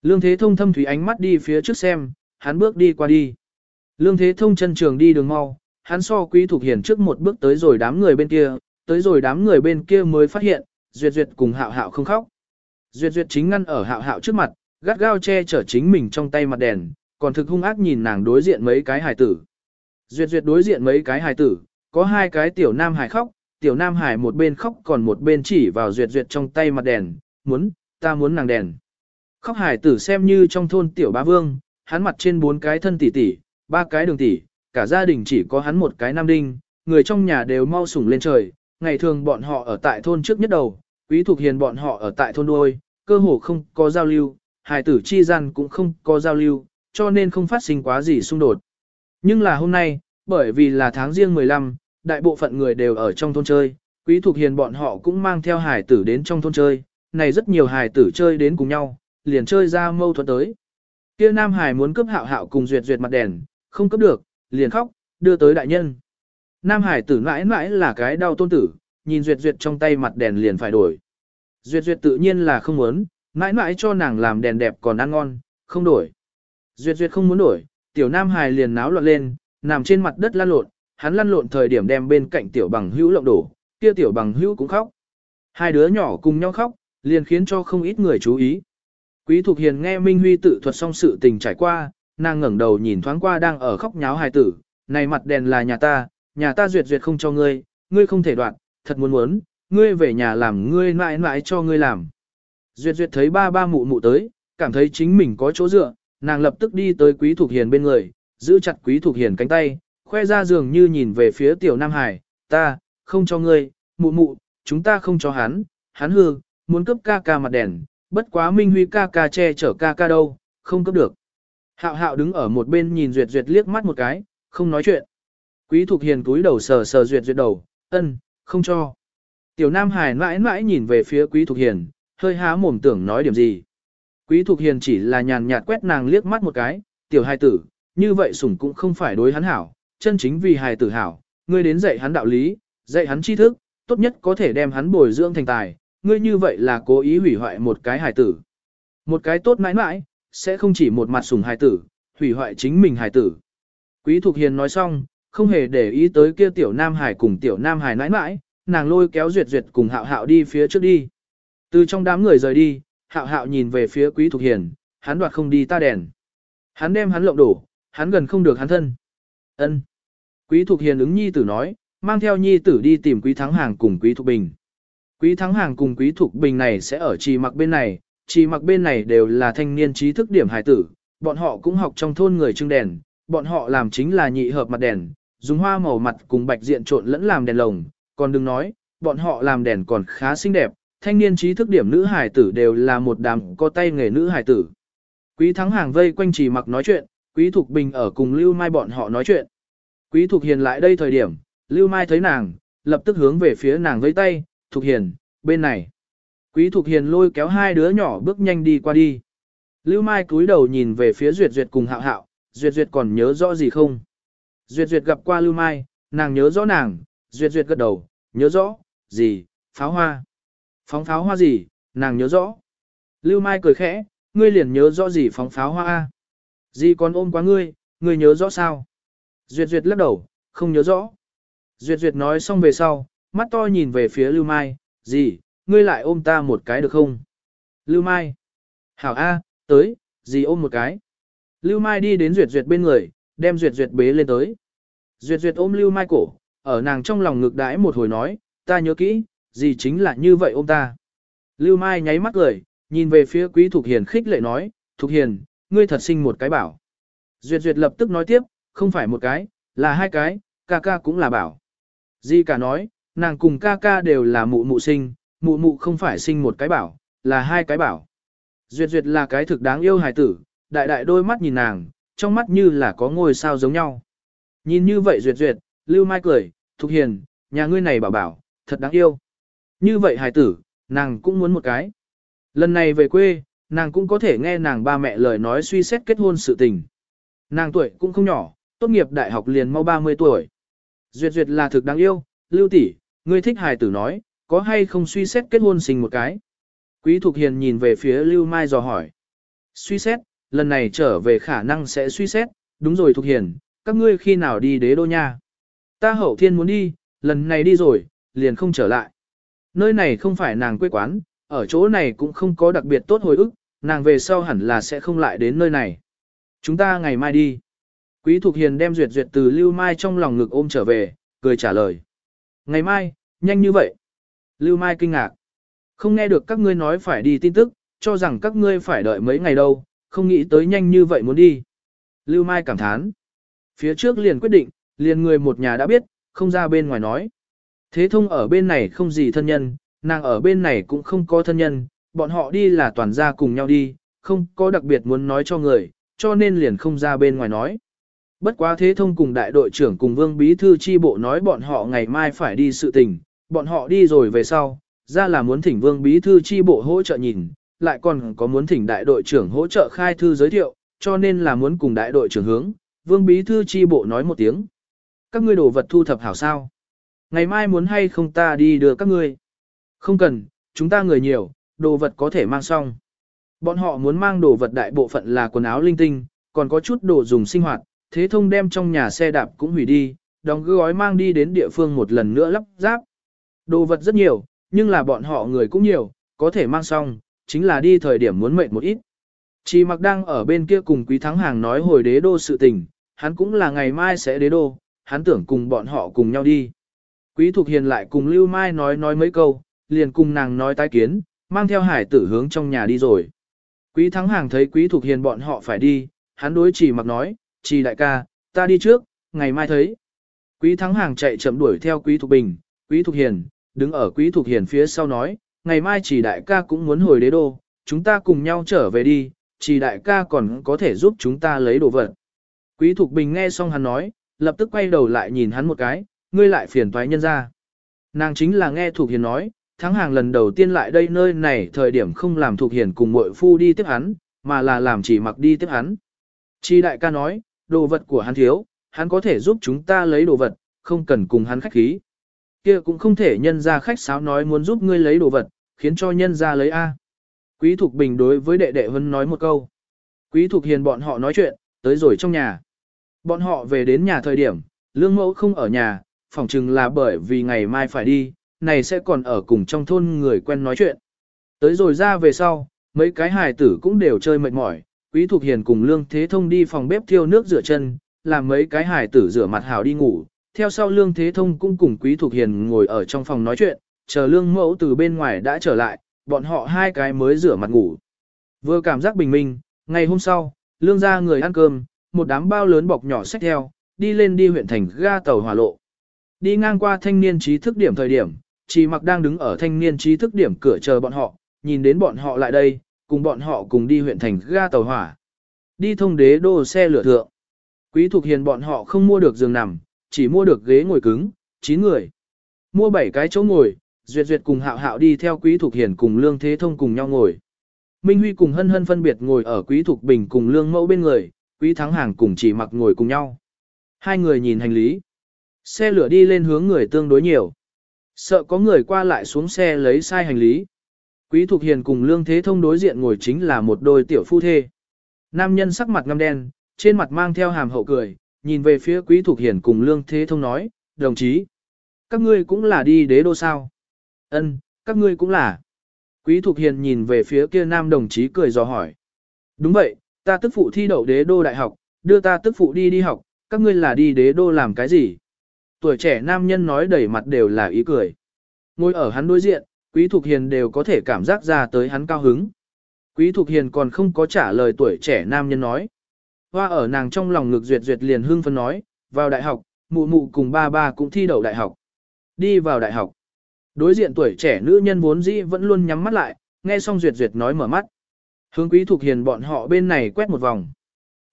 Lương Thế Thông thâm thủy ánh mắt đi phía trước xem, hắn bước đi qua đi. Lương Thế Thông chân trường đi đường mau, hắn so Quý Thục Hiền trước một bước tới rồi đám người bên kia, tới rồi đám người bên kia mới phát hiện, Duyệt Duyệt cùng Hạo Hạo không khóc. Duyệt Duyệt chính ngăn ở Hạo Hạo trước mặt, gắt gao che chở chính mình trong tay mặt đèn, còn thực hung ác nhìn nàng đối diện mấy cái hài tử. Duyệt Duyệt đối diện mấy cái hài tử, có hai cái tiểu nam hài khóc, tiểu nam hài một bên khóc còn một bên chỉ vào Duyệt Duyệt trong tay mặt đèn, muốn, ta muốn nàng đèn. Khóc hài tử xem như trong thôn tiểu ba vương, hắn mặt trên bốn cái thân tỷ tỷ, ba cái đường tỷ, cả gia đình chỉ có hắn một cái nam đinh, người trong nhà đều mau sủng lên trời, ngày thường bọn họ ở tại thôn trước nhất đầu, quý thuộc hiền bọn họ ở tại thôn đuôi, cơ hồ không có giao lưu, hài tử chi gian cũng không có giao lưu, cho nên không phát sinh quá gì xung đột. Nhưng là hôm nay, bởi vì là tháng riêng 15, đại bộ phận người đều ở trong thôn chơi, quý thuộc hiền bọn họ cũng mang theo hài tử đến trong thôn chơi, này rất nhiều hài tử chơi đến cùng nhau, liền chơi ra mâu thuẫn tới. Kia nam hài muốn cướp hạo hạo cùng duyệt duyệt mặt đèn, không cướp được, liền khóc, đưa tới đại nhân. Nam hải tử mãi mãi là cái đau tôn tử, nhìn duyệt duyệt trong tay mặt đèn liền phải đổi. Duyệt duyệt tự nhiên là không muốn, mãi mãi cho nàng làm đèn đẹp còn ăn ngon, không đổi. Duyệt duyệt không muốn đổi, tiểu nam hải liền náo loạn lên, nằm trên mặt đất lăn lộn, hắn lăn lộn thời điểm đem bên cạnh tiểu bằng hữu lộng đổ, kia tiểu bằng hữu cũng khóc. Hai đứa nhỏ cùng nhau khóc, liền khiến cho không ít người chú ý. Quý Thục Hiền nghe Minh Huy tự thuật xong sự tình trải qua, nàng ngẩng đầu nhìn thoáng qua đang ở khóc nháo hài tử, này mặt đèn là nhà ta, nhà ta duyệt duyệt không cho ngươi, ngươi không thể đoạn, thật muốn muốn, ngươi về nhà làm ngươi mãi mãi cho ngươi làm. Duyệt duyệt thấy ba ba mụ mụ tới, cảm thấy chính mình có chỗ dựa, nàng lập tức đi tới Quý Thục Hiền bên người, giữ chặt Quý Thục Hiền cánh tay, khoe ra giường như nhìn về phía tiểu Nam Hải, ta, không cho ngươi, mụ mụ, chúng ta không cho hắn, hắn hư, muốn cướp ca ca mặt đèn, bất quá Minh Huy ca ca che chở ca ca đâu, không cướp được. Hạo hạo đứng ở một bên nhìn Duyệt Duyệt liếc mắt một cái, không nói chuyện. Quý Thục Hiền cúi đầu sờ sờ Duyệt Duyệt đầu, ân, không cho. Tiểu Nam Hải mãi mãi nhìn về phía Quý Thục Hiền, hơi há mồm tưởng nói điểm gì. Quý Thục Hiền chỉ là nhàn nhạt quét nàng liếc mắt một cái, tiểu hài tử, như vậy sủng cũng không phải đối hắn hảo, chân chính vì hài tử hảo, ngươi đến dạy hắn đạo lý, dạy hắn tri thức, tốt nhất có thể đem hắn bồi dưỡng thành tài, ngươi như vậy là cố ý hủy hoại một cái hài tử. Một cái tốt mãi mãi, sẽ không chỉ một mặt sủng hài tử, hủy hoại chính mình hài tử. Quý Thục Hiền nói xong, không hề để ý tới kia tiểu nam hải cùng tiểu nam hải nãi nãi, nàng lôi kéo duyệt duyệt cùng hạo hạo đi phía trước đi. Từ trong đám người rời đi, hạo hạo nhìn về phía Quý Thục Hiền, hắn đoạt không đi ta đèn. Hắn đem hắn lộng đổ, hắn gần không được hắn thân. ân Quý Thục Hiền ứng nhi tử nói, mang theo nhi tử đi tìm Quý Thắng Hàng cùng Quý Thục Bình. Quý Thắng Hàng cùng Quý Thục Bình này sẽ ở trì mặc bên này, trì mặc bên này đều là thanh niên trí thức điểm hải tử, bọn họ cũng học trong thôn người trưng đèn, bọn họ làm chính là nhị hợp mặt đèn, dùng hoa màu mặt cùng bạch diện trộn lẫn làm đèn lồng, còn đừng nói, bọn họ làm đèn còn khá xinh đẹp, thanh niên trí thức điểm nữ hài tử đều là một đám có tay nghề nữ hài tử. Quý Thắng Hàng vây quanh trì mặc nói chuyện, Quý Thục Bình ở cùng Lưu Mai bọn họ nói chuyện. Quý Thục Hiền lại đây thời điểm, Lưu Mai thấy nàng, lập tức hướng về phía nàng với tay, Thục Hiền, bên này. Quý Thục Hiền lôi kéo hai đứa nhỏ bước nhanh đi qua đi. Lưu Mai cúi đầu nhìn về phía Duyệt Duyệt cùng Hạo Hạo, Duyệt Duyệt còn nhớ rõ gì không? Duyệt Duyệt gặp qua Lưu Mai, nàng nhớ rõ nàng, Duyệt Duyệt gật đầu, nhớ rõ, gì, pháo hoa. Phóng pháo hoa gì, nàng nhớ rõ. Lưu Mai cười khẽ, ngươi liền nhớ rõ gì phóng pháo hoa. Gì còn ôm quá ngươi, ngươi nhớ rõ sao? Duyệt Duyệt lắc đầu, không nhớ rõ. Duyệt Duyệt nói xong về sau, mắt to nhìn về phía Lưu Mai, gì, ngươi lại ôm ta một cái được không? Lưu Mai. Hảo A, tới, gì ôm một cái. Lưu Mai đi đến Duyệt Duyệt bên người, đem Duyệt Duyệt bế lên tới. Duyệt Duyệt ôm Lưu Mai cổ, ở nàng trong lòng ngực đãi một hồi nói, ta nhớ kỹ, gì chính là như vậy ôm ta. Lưu Mai nháy mắt cười, nhìn về phía Quý Thục Hiền khích lệ nói, Thục Hiền, ngươi thật sinh một cái bảo. Duyệt Duyệt lập tức nói tiếp, không phải một cái, là hai cái, ca ca cũng là bảo. Di cả nói, nàng cùng ca ca đều là mụ mụ sinh, mụ mụ không phải sinh một cái bảo, là hai cái bảo. Duyệt Duyệt là cái thực đáng yêu hài tử, đại đại đôi mắt nhìn nàng, trong mắt như là có ngôi sao giống nhau. Nhìn như vậy Duyệt Duyệt, Lưu Mai cười, Thục Hiền, nhà ngươi này bảo bảo, thật đáng yêu. Như vậy hài tử, nàng cũng muốn một cái. Lần này về quê, nàng cũng có thể nghe nàng ba mẹ lời nói suy xét kết hôn sự tình. Nàng tuổi cũng không nhỏ, tốt nghiệp đại học liền mau 30 tuổi. Duyệt Duyệt là thực đáng yêu, Lưu tỷ, ngươi thích hài tử nói, có hay không suy xét kết hôn sinh một cái. Quý Thục Hiền nhìn về phía Lưu Mai dò hỏi. Suy xét, lần này trở về khả năng sẽ suy xét, đúng rồi Thục Hiền, các ngươi khi nào đi đế đô nha. Ta hậu thiên muốn đi, lần này đi rồi, liền không trở lại. Nơi này không phải nàng quê quán, ở chỗ này cũng không có đặc biệt tốt hồi ức, nàng về sau hẳn là sẽ không lại đến nơi này. Chúng ta ngày mai đi. Quý Thục Hiền đem duyệt duyệt từ Lưu Mai trong lòng ngực ôm trở về, cười trả lời. Ngày mai, nhanh như vậy. Lưu Mai kinh ngạc. Không nghe được các ngươi nói phải đi tin tức, cho rằng các ngươi phải đợi mấy ngày đâu, không nghĩ tới nhanh như vậy muốn đi. Lưu Mai cảm thán. Phía trước liền quyết định, liền người một nhà đã biết, không ra bên ngoài nói. Thế thông ở bên này không gì thân nhân, nàng ở bên này cũng không có thân nhân, bọn họ đi là toàn ra cùng nhau đi, không có đặc biệt muốn nói cho người, cho nên liền không ra bên ngoài nói. Bất quá thế thông cùng đại đội trưởng cùng vương bí thư chi bộ nói bọn họ ngày mai phải đi sự tình, bọn họ đi rồi về sau, ra là muốn thỉnh vương bí thư chi bộ hỗ trợ nhìn, lại còn có muốn thỉnh đại đội trưởng hỗ trợ khai thư giới thiệu, cho nên là muốn cùng đại đội trưởng hướng, vương bí thư chi bộ nói một tiếng. Các ngươi đồ vật thu thập hảo sao? Ngày mai muốn hay không ta đi đưa các ngươi? Không cần, chúng ta người nhiều, đồ vật có thể mang xong. Bọn họ muốn mang đồ vật đại bộ phận là quần áo linh tinh, còn có chút đồ dùng sinh hoạt, thế thông đem trong nhà xe đạp cũng hủy đi, đóng gói mang đi đến địa phương một lần nữa lắp ráp. Đồ vật rất nhiều, nhưng là bọn họ người cũng nhiều, có thể mang xong, chính là đi thời điểm muốn mệt một ít. Chỉ mặc đang ở bên kia cùng quý thắng hàng nói hồi đế đô sự tình, hắn cũng là ngày mai sẽ đế đô, hắn tưởng cùng bọn họ cùng nhau đi. Quý Thục Hiền lại cùng Lưu Mai nói nói mấy câu, liền cùng nàng nói tái kiến, mang theo hải tử hướng trong nhà đi rồi. Quý Thắng Hàng thấy Quý Thục Hiền bọn họ phải đi, hắn đối chỉ mặc nói, chỉ đại ca, ta đi trước, ngày mai thấy. Quý Thắng Hàng chạy chậm đuổi theo Quý Thục Bình, Quý Thục Hiền, đứng ở Quý Thục Hiền phía sau nói, ngày mai chỉ đại ca cũng muốn hồi đế đô, chúng ta cùng nhau trở về đi, chỉ đại ca còn có thể giúp chúng ta lấy đồ vật. Quý Thục Bình nghe xong hắn nói, lập tức quay đầu lại nhìn hắn một cái, ngươi lại phiền toái nhân ra. Nàng chính là nghe Thục Hiền nói, tháng hàng lần đầu tiên lại đây nơi này thời điểm không làm Thục Hiền cùng muội phu đi tiếp hắn, mà là làm chỉ mặc đi tiếp hắn. Chi đại ca nói, đồ vật của hắn thiếu, hắn có thể giúp chúng ta lấy đồ vật, không cần cùng hắn khách khí. Kia cũng không thể nhân ra khách sáo nói muốn giúp ngươi lấy đồ vật, khiến cho nhân ra lấy A. Quý Thục Bình đối với đệ đệ Vân nói một câu. Quý Thục Hiền bọn họ nói chuyện, tới rồi trong nhà. Bọn họ về đến nhà thời điểm, lương mẫu không ở nhà, phỏng chừng là bởi vì ngày mai phải đi, này sẽ còn ở cùng trong thôn người quen nói chuyện. Tới rồi ra về sau, mấy cái hài tử cũng đều chơi mệt mỏi, Quý Thục Hiền cùng Lương Thế Thông đi phòng bếp thiêu nước rửa chân, làm mấy cái hài tử rửa mặt hảo đi ngủ. Theo sau Lương Thế Thông cũng cùng Quý Thục Hiền ngồi ở trong phòng nói chuyện, chờ Lương Mẫu từ bên ngoài đã trở lại, bọn họ hai cái mới rửa mặt ngủ. Vừa cảm giác bình minh, ngày hôm sau, Lương ra người ăn cơm, một đám bao lớn bọc nhỏ xách theo, đi lên đi huyện thành ga tàu hỏa lộ. Đi ngang qua thanh niên trí thức điểm thời điểm, chỉ mặc đang đứng ở thanh niên trí thức điểm cửa chờ bọn họ, nhìn đến bọn họ lại đây, cùng bọn họ cùng đi huyện thành ga tàu hỏa. Đi thông đế đô xe lửa thượng. Quý thuộc hiền bọn họ không mua được giường nằm, chỉ mua được ghế ngồi cứng, 9 người. Mua 7 cái chỗ ngồi, duyệt duyệt cùng hạo hạo đi theo quý thuộc hiền cùng lương thế thông cùng nhau ngồi. Minh Huy cùng hân hân phân biệt ngồi ở quý thuộc bình cùng lương mẫu bên người, quý thắng hàng cùng chỉ mặc ngồi cùng nhau. Hai người nhìn hành lý. Xe lửa đi lên hướng người tương đối nhiều. Sợ có người qua lại xuống xe lấy sai hành lý. Quý Thục Hiền cùng Lương Thế Thông đối diện ngồi chính là một đôi tiểu phu thê. Nam nhân sắc mặt ngăm đen, trên mặt mang theo hàm hậu cười, nhìn về phía Quý Thục Hiền cùng Lương Thế Thông nói, đồng chí, các ngươi cũng là đi đế đô sao? Ân, các ngươi cũng là. Quý Thục Hiền nhìn về phía kia nam đồng chí cười dò hỏi. Đúng vậy, ta tức phụ thi đậu đế đô đại học, đưa ta tức phụ đi đi học, các ngươi là đi đế đô làm cái gì? Tuổi trẻ nam nhân nói đầy mặt đều là ý cười. Ngồi ở hắn đối diện, Quý Thục Hiền đều có thể cảm giác ra tới hắn cao hứng. Quý Thục Hiền còn không có trả lời tuổi trẻ nam nhân nói. Hoa ở nàng trong lòng ngực duyệt duyệt liền hưng phấn nói, vào đại học, mụ mụ cùng ba ba cũng thi đậu đại học. Đi vào đại học. Đối diện tuổi trẻ nữ nhân vốn dĩ vẫn luôn nhắm mắt lại, nghe xong duyệt duyệt nói mở mắt. Hướng Quý thuộc Hiền bọn họ bên này quét một vòng.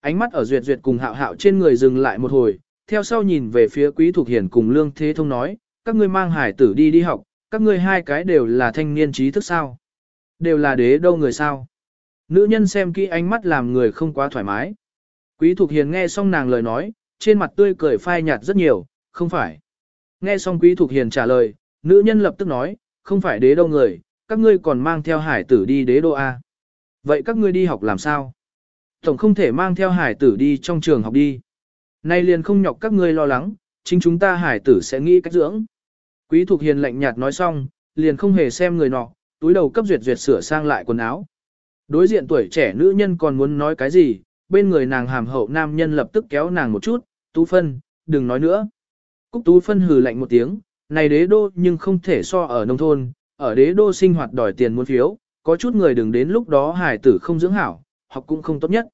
Ánh mắt ở duyệt duyệt cùng hạo hạo trên người dừng lại một hồi, theo sau nhìn về phía Quý thuộc Hiền cùng Lương Thế Thông nói, các ngươi mang hải tử đi đi học, các ngươi hai cái đều là thanh niên trí thức sao? Đều là đế đâu người sao? Nữ nhân xem kỹ ánh mắt làm người không quá thoải mái. Quý Thục Hiền nghe xong nàng lời nói, trên mặt tươi cười phai nhạt rất nhiều, không phải. Nghe xong Quý Thục Hiền trả lời, nữ nhân lập tức nói, không phải đế đâu người, các ngươi còn mang theo hải tử đi đế đô A. Vậy các ngươi đi học làm sao? Tổng không thể mang theo hải tử đi trong trường học đi. Nay liền không nhọc các ngươi lo lắng, chính chúng ta hải tử sẽ nghĩ cách dưỡng. Quý Thục Hiền lạnh nhạt nói xong, liền không hề xem người nọ, túi đầu cấp duyệt duyệt sửa sang lại quần áo. Đối diện tuổi trẻ nữ nhân còn muốn nói cái gì, bên người nàng hàm hậu nam nhân lập tức kéo nàng một chút, Tú Phân, đừng nói nữa. Cúc Tú Phân hừ lạnh một tiếng, này đế đô nhưng không thể so ở nông thôn, ở đế đô sinh hoạt đòi tiền muốn phiếu, có chút người đừng đến lúc đó hải tử không dưỡng hảo, học cũng không tốt nhất.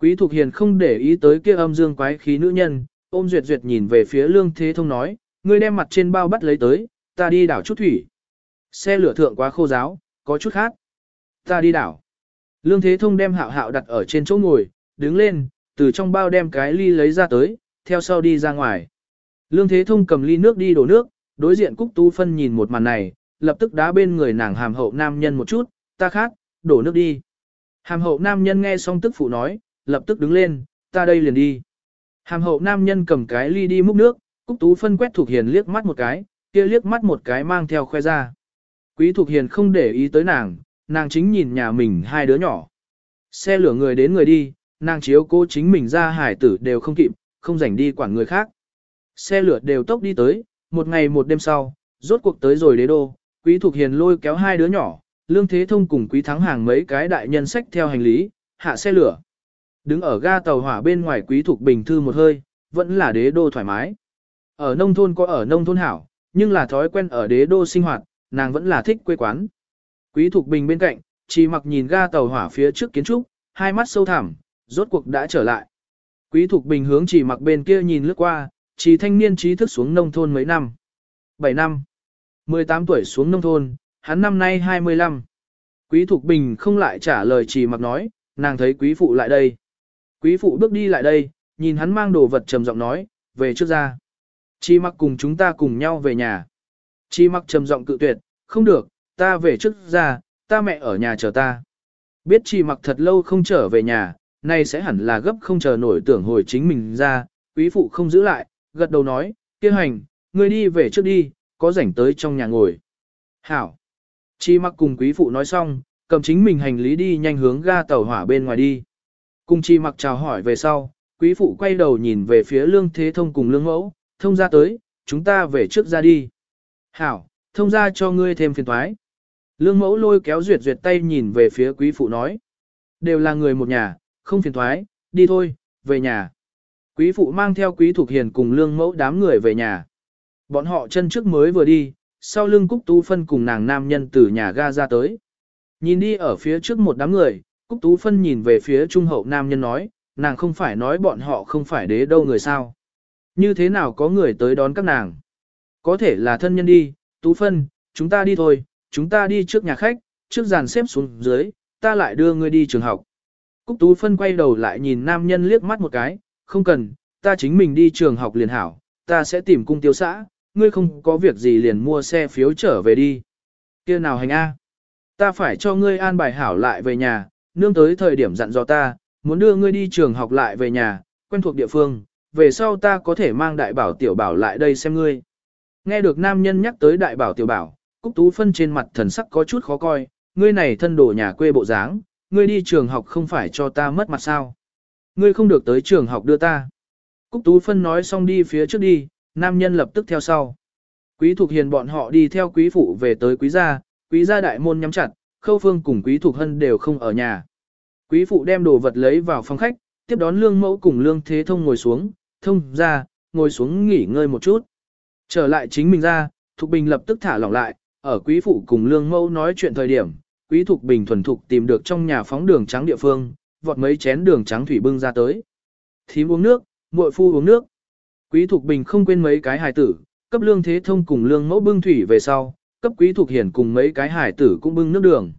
Quý Thục Hiền không để ý tới kia âm dương quái khí nữ nhân, ôm duyệt duyệt nhìn về phía Lương Thế Thông nói, ngươi đem mặt trên bao bắt lấy tới, ta đi đảo chút thủy. Xe lửa thượng quá khô giáo, có chút khác. Ta đi đảo. Lương Thế Thông đem hạo hạo đặt ở trên chỗ ngồi, đứng lên, từ trong bao đem cái ly lấy ra tới, theo sau đi ra ngoài. Lương Thế Thông cầm ly nước đi đổ nước, đối diện Cúc Tu Phân nhìn một màn này, lập tức đá bên người nàng hàm hậu nam nhân một chút, ta khát, đổ nước đi. Hàm hậu nam nhân nghe xong tức phụ nói, lập tức đứng lên, ta đây liền đi. Hàm hậu nam nhân cầm cái ly đi múc nước, Cúc Tú Phân quét Thục Hiền liếc mắt một cái, kia liếc mắt một cái mang theo khoe ra. Quý Thục Hiền không để ý tới nàng, nàng chính nhìn nhà mình hai đứa nhỏ. Xe lửa người đến người đi, nàng chiếu cô chính mình ra hải tử đều không kịp, không rảnh đi quản người khác. Xe lửa đều tốc đi tới, một ngày một đêm sau, rốt cuộc tới rồi đế đô, Quý Thục Hiền lôi kéo hai đứa nhỏ, Lương Thế Thông cùng Quý Thắng Hàng mấy cái đại nhân sách theo hành lý, hạ xe lửa. Đứng ở ga tàu hỏa bên ngoài Quý Thục Bình thư một hơi, vẫn là đế đô thoải mái. Ở nông thôn có ở nông thôn hảo, nhưng là thói quen ở đế đô sinh hoạt, nàng vẫn là thích quê quán. Quý Thục Bình bên cạnh, chỉ mặc nhìn ga tàu hỏa phía trước kiến trúc, hai mắt sâu thẳm, rốt cuộc đã trở lại. Quý Thục Bình hướng chỉ mặc bên kia nhìn lướt qua, chỉ thanh niên trí thức xuống nông thôn mấy năm. 7 năm. 18 tuổi xuống nông thôn, hắn năm nay 25. Quý Thục Bình không lại trả lời chỉ mặc nói, nàng thấy quý phụ lại đây. Quý phụ bước đi lại đây, nhìn hắn mang đồ vật trầm giọng nói, về trước ra. Chi mặc cùng chúng ta cùng nhau về nhà. Chi mặc trầm giọng cự tuyệt, không được, ta về trước ra, ta mẹ ở nhà chờ ta. Biết chi mặc thật lâu không trở về nhà, nay sẽ hẳn là gấp không chờ nổi tưởng hồi chính mình ra, quý phụ không giữ lại, gật đầu nói, kia hành, ngươi đi về trước đi, có rảnh tới trong nhà ngồi. Hảo. Chi mặc cùng quý phụ nói xong, cầm chính mình hành lý đi nhanh hướng ga tàu hỏa bên ngoài đi. Cùng chi mặc chào hỏi về sau, quý phụ quay đầu nhìn về phía lương thế thông cùng lương mẫu, thông ra tới, chúng ta về trước ra đi. Hảo, thông ra cho ngươi thêm phiền toái. Lương mẫu lôi kéo duyệt duyệt tay nhìn về phía quý phụ nói. Đều là người một nhà, không phiền thoái, đi thôi, về nhà. Quý phụ mang theo quý thuộc hiền cùng lương mẫu đám người về nhà. Bọn họ chân trước mới vừa đi, sau lưng Cúc Tú Phân cùng nàng nam nhân từ nhà ga ra tới. Nhìn đi ở phía trước một đám người, Cúc Tú Phân nhìn về phía trung hậu nam nhân nói, nàng không phải nói bọn họ không phải đế đâu người sao. Như thế nào có người tới đón các nàng? Có thể là thân nhân đi, Tú Phân, chúng ta đi thôi, chúng ta đi trước nhà khách, trước dàn xếp xuống dưới, ta lại đưa ngươi đi trường học. Cúc Tú Phân quay đầu lại nhìn nam nhân liếc mắt một cái, không cần, ta chính mình đi trường học liền hảo, ta sẽ tìm cung tiêu xã, ngươi không có việc gì liền mua xe phiếu trở về đi. kia nào hành A? Ta phải cho ngươi an bài hảo lại về nhà, nương tới thời điểm dặn dò ta, muốn đưa ngươi đi trường học lại về nhà, quen thuộc địa phương, về sau ta có thể mang đại bảo tiểu bảo lại đây xem ngươi. Nghe được nam nhân nhắc tới đại bảo tiểu bảo, Cúc Tú Phân trên mặt thần sắc có chút khó coi, ngươi này thân đồ nhà quê bộ dáng, ngươi đi trường học không phải cho ta mất mặt sao. Ngươi không được tới trường học đưa ta. Cúc Tú Phân nói xong đi phía trước đi, nam nhân lập tức theo sau. Quý Thục Hiền bọn họ đi theo quý phụ về tới quý gia, quý gia đại môn nhắm chặt, khâu phương cùng quý Thục Hân đều không ở nhà. Quý phụ đem đồ vật lấy vào phòng khách, tiếp đón lương mẫu cùng lương thế thông ngồi xuống, thông ra, ngồi xuống nghỉ ngơi một chút. Trở lại chính mình ra, Thục Bình lập tức thả lỏng lại, ở quý phụ cùng lương mẫu nói chuyện thời điểm, quý Thục Bình thuần thục tìm được trong nhà phóng đường trắng địa phương, vọt mấy chén đường trắng thủy bưng ra tới. Thím uống nước, muội phu uống nước. Quý Thục Bình không quên mấy cái hài tử, cấp lương thế thông cùng lương mẫu bưng thủy về sau, cấp quý Thục Hiển cùng mấy cái hài tử cũng bưng nước đường.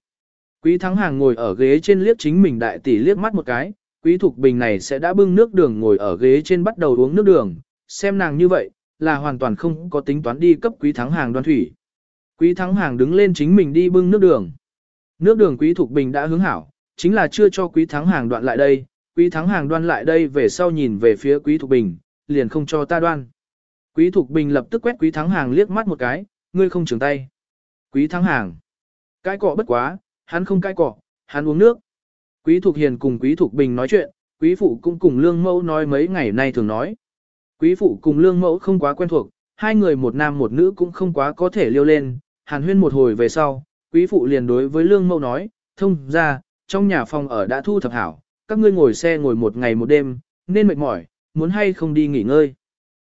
Quý Thắng Hàng ngồi ở ghế trên liếc chính mình đại tỷ liếc mắt một cái, Quý Thục Bình này sẽ đã bưng nước đường ngồi ở ghế trên bắt đầu uống nước đường, xem nàng như vậy, là hoàn toàn không có tính toán đi cấp Quý Thắng Hàng đoan thủy. Quý Thắng Hàng đứng lên chính mình đi bưng nước đường. Nước đường Quý Thục Bình đã hướng hảo, chính là chưa cho Quý Thắng Hàng đoạn lại đây, Quý Thắng Hàng đoan lại đây về sau nhìn về phía Quý Thục Bình, liền không cho ta đoan. Quý Thục Bình lập tức quét Quý Thắng Hàng liếc mắt một cái, ngươi không trưởng tay. Quý Thắng Hàng. Cái cọ bất quá, hắn không cái cọ, hắn uống nước. Quý Thục Hiền cùng Quý Thục Bình nói chuyện, Quý Phụ cũng cùng Lương Mẫu nói mấy ngày nay thường nói. Quý Phụ cùng Lương Mẫu không quá quen thuộc, hai người một nam một nữ cũng không quá có thể liêu lên, hàn huyên một hồi về sau, quý phụ liền đối với lương mẫu nói, thông ra, trong nhà phòng ở đã thu thập hảo, các ngươi ngồi xe ngồi một ngày một đêm, nên mệt mỏi, muốn hay không đi nghỉ ngơi.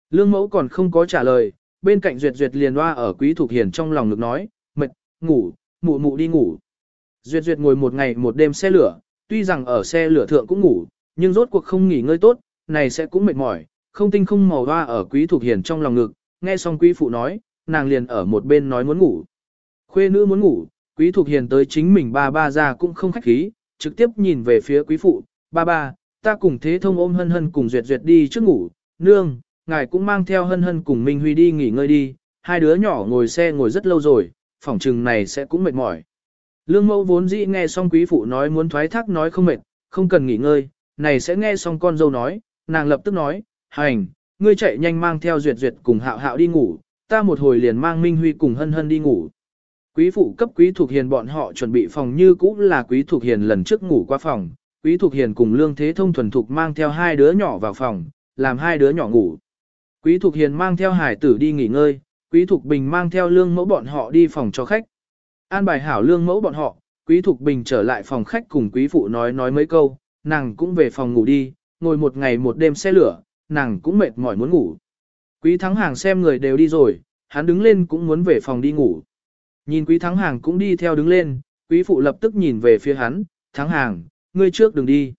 Lương mẫu còn không có trả lời, bên cạnh duyệt duyệt liền loa ở quý thuộc hiền trong lòng ngực nói, mệt, ngủ, mụ mụ đi ngủ. Duyệt duyệt ngồi một ngày một đêm xe lửa, tuy rằng ở xe lửa thượng cũng ngủ, nhưng rốt cuộc không nghỉ ngơi tốt, này sẽ cũng mệt mỏi, không tinh không màu hoa ở quý thuộc hiền trong lòng ngực, nghe xong quý phụ nói, nàng liền ở một bên nói muốn ngủ. Khuê nữ muốn ngủ, quý thuộc hiền tới chính mình ba ba ra cũng không khách khí, trực tiếp nhìn về phía quý phụ, ba ba, ta cùng thế thông ôm hân hân cùng duyệt duyệt đi trước ngủ, nương, ngài cũng mang theo hân hân cùng Minh Huy đi nghỉ ngơi đi, hai đứa nhỏ ngồi xe ngồi rất lâu rồi, phỏng chừng này sẽ cũng mệt mỏi. Lương mẫu vốn dĩ nghe xong quý phụ nói muốn thoái thác nói không mệt, không cần nghỉ ngơi, này sẽ nghe xong con dâu nói, nàng lập tức nói, hành, ngươi chạy nhanh mang theo duyệt duyệt cùng hạo hạo đi ngủ, ta một hồi liền mang Minh Huy cùng hân hân đi ngủ. Quý phụ cấp quý thuộc hiền bọn họ chuẩn bị phòng như cũ là quý thuộc hiền lần trước ngủ qua phòng, quý Thục hiền cùng lương thế thông thuần thục mang theo hai đứa nhỏ vào phòng, làm hai đứa nhỏ ngủ. Quý Thục hiền mang theo hải tử đi nghỉ ngơi, quý Thục bình mang theo lương mẫu bọn họ đi phòng cho khách. An bài hảo lương mẫu bọn họ, quý Thục bình trở lại phòng khách cùng quý phụ nói nói mấy câu, nàng cũng về phòng ngủ đi, ngồi một ngày một đêm xe lửa, nàng cũng mệt mỏi muốn ngủ. Quý thắng hàng xem người đều đi rồi, hắn đứng lên cũng muốn về phòng đi ngủ. Nhìn quý thắng hàng cũng đi theo đứng lên, quý phụ lập tức nhìn về phía hắn, thắng hàng, ngươi trước đừng đi.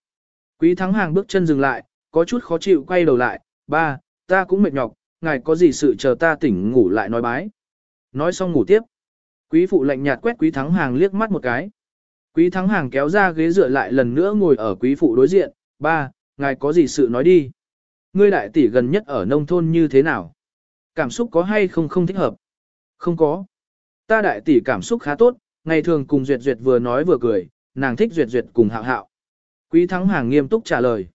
Quý thắng hàng bước chân dừng lại, có chút khó chịu quay đầu lại, ba, ta cũng mệt nhọc, ngài có gì sự chờ ta tỉnh ngủ lại nói bái. Nói xong ngủ tiếp. Quý phụ lạnh nhạt quét quý thắng hàng liếc mắt một cái. Quý thắng hàng kéo ra ghế dựa lại lần nữa ngồi ở quý phụ đối diện, ba, ngài có gì sự nói đi. Ngươi đại tỷ gần nhất ở nông thôn như thế nào? Cảm xúc có hay không không thích hợp? Không có. Ta đại tỷ cảm xúc khá tốt, ngày thường cùng Duyệt Duyệt vừa nói vừa cười, nàng thích Duyệt Duyệt cùng hạo hạo. Quý thắng hàng nghiêm túc trả lời.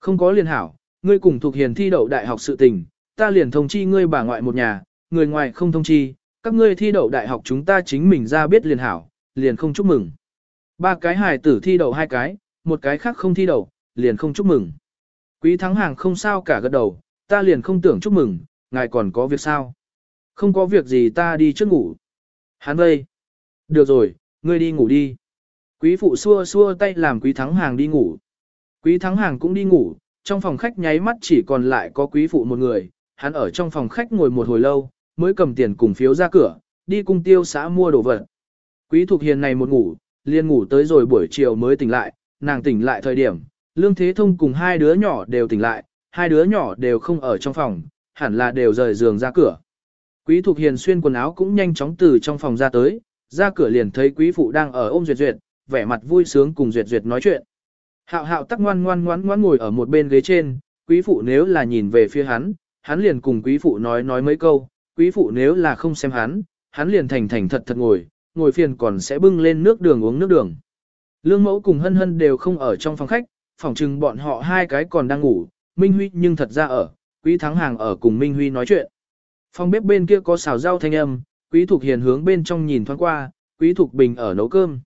Không có liên hảo, ngươi cùng thuộc hiền thi đậu đại học sự tình, ta liền thông chi ngươi bà ngoại một nhà, người ngoài không thông chi, các ngươi thi đậu đại học chúng ta chính mình ra biết liền hảo, liền không chúc mừng. Ba cái hài tử thi đậu hai cái, một cái khác không thi đậu, liền không chúc mừng. Quý thắng hàng không sao cả gật đầu, ta liền không tưởng chúc mừng, ngài còn có việc sao? Không có việc gì ta đi trước ngủ. Hắn vây. Được rồi, ngươi đi ngủ đi. Quý phụ xua xua tay làm quý thắng hàng đi ngủ. Quý thắng hàng cũng đi ngủ, trong phòng khách nháy mắt chỉ còn lại có quý phụ một người, hắn ở trong phòng khách ngồi một hồi lâu, mới cầm tiền cùng phiếu ra cửa, đi cung tiêu xã mua đồ vật. Quý Thục Hiền này một ngủ, liền ngủ tới rồi buổi chiều mới tỉnh lại, nàng tỉnh lại thời điểm, Lương Thế Thông cùng hai đứa nhỏ đều tỉnh lại, hai đứa nhỏ đều không ở trong phòng, hẳn là đều rời giường ra cửa. Quý Thục Hiền xuyên quần áo cũng nhanh chóng từ trong phòng ra tới, ra cửa liền thấy quý phụ đang ở ôm Duyệt Duyệt, vẻ mặt vui sướng cùng Duyệt Duyệt nói chuyện. Hạo hạo tắc ngoan ngoan ngoan ngoan ngồi ở một bên ghế trên, quý phụ nếu là nhìn về phía hắn, hắn liền cùng quý phụ nói nói mấy câu, quý phụ nếu là không xem hắn, hắn liền thành thành thật thật ngồi, ngồi phiền còn sẽ bưng lên nước đường uống nước đường. Lương mẫu cùng hân hân đều không ở trong phòng khách, phòng trừng bọn họ hai cái còn đang ngủ, Minh Huy nhưng thật ra ở, quý thắng hàng ở cùng Minh Huy nói chuyện. Phòng bếp bên kia có xào rau thanh âm, quý thục hiền hướng bên trong nhìn thoáng qua, quý thục bình ở nấu cơm.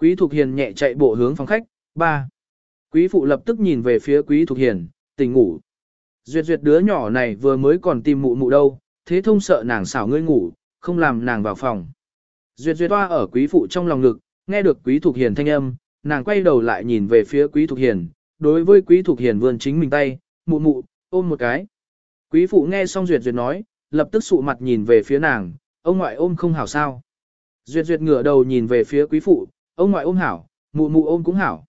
Quý thục hiền nhẹ chạy bộ hướng phòng khách, ba. Quý phụ lập tức nhìn về phía quý thục hiền, tỉnh ngủ. Duyệt duyệt đứa nhỏ này vừa mới còn tìm mụ mụ đâu, thế thông sợ nàng xảo ngươi ngủ, không làm nàng vào phòng. Duyệt duyệt toa ở quý phụ trong lòng ngực, nghe được quý thục hiền thanh âm, nàng quay đầu lại nhìn về phía quý thục hiền, đối với quý thục hiền vươn chính mình tay, mụ mụ, ôm một cái. Quý phụ nghe xong duyệt duyệt nói, lập tức sụ mặt nhìn về phía nàng, ông ngoại ôm không hảo sao. Duyệt duyệt ngửa đầu nhìn về phía quý phụ, ông ngoại ôm hảo, mụ mụ ôm cũng hảo.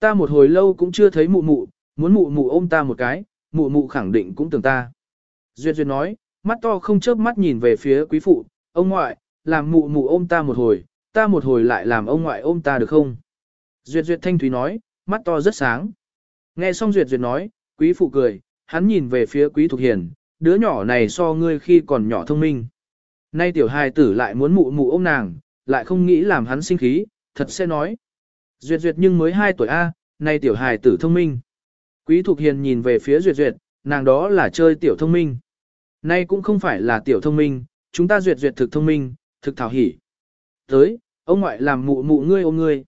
Ta một hồi lâu cũng chưa thấy mụ mụ, muốn mụ mụ ôm ta một cái, mụ mụ khẳng định cũng tưởng ta. Duyệt Duyệt nói, mắt to không chớp mắt nhìn về phía quý phụ, ông ngoại, làm mụ mụ ôm ta một hồi, ta một hồi lại làm ông ngoại ôm ta được không? Duyệt Duyệt thanh thúy nói, mắt to rất sáng. Nghe xong Duyệt Duyệt nói, quý phụ cười, hắn nhìn về phía quý thục hiền, đứa nhỏ này so ngươi khi còn nhỏ thông minh. Nay tiểu hài tử lại muốn mụ mụ ôm nàng, lại không nghĩ làm hắn sinh khí, thật sẽ nói. Duyệt Duyệt nhưng mới 2 tuổi A, nay tiểu hài tử thông minh. Quý Thục Hiền nhìn về phía Duyệt Duyệt, nàng đó là chơi tiểu thông minh. Nay cũng không phải là tiểu thông minh, chúng ta Duyệt Duyệt thực thông minh, thực thảo hỉ. Tới, ông ngoại làm mụ mụ ngươi ôm ngươi.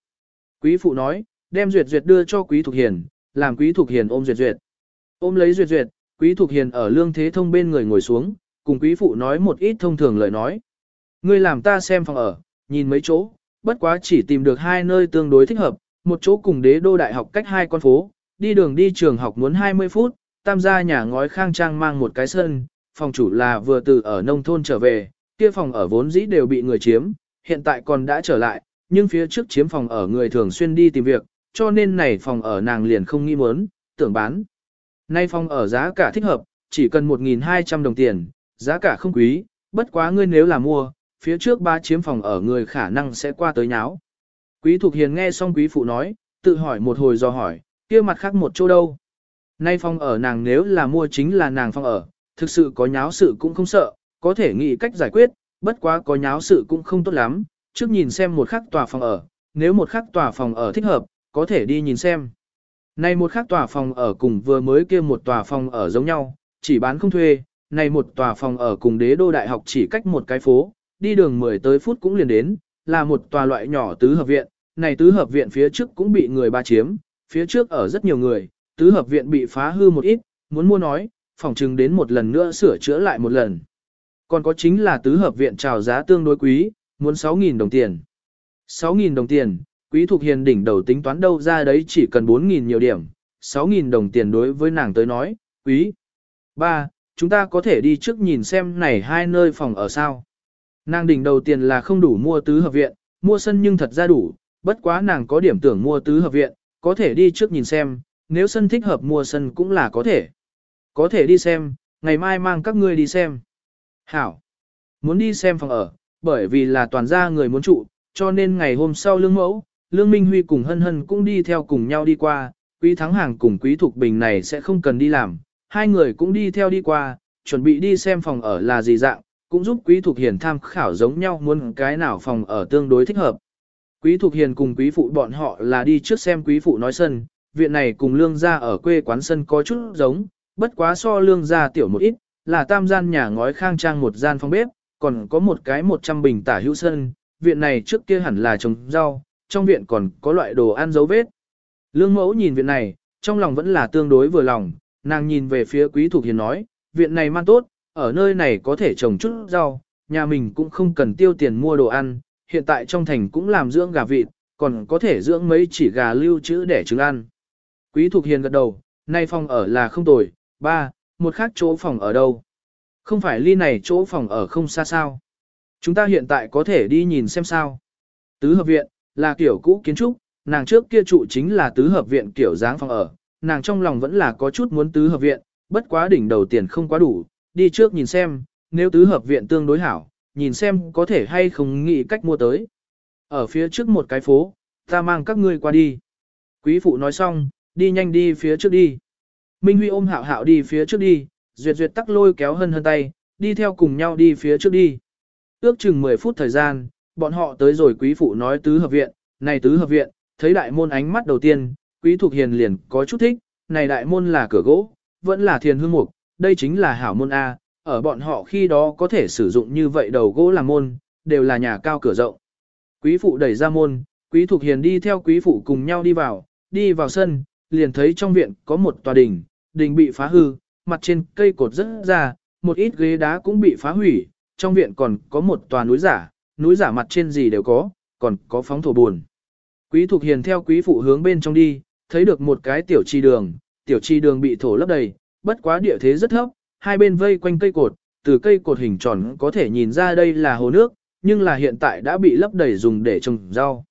Quý Phụ nói, đem Duyệt Duyệt đưa cho Quý Thục Hiền, làm Quý Thục Hiền ôm Duyệt Duyệt. Ôm lấy Duyệt Duyệt, Quý Thục Hiền ở Lương Thế Thông bên người ngồi xuống, cùng quý phụ nói một ít thông thường lời nói. Ngươi làm ta xem phòng ở, nhìn mấy chỗ, bất quá chỉ tìm được hai nơi tương đối thích hợp, một chỗ cùng đế đô đại học cách hai con phố, đi đường đi trường học muốn 20 phút, tam gia nhà ngói khang trang mang một cái sân, phòng chủ là vừa từ ở nông thôn trở về, kia phòng ở vốn dĩ đều bị người chiếm, hiện tại còn đã trở lại, nhưng phía trước chiếm phòng ở người thường xuyên đi tìm việc, cho nên này phòng ở nàng liền không nghi muốn, tưởng bán. Nay phòng ở giá cả thích hợp, chỉ cần 1.200 đồng tiền, giá cả không quý, bất quá ngươi nếu là mua, phía trước ba chiếm phòng ở người khả năng sẽ qua tới nháo. Quý Thục Hiền nghe xong quý phụ nói, tự hỏi một hồi do hỏi, kia mặt khác một chỗ đâu. Nay phòng ở nàng nếu là mua chính là nàng phòng ở, thực sự có nháo sự cũng không sợ, có thể nghĩ cách giải quyết, bất quá có nháo sự cũng không tốt lắm, trước nhìn xem một khắc tòa phòng ở, nếu một khắc tòa phòng ở thích hợp, có thể đi nhìn xem. Này một khắc tòa phòng ở cùng vừa mới kia một tòa phòng ở giống nhau, chỉ bán không thuê, này một tòa phòng ở cùng đế đô đại học chỉ cách một cái phố, đi đường 10 tới phút cũng liền đến, là một tòa loại nhỏ tứ hợp viện, này tứ hợp viện phía trước cũng bị người ba chiếm, phía trước ở rất nhiều người, tứ hợp viện bị phá hư một ít, muốn mua nói, phòng trừng đến một lần nữa sửa chữa lại một lần. Còn có chính là tứ hợp viện trào giá tương đối quý, muốn 6.000 đồng tiền. 6.000 đồng tiền, quý thuộc hiền đỉnh đầu tính toán đâu ra đấy chỉ cần 4.000 nhiều điểm, 6.000 đồng tiền đối với nàng tới nói, quý. 3. Chúng ta có thể đi trước nhìn xem này hai nơi phòng ở sao. Nàng đỉnh đầu tiền là không đủ mua tứ hợp viện, mua sân nhưng thật ra đủ, bất quá nàng có điểm tưởng mua tứ hợp viện, có thể đi trước nhìn xem, nếu sân thích hợp mua sân cũng là có thể. Có thể đi xem, ngày mai mang các ngươi đi xem. Hảo, muốn đi xem phòng ở, bởi vì là toàn gia người muốn trụ, cho nên ngày hôm sau lương mẫu, lương minh huy cùng hân hân cũng đi theo cùng nhau đi qua, quý thắng hàng cùng quý thục bình này sẽ không cần đi làm, hai người cũng đi theo đi qua, chuẩn bị đi xem phòng ở là gì dạng, cũng giúp quý thục hiền tham khảo giống nhau muốn cái nào phòng ở tương đối thích hợp. Quý Thục Hiền cùng quý phụ bọn họ là đi trước xem quý phụ nói sân, viện này cùng lương gia ở quê quán sân có chút giống, bất quá so lương gia tiểu một ít, là tam gian nhà ngói khang trang một gian phòng bếp, còn có một cái 100 bình tả hữu sân, viện này trước kia hẳn là trồng rau, trong viện còn có loại đồ ăn dấu vết. Lương mẫu nhìn viện này, trong lòng vẫn là tương đối vừa lòng, nàng nhìn về phía quý Thục Hiền nói, viện này man tốt, ở nơi này có thể trồng chút rau, nhà mình cũng không cần tiêu tiền mua đồ ăn, hiện tại trong thành cũng làm dưỡng gà vịt, còn có thể dưỡng mấy chỉ gà lưu trữ để trứng ăn. Quý Thục Hiền gật đầu, nay phòng ở là không tồi, ba, một khác chỗ phòng ở đâu. Không phải ly này chỗ phòng ở không xa sao. Chúng ta hiện tại có thể đi nhìn xem sao. Tứ hợp viện, là kiểu cũ kiến trúc, nàng trước kia trụ chính là tứ hợp viện kiểu dáng phòng ở, nàng trong lòng vẫn là có chút muốn tứ hợp viện, bất quá đỉnh đầu tiền không quá đủ, đi trước nhìn xem, nếu tứ hợp viện tương đối hảo, nhìn xem có thể hay không nghĩ cách mua tới. Ở phía trước một cái phố, ta mang các ngươi qua đi. Quý phụ nói xong, đi nhanh đi phía trước đi. Minh Huy ôm hạo hạo đi phía trước đi, duyệt duyệt tắc lôi kéo hân hân tay, đi theo cùng nhau đi phía trước đi. Ước chừng 10 phút thời gian, bọn họ tới rồi quý phụ nói tứ hợp viện, này tứ hợp viện, thấy đại môn ánh mắt đầu tiên, quý thuộc hiền liền có chút thích, này đại môn là cửa gỗ, vẫn là thiền hương mục, đây chính là hảo môn A, ở bọn họ khi đó có thể sử dụng như vậy đầu gỗ làm môn, đều là nhà cao cửa rộng. Quý phụ đẩy ra môn, quý thuộc hiền đi theo quý phụ cùng nhau đi vào, đi vào sân, liền thấy trong viện có một tòa đình, đình bị phá hư, mặt trên cây cột rất ra, một ít ghế đá cũng bị phá hủy, trong viện còn có một tòa núi giả, núi giả mặt trên gì đều có, còn có phóng thổ buồn. Quý thuộc hiền theo quý phụ hướng bên trong đi, thấy được một cái tiểu chi đường, tiểu chi đường bị thổ lấp đầy, bất quá địa thế rất thấp, hai bên vây quanh cây cột, từ cây cột hình tròn có thể nhìn ra đây là hồ nước, nhưng là hiện tại đã bị lấp đầy dùng để trồng rau.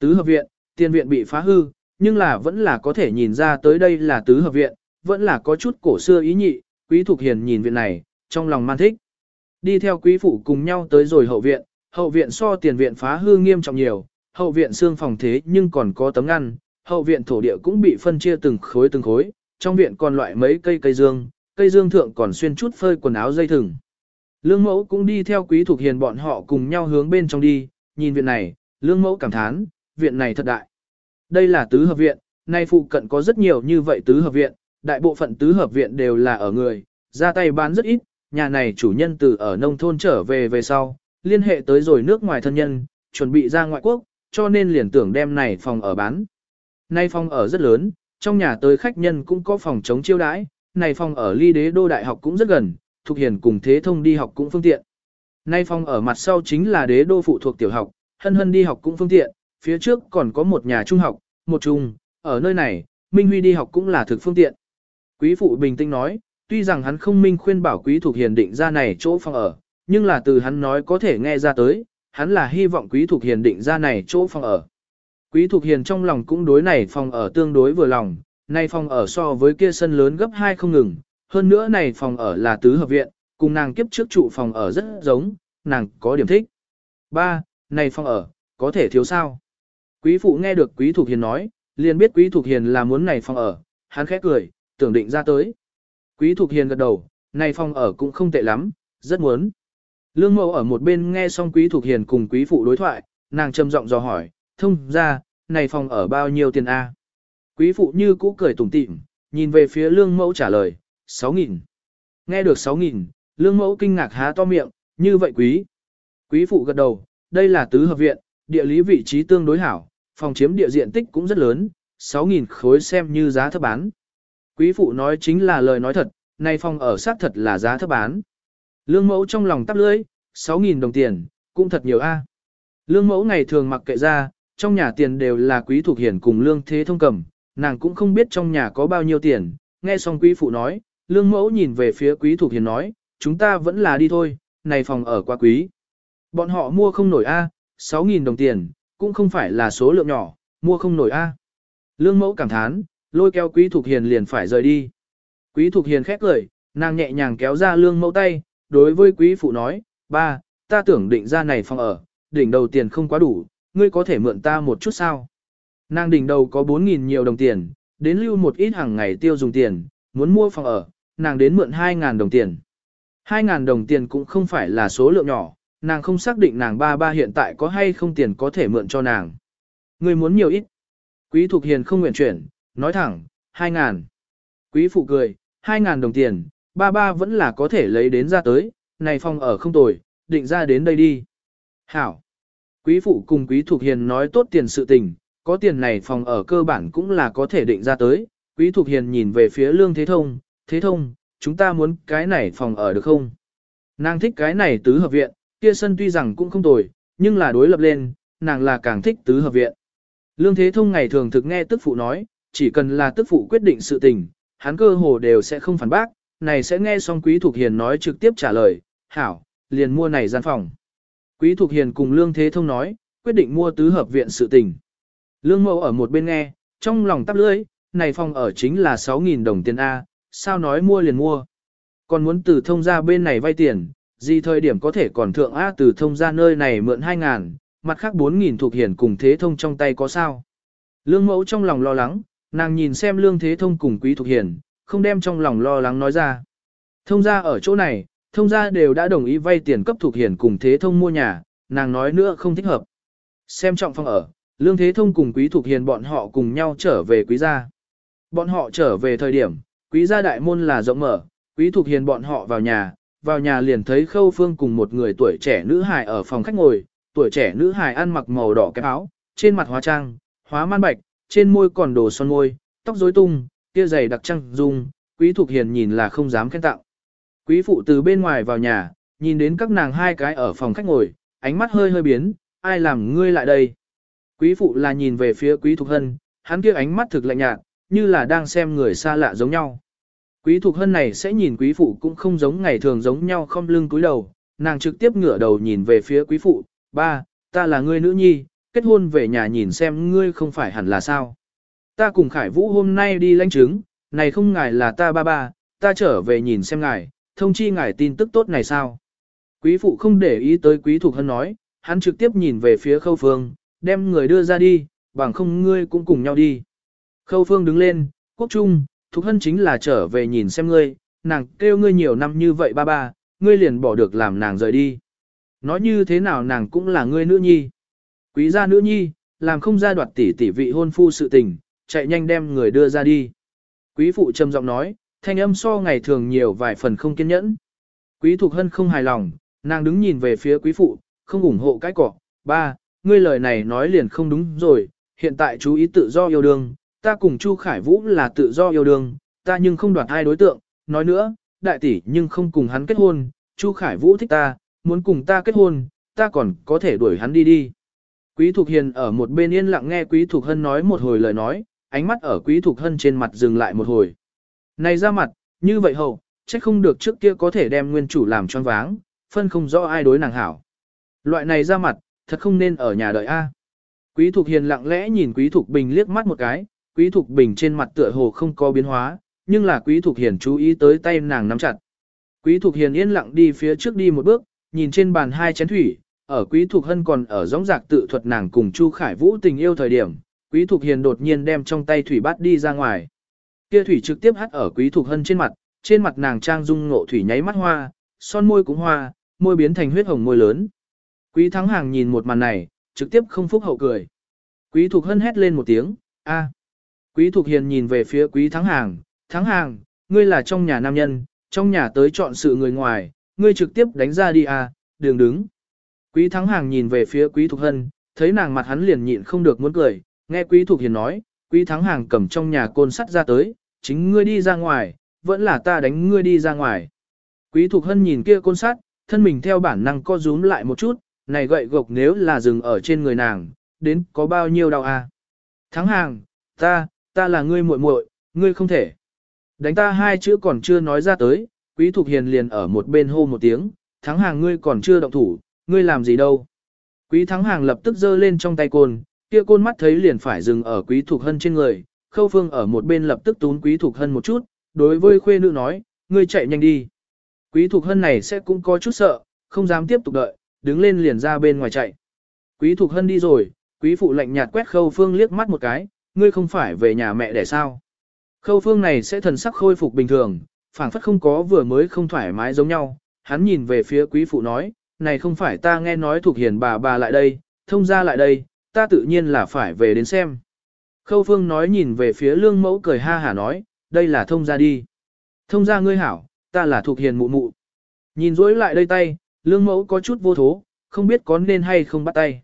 Tứ hợp viện, tiền viện bị phá hư, nhưng là vẫn là có thể nhìn ra tới đây là tứ hợp viện, vẫn là có chút cổ xưa ý nhị, quý thuộc hiền nhìn viện này, trong lòng man thích. Đi theo quý phụ cùng nhau tới rồi hậu viện, hậu viện so tiền viện phá hư nghiêm trọng nhiều, hậu viện xương phòng thế nhưng còn có tấm ngăn, hậu viện thổ địa cũng bị phân chia từng khối từng khối, trong viện còn loại mấy cây cây dương, cây dương thượng còn xuyên chút phơi quần áo dây thừng. Lương mẫu cũng đi theo quý thuộc hiền bọn họ cùng nhau hướng bên trong đi, nhìn viện này, lương mẫu cảm thán, viện này thật đại. Đây là tứ hợp viện, nay phụ cận có rất nhiều như vậy tứ hợp viện, đại bộ phận tứ hợp viện đều là ở người, ra tay bán rất ít, nhà này chủ nhân từ ở nông thôn trở về về sau, liên hệ tới rồi nước ngoài thân nhân, chuẩn bị ra ngoại quốc, cho nên liền tưởng đem này phòng ở bán. Nay phòng ở rất lớn, trong nhà tới khách nhân cũng có phòng chống chiêu đãi, này phòng ở ly đế đô đại học cũng rất gần, Thục Hiền cùng Thế Thông đi học cũng phương tiện. Nay phòng ở mặt sau chính là đế đô phụ thuộc tiểu học, hân hân đi học cũng phương tiện, phía trước còn có một nhà trung học, một trung, ở nơi này, Minh Huy đi học cũng là thực phương tiện. Quý phụ bình tĩnh nói, tuy rằng hắn không minh khuyên bảo quý thuộc hiền định ra này chỗ phòng ở, nhưng là từ hắn nói có thể nghe ra tới, hắn là hy vọng quý thuộc hiền định ra này chỗ phòng ở. Quý Thục hiền trong lòng cũng đối này phòng ở tương đối vừa lòng, nay phòng ở so với kia sân lớn gấp hai không ngừng, hơn nữa này phòng ở là tứ hợp viện, cùng nàng kiếp trước trụ phòng ở rất giống, nàng có điểm thích. Ba, Này phòng ở, có thể thiếu sao? Quý phụ nghe được quý Thục hiền nói, liền biết quý Thục hiền là muốn này phòng ở, hắn khẽ cười, tưởng định ra tới. Quý Thục hiền gật đầu, này phòng ở cũng không tệ lắm, rất muốn. Lương Mậu ở một bên nghe xong quý Thục hiền cùng quý phụ đối thoại, nàng trầm giọng dò hỏi, thông ra, này phòng ở bao nhiêu tiền a? Quý phụ như cũ cười tủm tỉm, nhìn về phía lương mẫu trả lời, 6.000. Nghe được 6.000, lương mẫu kinh ngạc há to miệng, như vậy quý. Quý phụ gật đầu, đây là tứ hợp viện, địa lý vị trí tương đối hảo, phòng chiếm địa diện tích cũng rất lớn, 6.000 khối xem như giá thấp bán. Quý phụ nói chính là lời nói thật, này phòng ở xác thật là giá thấp bán. Lương mẫu trong lòng tắp lưỡi, 6.000 đồng tiền, cũng thật nhiều a. Lương mẫu ngày thường mặc kệ ra, trong nhà tiền đều là quý thuộc hiển cùng lương thế thông cầm, nàng cũng không biết trong nhà có bao nhiêu tiền, nghe xong quý phụ nói, lương mẫu nhìn về phía quý thuộc hiền nói, chúng ta vẫn là đi thôi, này phòng ở quá quý. Bọn họ mua không nổi A, 6.000 đồng tiền, cũng không phải là số lượng nhỏ, mua không nổi A. Lương mẫu cảm thán, lôi kéo quý thuộc hiền liền phải rời đi. Quý thuộc hiền khét cười, nàng nhẹ nhàng kéo ra lương mẫu tay, đối với quý phụ nói, ba, ta tưởng định ra này phòng ở, đỉnh đầu tiền không quá đủ, ngươi có thể mượn ta một chút sao? Nàng đỉnh đầu có 4.000 nhiều đồng tiền, đến lưu một ít hàng ngày tiêu dùng tiền, muốn mua phòng ở, nàng đến mượn 2.000 đồng tiền. 2.000 đồng tiền cũng không phải là số lượng nhỏ, nàng không xác định nàng ba ba hiện tại có hay không tiền có thể mượn cho nàng. Ngươi muốn nhiều ít. Quý Thục Hiền không nguyện chuyển, nói thẳng, 2.000. Quý Phụ cười, 2.000 đồng tiền, ba ba vẫn là có thể lấy đến ra tới, này phòng ở không tồi, định ra đến đây đi. Hảo. Quý Phụ cùng Quý Thục Hiền nói tốt tiền sự tình, có tiền này phòng ở cơ bản cũng là có thể định ra tới. Quý Thục Hiền nhìn về phía Lương Thế Thông, Thế Thông, chúng ta muốn cái này phòng ở được không? Nàng thích cái này tứ hợp viện, kia sân tuy rằng cũng không tồi, nhưng là đối lập lên, nàng là càng thích tứ hợp viện. Lương Thế Thông ngày thường thực nghe tức phụ nói, chỉ cần là tức phụ quyết định sự tình, hắn cơ hồ đều sẽ không phản bác, này sẽ nghe xong Quý Thục Hiền nói trực tiếp trả lời, hảo, liền mua này gian phòng. Quý Thục Hiền cùng Lương Thế Thông nói, quyết định mua tứ hợp viện sự tình. Lương Mẫu ở một bên nghe, trong lòng tắp lưỡi, này phòng ở chính là 6.000 đồng tiền A, sao nói mua liền mua. Còn muốn từ thông ra bên này vay tiền, gì thời điểm có thể còn thượng A từ thông ra nơi này mượn 2.000, mặt khác 4.000 Thục Hiền cùng thế thông trong tay có sao. Lương mẫu trong lòng lo lắng, nàng nhìn xem lương thế thông cùng quý Thục Hiền, không đem trong lòng lo lắng nói ra. Thông ra ở chỗ này, thông gia đều đã đồng ý vay tiền cấp thuộc hiển cùng thế thông mua nhà, nàng nói nữa không thích hợp. Xem trọng phòng ở, lương thế thông cùng quý thuộc hiền bọn họ cùng nhau trở về quý gia. Bọn họ trở về thời điểm, quý gia đại môn là rộng mở, quý thuộc hiền bọn họ vào nhà, vào nhà liền thấy khâu phương cùng một người tuổi trẻ nữ hài ở phòng khách ngồi, tuổi trẻ nữ hài ăn mặc màu đỏ cái áo, trên mặt hóa trang, hóa man bạch, trên môi còn đồ son môi, tóc rối tung, kia dày đặc trăng dung, quý thuộc hiền nhìn là không dám khen tặng. Quý phụ từ bên ngoài vào nhà, nhìn đến các nàng hai cái ở phòng khách ngồi, ánh mắt hơi hơi biến, ai làm ngươi lại đây? Quý phụ là nhìn về phía quý thục hân, hắn kia ánh mắt thực lạnh nhạt, như là đang xem người xa lạ giống nhau. Quý Thục Hân này sẽ nhìn quý phụ cũng không giống ngày thường giống nhau không lưng cúi đầu, nàng trực tiếp ngửa đầu nhìn về phía quý phụ, ba, ta là ngươi nữ nhi, kết hôn về nhà nhìn xem ngươi không phải hẳn là sao. Ta cùng Khải Vũ hôm nay đi lãnh chứng, này không ngài là ta ba ba, ta trở về nhìn xem ngài, thông chi ngài tin tức tốt này sao. Quý phụ không để ý tới quý thuộc Hân nói, hắn trực tiếp nhìn về phía khâu phương, đem người đưa ra đi, bằng không ngươi cũng cùng nhau đi. Khâu phương đứng lên, quốc trung, thuộc Hân chính là trở về nhìn xem ngươi, nàng kêu ngươi nhiều năm như vậy ba ba, ngươi liền bỏ được làm nàng rời đi. Nói như thế nào nàng cũng là ngươi nữ nhi. Quý gia nữ nhi, làm không ra đoạt tỷ tỷ vị hôn phu sự tình, chạy nhanh đem người đưa ra đi. Quý phụ trầm giọng nói, thanh âm so ngày thường nhiều vài phần không kiên nhẫn. Quý Thục Hân không hài lòng, nàng đứng nhìn về phía quý phụ, không ủng hộ cái cỏ. Ba, ngươi lời này nói liền không đúng rồi, hiện tại chú ý tự do yêu đương, ta cùng Chu Khải Vũ là tự do yêu đương, ta nhưng không đoạt hai đối tượng, nói nữa, đại tỷ nhưng không cùng hắn kết hôn, Chu Khải Vũ thích ta, muốn cùng ta kết hôn, ta còn có thể đuổi hắn đi đi. Quý Thục Hiền ở một bên yên lặng nghe Quý Thục Hân nói một hồi lời nói, ánh mắt ở Quý Thục Hân trên mặt dừng lại một hồi. Này ra mặt, như vậy hậu, chắc không được trước kia có thể đem nguyên chủ làm choáng váng, phân không rõ ai đối nàng hảo. Loại này ra mặt, thật không nên ở nhà đợi A. Quý Thục Hiền lặng lẽ nhìn Quý Thục Bình liếc mắt một cái, Quý Thục Bình trên mặt tựa hồ không có biến hóa, nhưng là Quý Thục Hiền chú ý tới tay nàng nắm chặt. Quý Thục Hiền yên lặng đi phía trước đi một bước, nhìn trên bàn hai chén thủy, ở Quý Thục Hân còn ở gióng giạc tự thuật nàng cùng Chu Khải Vũ tình yêu thời điểm, Quý Thục Hiền đột nhiên đem trong tay thủy bát đi ra ngoài. Kia thủy trực tiếp hắt ở Quý Thục Hân trên mặt, trên mặt nàng trang dung ngộ thủy nháy mắt hoa, son môi cũng hoa, môi biến thành huyết hồng môi lớn. Quý Thắng Hàng nhìn một màn này, trực tiếp không phúc hậu cười. Quý Thục Hân hét lên một tiếng, a. Quý Thục Hiền nhìn về phía Quý Thắng Hàng, Thắng Hàng, ngươi là trong nhà nam nhân, trong nhà tới chọn sự người ngoài, ngươi trực tiếp đánh ra đi a, đường đứng. Quý Thắng Hàng nhìn về phía Quý Thục Hân, thấy nàng mặt hắn liền nhịn không được muốn cười, nghe Quý Thục Hiền nói, Quý Thắng Hàng cầm trong nhà côn sắt ra tới, chính ngươi đi ra ngoài, vẫn là ta đánh ngươi đi ra ngoài. Quý Thục Hân nhìn kia côn sắt, thân mình theo bản năng co rúm lại một chút, này gậy gộc nếu là dừng ở trên người nàng, đến có bao nhiêu đau à. Thắng Hàng, ta, ta là ngươi muội muội, ngươi không thể. Đánh ta hai chữ còn chưa nói ra tới, Quý Thục Hiền liền ở một bên hô một tiếng, Thắng Hàng ngươi còn chưa động thủ, ngươi làm gì đâu. Quý Thắng Hàng lập tức giơ lên trong tay côn, kia côn mắt thấy liền phải dừng ở Quý Thục Hân trên người, Khâu Phương ở một bên lập tức tún Quý Thục Hân một chút, đối với khuê nữ nói, ngươi chạy nhanh đi. Quý Thục Hân này sẽ cũng có chút sợ, không dám tiếp tục đợi, đứng lên liền ra bên ngoài chạy. Quý Thục Hân đi rồi, Quý Phụ lạnh nhạt quét Khâu Phương liếc mắt một cái, ngươi không phải về nhà mẹ để sao. Khâu Phương này sẽ thần sắc khôi phục bình thường, phảng phất không có vừa mới không thoải mái giống nhau, hắn nhìn về phía Quý Phụ nói, này không phải ta nghe nói Thục hiền bà bà lại đây, thông ra lại đây, ta tự nhiên là phải về đến xem. Khâu Phương nói nhìn về phía lương mẫu cười ha hả nói, đây là thông gia đi. Thông gia ngươi hảo, ta là thuộc hiền mụ mụ. Nhìn dối lại đây tay, lương mẫu có chút vô thố, không biết có nên hay không bắt tay.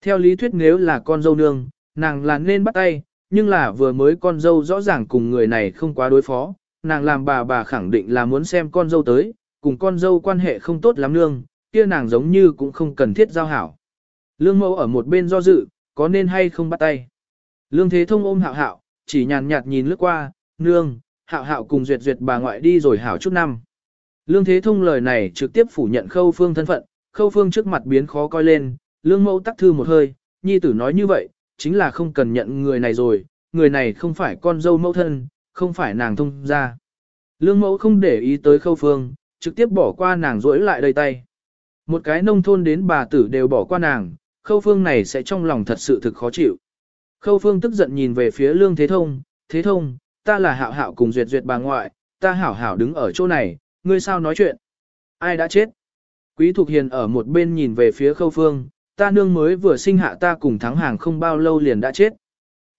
Theo lý thuyết nếu là con dâu nương, nàng là nên bắt tay, nhưng là vừa mới con dâu rõ ràng cùng người này không quá đối phó, nàng làm bà bà khẳng định là muốn xem con dâu tới, cùng con dâu quan hệ không tốt lắm nương, kia nàng giống như cũng không cần thiết giao hảo. Lương mẫu ở một bên do dự, có nên hay không bắt tay. Lương thế thông ôm hạo hạo, chỉ nhàn nhạt nhìn lướt qua, nương, hạo hạo cùng duyệt duyệt bà ngoại đi rồi hảo chút năm. Lương thế thông lời này trực tiếp phủ nhận khâu phương thân phận, khâu phương trước mặt biến khó coi lên, lương mẫu tắc thư một hơi, nhi tử nói như vậy, chính là không cần nhận người này rồi, người này không phải con dâu mẫu thân, không phải nàng thông ra. Lương mẫu không để ý tới khâu phương, trực tiếp bỏ qua nàng rỗi lại đầy tay. Một cái nông thôn đến bà tử đều bỏ qua nàng, khâu phương này sẽ trong lòng thật sự thực khó chịu. Khâu phương tức giận nhìn về phía lương thế thông, thế thông, ta là hạo hạo cùng duyệt duyệt bà ngoại, ta hảo hảo đứng ở chỗ này, ngươi sao nói chuyện? Ai đã chết? Quý Thục Hiền ở một bên nhìn về phía khâu phương, ta nương mới vừa sinh hạ ta cùng thắng hàng không bao lâu liền đã chết.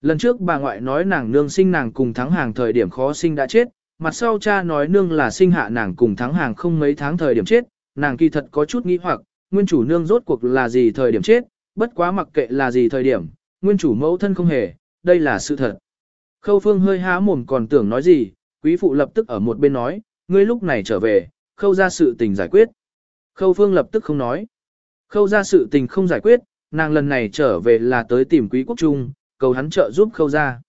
Lần trước bà ngoại nói nàng nương sinh nàng cùng thắng hàng thời điểm khó sinh đã chết, mặt sau cha nói nương là sinh hạ nàng cùng thắng hàng không mấy tháng thời điểm chết, nàng kỳ thật có chút nghi hoặc, nguyên chủ nương rốt cuộc là gì thời điểm chết, bất quá mặc kệ là gì thời điểm, nguyên chủ mẫu thân không hề, đây là sự thật. Khâu phương hơi há mồm còn tưởng nói gì, quý phụ lập tức ở một bên nói, ngươi lúc này trở về, khâu ra sự tình giải quyết. Khâu phương lập tức không nói. Khâu ra sự tình không giải quyết, nàng lần này trở về là tới tìm quý quốc trung, cầu hắn trợ giúp khâu ra.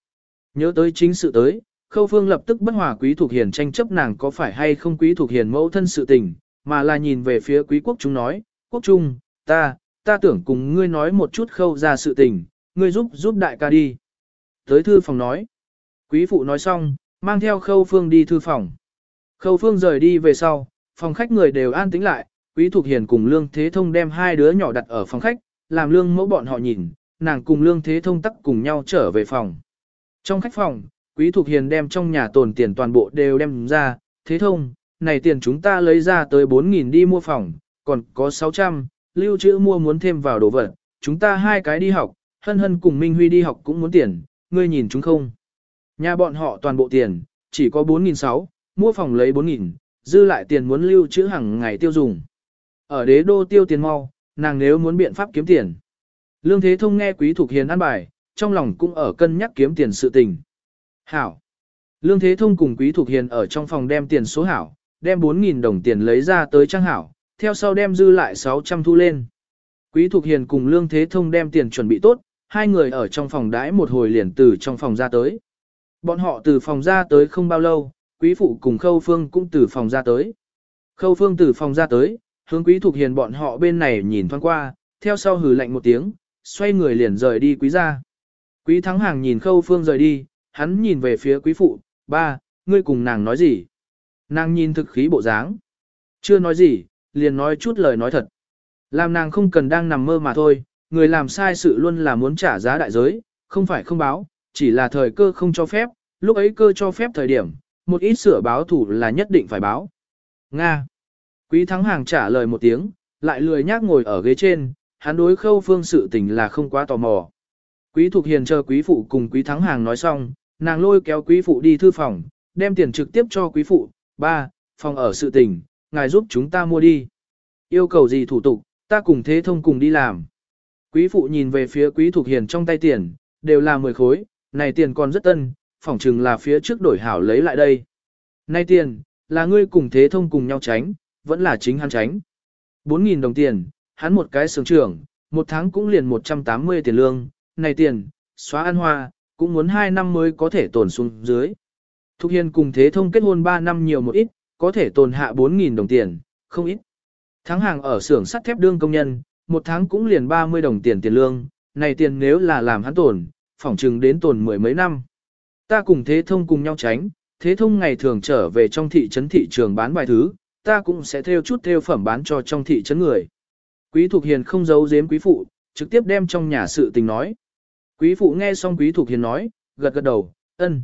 Nhớ tới chính sự tới, khâu phương lập tức bất hòa quý thuộc hiền tranh chấp nàng có phải hay không quý thuộc hiền mẫu thân sự tình, mà là nhìn về phía quý quốc trung nói, quốc trung, ta, ta tưởng cùng ngươi nói một chút khâu ra sự tình, ngươi giúp giúp đại ca đi. Tới thư phòng nói, quý phụ nói xong, mang theo khâu phương đi thư phòng. Khâu phương rời đi về sau, phòng khách người đều an tĩnh lại, quý thuộc hiền cùng lương thế thông đem hai đứa nhỏ đặt ở phòng khách, làm lương mẫu bọn họ nhìn, nàng cùng lương thế thông tắc cùng nhau trở về phòng. Trong khách phòng, quý thuộc hiền đem trong nhà tồn tiền toàn bộ đều đem ra, thế thông, này tiền chúng ta lấy ra tới 4.000 đi mua phòng, còn có 600, lưu trữ mua muốn thêm vào đồ vật, chúng ta hai cái đi học, hân hân cùng Minh Huy đi học cũng muốn tiền, ngươi nhìn chúng không? Nhà bọn họ toàn bộ tiền, chỉ có 4.600, mua phòng lấy 4.000, dư lại tiền muốn lưu trữ hàng ngày tiêu dùng. Ở đế đô tiêu tiền mau, nàng nếu muốn biện pháp kiếm tiền. Lương Thế Thông nghe Quý Thục Hiền ăn bài, trong lòng cũng ở cân nhắc kiếm tiền sự tình. Hảo. Lương Thế Thông cùng Quý Thục Hiền ở trong phòng đem tiền số hảo, đem 4.000 đồng tiền lấy ra tới trang hảo, theo sau đem dư lại 600 thu lên. Quý Thục Hiền cùng Lương Thế Thông đem tiền chuẩn bị tốt, hai người ở trong phòng đãi một hồi liền từ trong phòng ra tới. Bọn họ từ phòng ra tới không bao lâu, Quý Phụ cùng Khâu Phương cũng từ phòng ra tới. Khâu Phương từ phòng ra tới, hướng Quý thuộc Hiền bọn họ bên này nhìn thoáng qua, theo sau hừ lạnh một tiếng, xoay người liền rời đi Quý ra. Quý Thắng Hàng nhìn Khâu Phương rời đi, hắn nhìn về phía Quý Phụ, ba, ngươi cùng nàng nói gì? Nàng nhìn thực khí bộ dáng. Chưa nói gì, liền nói chút lời nói thật. Làm nàng không cần đang nằm mơ mà thôi, người làm sai sự luôn là muốn trả giá đại giới, không phải không báo, chỉ là thời cơ không cho phép, lúc ấy cơ cho phép thời điểm, một ít sửa báo thủ là nhất định phải báo. Nga. Quý thắng hàng trả lời một tiếng, lại lười nhác ngồi ở ghế trên, hắn đối khâu phương sự tình là không quá tò mò. Quý Thục Hiền chờ quý phụ cùng quý thắng hàng nói xong, nàng lôi kéo quý phụ đi thư phòng, đem tiền trực tiếp cho quý phụ, ba, phòng ở sự tình, ngài giúp chúng ta mua đi. Yêu cầu gì thủ tục, ta cùng thế thông cùng đi làm. Quý phụ nhìn về phía quý thuộc Hiền trong tay tiền, đều là 10 khối, này tiền còn rất tân, phỏng chừng là phía trước đổi hảo lấy lại đây. Này tiền, là ngươi cùng thế thông cùng nhau tránh, vẫn là chính hắn tránh. 4.000 đồng tiền, hắn một cái sướng trưởng, một tháng cũng liền 180 tiền lương, này tiền, xóa ăn hoa, cũng muốn 2 năm mới có thể tồn xuống dưới. Thục Hiền cùng Thế Thông kết hôn 3 năm nhiều một ít, có thể tồn hạ 4.000 đồng tiền, không ít. Tháng hàng ở xưởng sắt thép đương công nhân, một tháng cũng liền 30 đồng tiền tiền lương, này tiền nếu là làm hắn tổn, phỏng chừng đến tổn mười mấy năm. Ta cùng Thế Thông cùng nhau tránh, Thế Thông ngày thường trở về trong thị trấn thị trường bán vài thứ, ta cũng sẽ theo chút theo phẩm bán cho trong thị trấn người. Quý Thục Hiền không giấu giếm quý phụ, trực tiếp đem trong nhà sự tình nói. Quý phụ nghe xong Quý Thục Hiền nói, gật gật đầu, ân.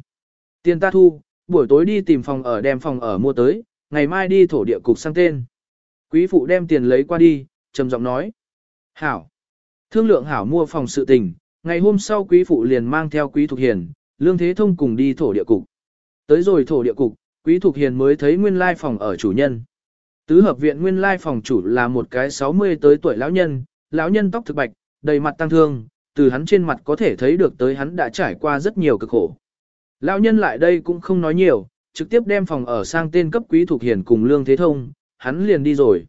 Tiền ta thu, buổi tối đi tìm phòng ở đem phòng ở mua tới, ngày mai đi thổ địa cục sang tên. Quý phụ đem tiền lấy qua đi, trầm giọng nói. Hảo. Thương lượng hảo mua phòng sự tình, ngày hôm sau quý phụ liền mang theo quý thuộc hiền, lương thế thông cùng đi thổ địa cục. Tới rồi thổ địa cục, quý thuộc hiền mới thấy nguyên lai phòng ở chủ nhân. Tứ hợp viện nguyên lai phòng chủ là một cái 60 tới tuổi lão nhân, lão nhân tóc thực bạch, đầy mặt tăng thương, từ hắn trên mặt có thể thấy được tới hắn đã trải qua rất nhiều cực khổ. Lão nhân lại đây cũng không nói nhiều, trực tiếp đem phòng ở sang tên cấp quý thuộc hiền cùng lương thế thông, hắn liền đi rồi.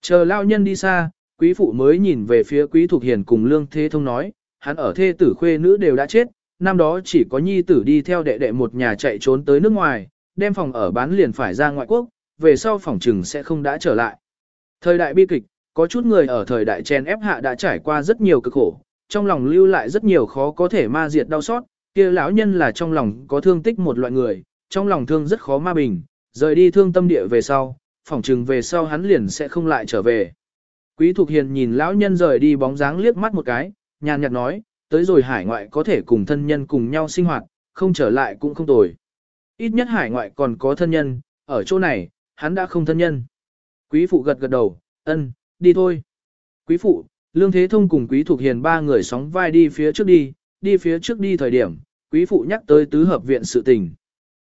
Chờ lão nhân đi xa, quý phụ mới nhìn về phía quý thuộc hiền cùng lương thế thông nói, hắn ở thê tử khuê nữ đều đã chết, năm đó chỉ có nhi tử đi theo đệ đệ một nhà chạy trốn tới nước ngoài, đem phòng ở bán liền phải ra ngoại quốc, về sau phòng trừng sẽ không đã trở lại. Thời đại bi kịch, có chút người ở thời đại chen ép hạ đã trải qua rất nhiều cực khổ, trong lòng lưu lại rất nhiều khó có thể ma diệt đau xót, kia lão nhân là trong lòng có thương tích một loại người, trong lòng thương rất khó ma bình, rời đi thương tâm địa về sau, phỏng trừng về sau hắn liền sẽ không lại trở về. Quý Thục Hiền nhìn lão nhân rời đi bóng dáng liếc mắt một cái, nhàn nhạt nói, tới rồi hải ngoại có thể cùng thân nhân cùng nhau sinh hoạt, không trở lại cũng không tồi. Ít nhất hải ngoại còn có thân nhân, ở chỗ này, hắn đã không thân nhân. Quý phụ gật gật đầu, ân, đi thôi. Quý phụ, Lương Thế Thông cùng Quý Thục Hiền ba người sóng vai đi phía trước đi, đi phía trước đi thời điểm, quý phụ nhắc tới tứ hợp viện sự tình.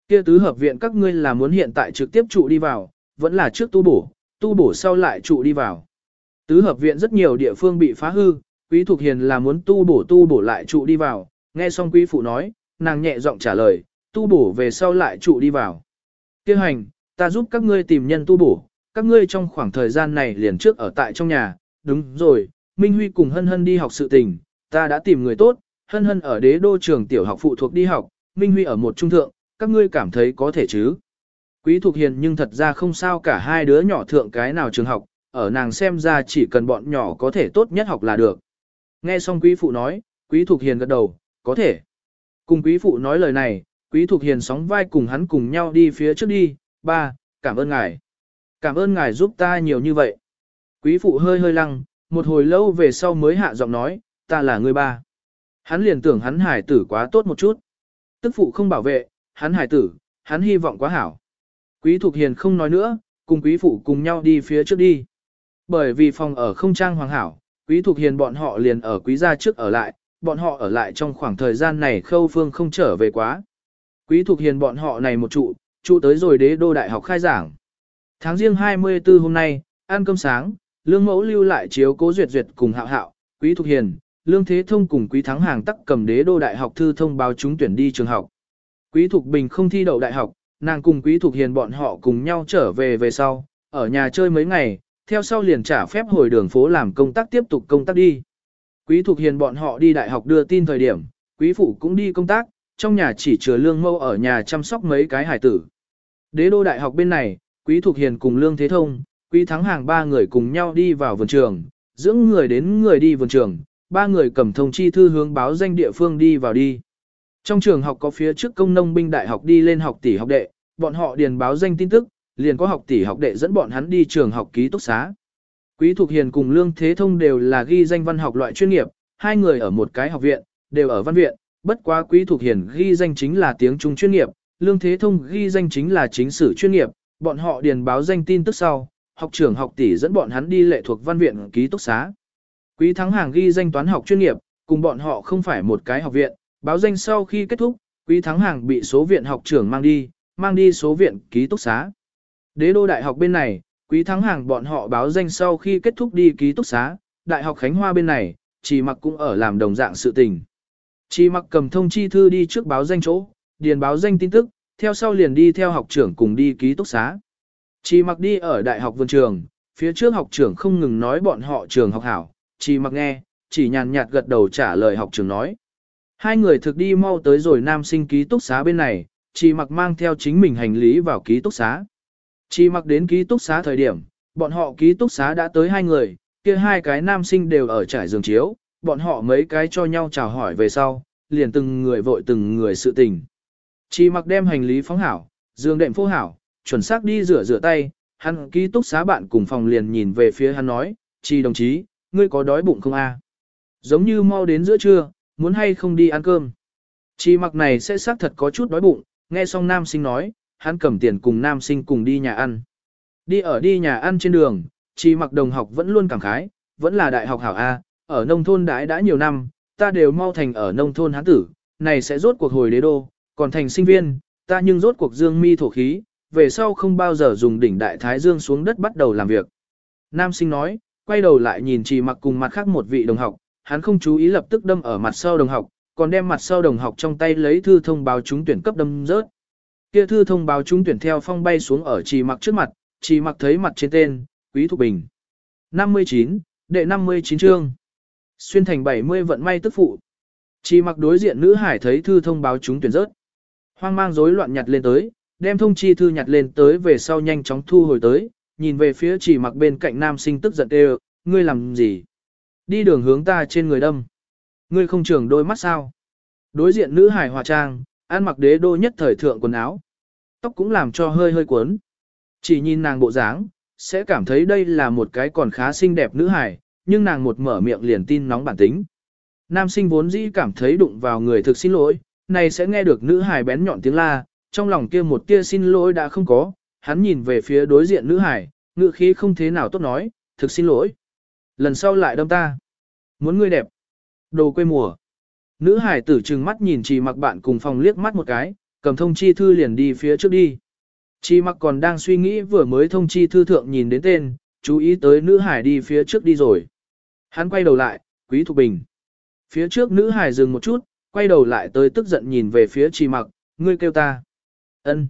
Kia tứ hợp viện các ngươi là muốn hiện tại trực tiếp trụ đi vào, vẫn là trước tu bổ, tu bổ sau lại trụ đi vào. Tứ hợp viện rất nhiều địa phương bị phá hư, quý thuộc hiền là muốn tu bổ tu bổ lại trụ đi vào, nghe xong quý phụ nói, nàng nhẹ giọng trả lời, tu bổ về sau lại trụ đi vào. Kêu hành, ta giúp các ngươi tìm nhân tu bổ, các ngươi trong khoảng thời gian này liền trước ở tại trong nhà, đúng rồi, Minh Huy cùng Hân Hân đi học sự tình, ta đã tìm người tốt, hân hân ở đế đô trường tiểu học phụ thuộc đi học, Minh Huy ở một trung thượng, các ngươi cảm thấy có thể chứ. Quý Thục Hiền nhưng thật ra không sao cả hai đứa nhỏ thượng cái nào trường học, ở nàng xem ra chỉ cần bọn nhỏ có thể tốt nhất học là được. Nghe xong quý phụ nói, quý thuộc Hiền gật đầu, có thể. Cùng quý phụ nói lời này, quý thuộc Hiền sóng vai cùng hắn cùng nhau đi phía trước đi, ba, cảm ơn ngài. Cảm ơn ngài giúp ta nhiều như vậy. Quý phụ hơi hơi lăng, một hồi lâu về sau mới hạ giọng nói, ta là người ba. Hắn liền tưởng hắn hải tử quá tốt một chút. Tức phụ không bảo vệ, hắn hải tử, hắn hy vọng quá hảo. Quý Thục Hiền không nói nữa, cùng quý phụ cùng nhau đi phía trước đi. Bởi vì phòng ở không trang hoàng hảo, quý thuộc Hiền bọn họ liền ở quý gia trước ở lại, bọn họ ở lại trong khoảng thời gian này khâu phương không trở về quá. Quý thuộc Hiền bọn họ này một trụ, trụ tới rồi đế đô đại học khai giảng. Tháng riêng 24 hôm nay, ăn cơm sáng, lương mẫu lưu lại chiếu cố duyệt duyệt cùng hạo hạo, quý thuộc Hiền, Lương Thế Thông cùng Quý Thắng Hàng tắc cầm đế đô đại học thư thông báo chúng tuyển đi trường học. Quý Thục Bình không thi đậu đại học, nàng cùng Quý Thục Hiền bọn họ cùng nhau trở về về sau, ở nhà chơi mấy ngày, theo sau liền trả phép hồi đường phố làm công tác tiếp tục công tác đi. Quý Thục Hiền bọn họ đi đại học đưa tin thời điểm, Quý Phụ cũng đi công tác, trong nhà chỉ chứa lương mâu ở nhà chăm sóc mấy cái hải tử. Đế đô đại học bên này, Quý Thục Hiền cùng Lương Thế Thông, Quý Thắng Hàng ba người cùng nhau đi vào vườn trường, dưỡng người đến người đi vườn trường, ba người cầm thông chi thư hướng báo danh địa phương đi vào đi. Trong trường học có phía trước công nông binh đại học đi lên học tỷ học đệ, bọn họ điền báo danh tin tức, liền có học tỷ học đệ dẫn bọn hắn đi trường học ký túc xá. Quý Thục Hiền cùng Lương Thế Thông đều là ghi danh văn học loại chuyên nghiệp, hai người ở một cái học viện, đều ở văn viện, bất quá Quý Thục Hiền ghi danh chính là tiếng Trung chuyên nghiệp, Lương Thế Thông ghi danh chính là chính sử chuyên nghiệp, bọn họ điền báo danh tin tức sau, học trưởng học tỷ dẫn bọn hắn đi lệ thuộc văn viện ký túc xá. Quý Thắng Hàng ghi danh toán học chuyên nghiệp, cùng bọn họ không phải một cái học viện, báo danh sau khi kết thúc, Quý Thắng Hàng bị số viện học trưởng mang đi, mang đi số viện ký túc xá. Đế đô đại học bên này, Quý Thắng Hàng bọn họ báo danh sau khi kết thúc đi ký túc xá, Đại học Khánh Hoa bên này, chỉ mặc cũng ở làm đồng dạng sự tình. Chỉ mặc cầm thông chi thư đi trước báo danh chỗ, điền báo danh tin tức, theo sau liền đi theo học trưởng cùng đi ký túc xá. Chỉ mặc đi ở đại học vườn trường, phía trước học trưởng không ngừng nói bọn họ trường học hảo, chỉ mặc nghe, chỉ nhàn nhạt gật đầu trả lời học trưởng nói. Hai người thực đi mau tới rồi nam sinh ký túc xá bên này, chỉ mặc mang theo chính mình hành lý vào ký túc xá. Chỉ mặc đến ký túc xá thời điểm, bọn họ ký túc xá đã tới hai người, kia hai cái nam sinh đều ở trải giường chiếu, bọn họ mấy cái cho nhau chào hỏi về sau, liền từng người vội từng người sự tình. Chỉ mặc đem hành lý phóng hảo, giường đệm phô hảo, chuẩn xác đi rửa rửa tay, hắn ký túc xá bạn cùng phòng liền nhìn về phía hắn nói, chỉ đồng chí, ngươi có đói bụng không a? Giống như mau đến giữa trưa, muốn hay không đi ăn cơm. Chỉ mặc này sẽ xác thật có chút đói bụng, nghe xong nam sinh nói, hắn cầm tiền cùng nam sinh cùng đi nhà ăn. Đi ở đi nhà ăn trên đường, chỉ mặc đồng học vẫn luôn cảm khái, vẫn là đại học hảo A, ở nông thôn đãi đã nhiều năm, ta đều mau thành ở nông thôn hán tử, này sẽ rốt cuộc hồi đế đô, còn thành sinh viên, ta nhưng rốt cuộc dương mi thổ khí, về sau không bao giờ dùng đỉnh đại thái dương xuống đất bắt đầu làm việc. Nam sinh nói, quay đầu lại nhìn chỉ mặc cùng mặt khác một vị đồng học, hắn không chú ý lập tức đâm ở mặt sau đồng học, còn đem mặt sau đồng học trong tay lấy thư thông báo trúng tuyển cấp đâm rớt. Kia thư thông báo chúng tuyển theo phong bay xuống ở trì mặc trước mặt, trì mặc thấy mặt trên tên, Quý Thục Bình. 59, đệ 59 chương. Xuyên thành 70 vận may tức phụ. trì mặc đối diện nữ hải thấy thư thông báo chúng tuyển rớt. Hoang mang rối loạn nhặt lên tới, đem thông chi thư nhặt lên tới về sau nhanh chóng thu hồi tới, nhìn về phía chỉ mặc bên cạnh nam sinh tức giận kêu, ngươi làm gì? Đi đường hướng ta trên người đâm. Ngươi không trưởng đôi mắt sao? Đối diện nữ hải hòa trang, ăn mặc đế đô nhất thời thượng quần áo. Tóc cũng làm cho hơi hơi cuốn. Chỉ nhìn nàng bộ dáng, sẽ cảm thấy đây là một cái còn khá xinh đẹp nữ hải, nhưng nàng một mở miệng liền tin nóng bản tính. Nam sinh vốn dĩ cảm thấy đụng vào người thực xin lỗi, này sẽ nghe được nữ hải bén nhọn tiếng la, trong lòng kia một tia xin lỗi đã không có, hắn nhìn về phía đối diện nữ hải, ngựa khí không thế nào tốt nói, thực xin lỗi. Lần sau lại đâm ta. Muốn ngươi đẹp. Đồ quê mùa. Nữ hải tử trừng mắt nhìn chỉ mặc bạn cùng phòng liếc mắt một cái, cầm thông chi thư liền đi phía trước đi. Chi mặc còn đang suy nghĩ vừa mới thông chi thư thượng nhìn đến tên, chú ý tới nữ hải đi phía trước đi rồi. Hắn quay đầu lại, quý thục bình. Phía trước nữ hải dừng một chút, quay đầu lại tới tức giận nhìn về phía Chi mặc, ngươi kêu ta. ân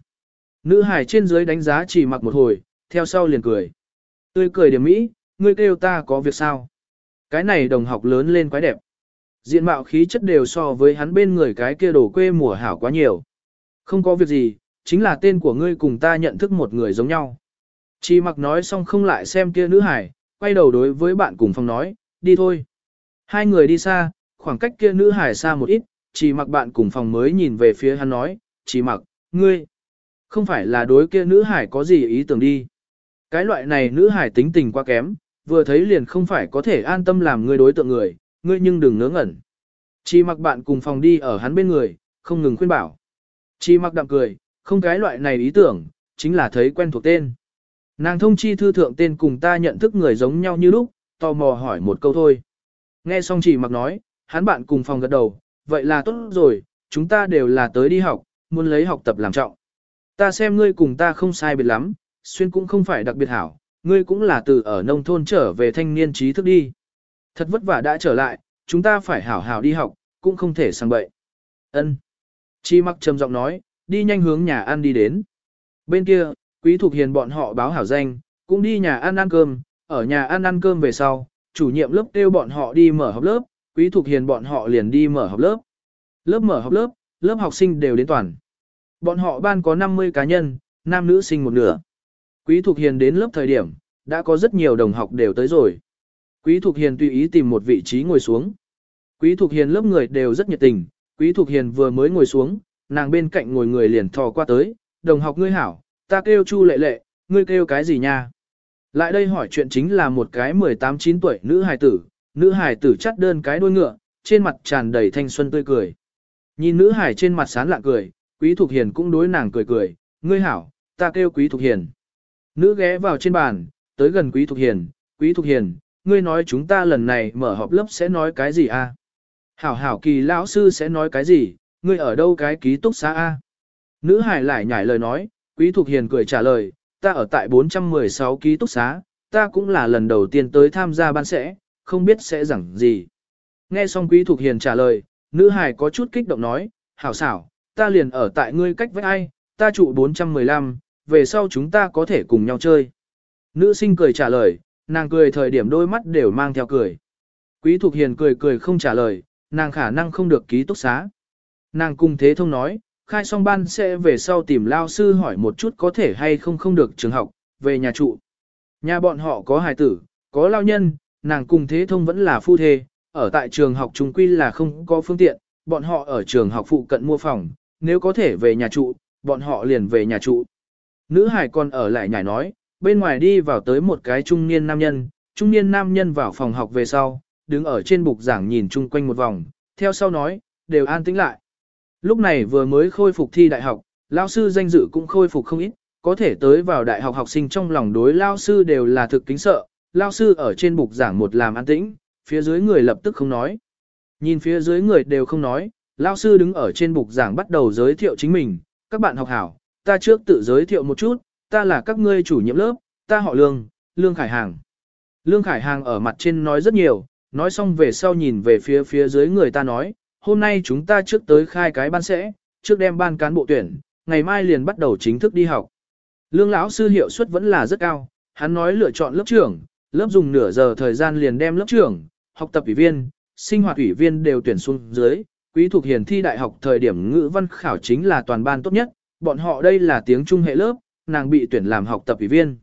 Nữ hải trên dưới đánh giá chỉ mặc một hồi, theo sau liền cười. Tươi cười điểm mỹ, ngươi kêu ta có việc sao? Cái này đồng học lớn lên quái đẹp. Diện mạo khí chất đều so với hắn bên người cái kia đổ quê mùa hảo quá nhiều. Không có việc gì, chính là tên của ngươi cùng ta nhận thức một người giống nhau. Chỉ mặc nói xong không lại xem kia nữ hải, quay đầu đối với bạn cùng phòng nói, đi thôi. Hai người đi xa, khoảng cách kia nữ hải xa một ít, chỉ mặc bạn cùng phòng mới nhìn về phía hắn nói, chỉ mặc, ngươi, không phải là đối kia nữ hải có gì ý tưởng đi. Cái loại này nữ hải tính tình quá kém, vừa thấy liền không phải có thể an tâm làm ngươi đối tượng người, ngươi nhưng đừng ngớ ngẩn. Chỉ mặc bạn cùng phòng đi ở hắn bên người, không ngừng khuyên bảo. Chỉ mặc đạm cười, không cái loại này ý tưởng, chính là thấy quen thuộc tên. Nàng thông chi thư thượng tên cùng ta nhận thức người giống nhau như lúc, tò mò hỏi một câu thôi. Nghe xong chỉ mặc nói, hắn bạn cùng phòng gật đầu, vậy là tốt rồi, chúng ta đều là tới đi học, muốn lấy học tập làm trọng. Ta xem ngươi cùng ta không sai biệt lắm, xuyên cũng không phải đặc biệt hảo, ngươi cũng là từ ở nông thôn trở về thanh niên trí thức đi. Thật vất vả đã trở lại, chúng ta phải hảo hảo đi học, cũng không thể sang bậy. Ân. Chi mặc trầm giọng nói, đi nhanh hướng nhà ăn đi đến. Bên kia, Quý thuộc Hiền bọn họ báo hảo danh, cũng đi nhà ăn ăn cơm, ở nhà ăn ăn cơm về sau, chủ nhiệm lớp kêu bọn họ đi mở học lớp, Quý thuộc Hiền bọn họ liền đi mở học lớp. Lớp mở học lớp, lớp học sinh đều đến toàn. Bọn họ ban có 50 cá nhân, nam nữ sinh một nửa. Quý thuộc Hiền đến lớp thời điểm, đã có rất nhiều đồng học đều tới rồi. Quý Thục Hiền tùy ý tìm một vị trí ngồi xuống. Quý Thục Hiền lớp người đều rất nhiệt tình, Quý Thục Hiền vừa mới ngồi xuống, nàng bên cạnh ngồi người liền thò qua tới, đồng học ngươi hảo, ta kêu Chu lệ lệ, ngươi kêu cái gì nha? Lại đây hỏi chuyện chính là một cái 18-9 tuổi nữ hài tử, nữ hài tử chắt đơn cái đuôi ngựa, trên mặt tràn đầy thanh xuân tươi cười. Nhìn nữ hài trên mặt sán lạ cười, Quý Thục Hiền cũng đối nàng cười cười, ngươi hảo, ta kêu Quý Thục Hiền. Nữ ghé vào trên bàn, tới gần Quý Thục Hiền, Quý Thục Hiền, ngươi nói chúng ta lần này mở họp lớp sẽ nói cái gì à? Hảo hảo kỳ lão sư sẽ nói cái gì, ngươi ở đâu cái ký túc xá a? Nữ hải lại nhảy lời nói, Quý Thục Hiền cười trả lời, ta ở tại 416 ký túc xá, ta cũng là lần đầu tiên tới tham gia ban sẽ, không biết sẽ giảng gì. Nghe xong Quý Thục Hiền trả lời, nữ hải có chút kích động nói, hảo xảo, ta liền ở tại ngươi cách với ai, ta trụ 415, về sau chúng ta có thể cùng nhau chơi. Nữ sinh cười trả lời, nàng cười thời điểm đôi mắt đều mang theo cười. Quý Thục Hiền cười cười không trả lời, nàng khả năng không được ký túc xá. Nàng cùng thế thông nói, khai xong ban sẽ về sau tìm lao sư hỏi một chút có thể hay không không được trường học, về nhà trụ. Nhà bọn họ có hài tử, có lao nhân, nàng cùng thế thông vẫn là phu thê, ở tại trường học trung quy là không có phương tiện, bọn họ ở trường học phụ cận mua phòng, nếu có thể về nhà trụ, bọn họ liền về nhà trụ. Nữ hải còn ở lại nhảy nói, bên ngoài đi vào tới một cái trung niên nam nhân, trung niên nam nhân vào phòng học về sau, đứng ở trên bục giảng nhìn chung quanh một vòng, theo sau nói, đều an tĩnh lại. Lúc này vừa mới khôi phục thi đại học, lao sư danh dự cũng khôi phục không ít, có thể tới vào đại học học sinh trong lòng đối lao sư đều là thực kính sợ, lao sư ở trên bục giảng một làm an tĩnh, phía dưới người lập tức không nói. Nhìn phía dưới người đều không nói, lao sư đứng ở trên bục giảng bắt đầu giới thiệu chính mình, các bạn học hảo, ta trước tự giới thiệu một chút, ta là các ngươi chủ nhiệm lớp, ta họ Lương, Lương Khải Hàng. Lương Khải Hàng ở mặt trên nói rất nhiều, nói xong về sau nhìn về phía phía dưới người ta nói, hôm nay chúng ta trước tới khai cái ban sẽ, trước đem ban cán bộ tuyển, ngày mai liền bắt đầu chính thức đi học. Lương lão sư hiệu suất vẫn là rất cao, hắn nói lựa chọn lớp trưởng, lớp dùng nửa giờ thời gian liền đem lớp trưởng, học tập ủy viên, sinh hoạt ủy viên đều tuyển xuống dưới, quý thuộc hiền thi đại học thời điểm ngữ văn khảo chính là toàn ban tốt nhất, bọn họ đây là tiếng trung hệ lớp, nàng bị tuyển làm học tập ủy viên.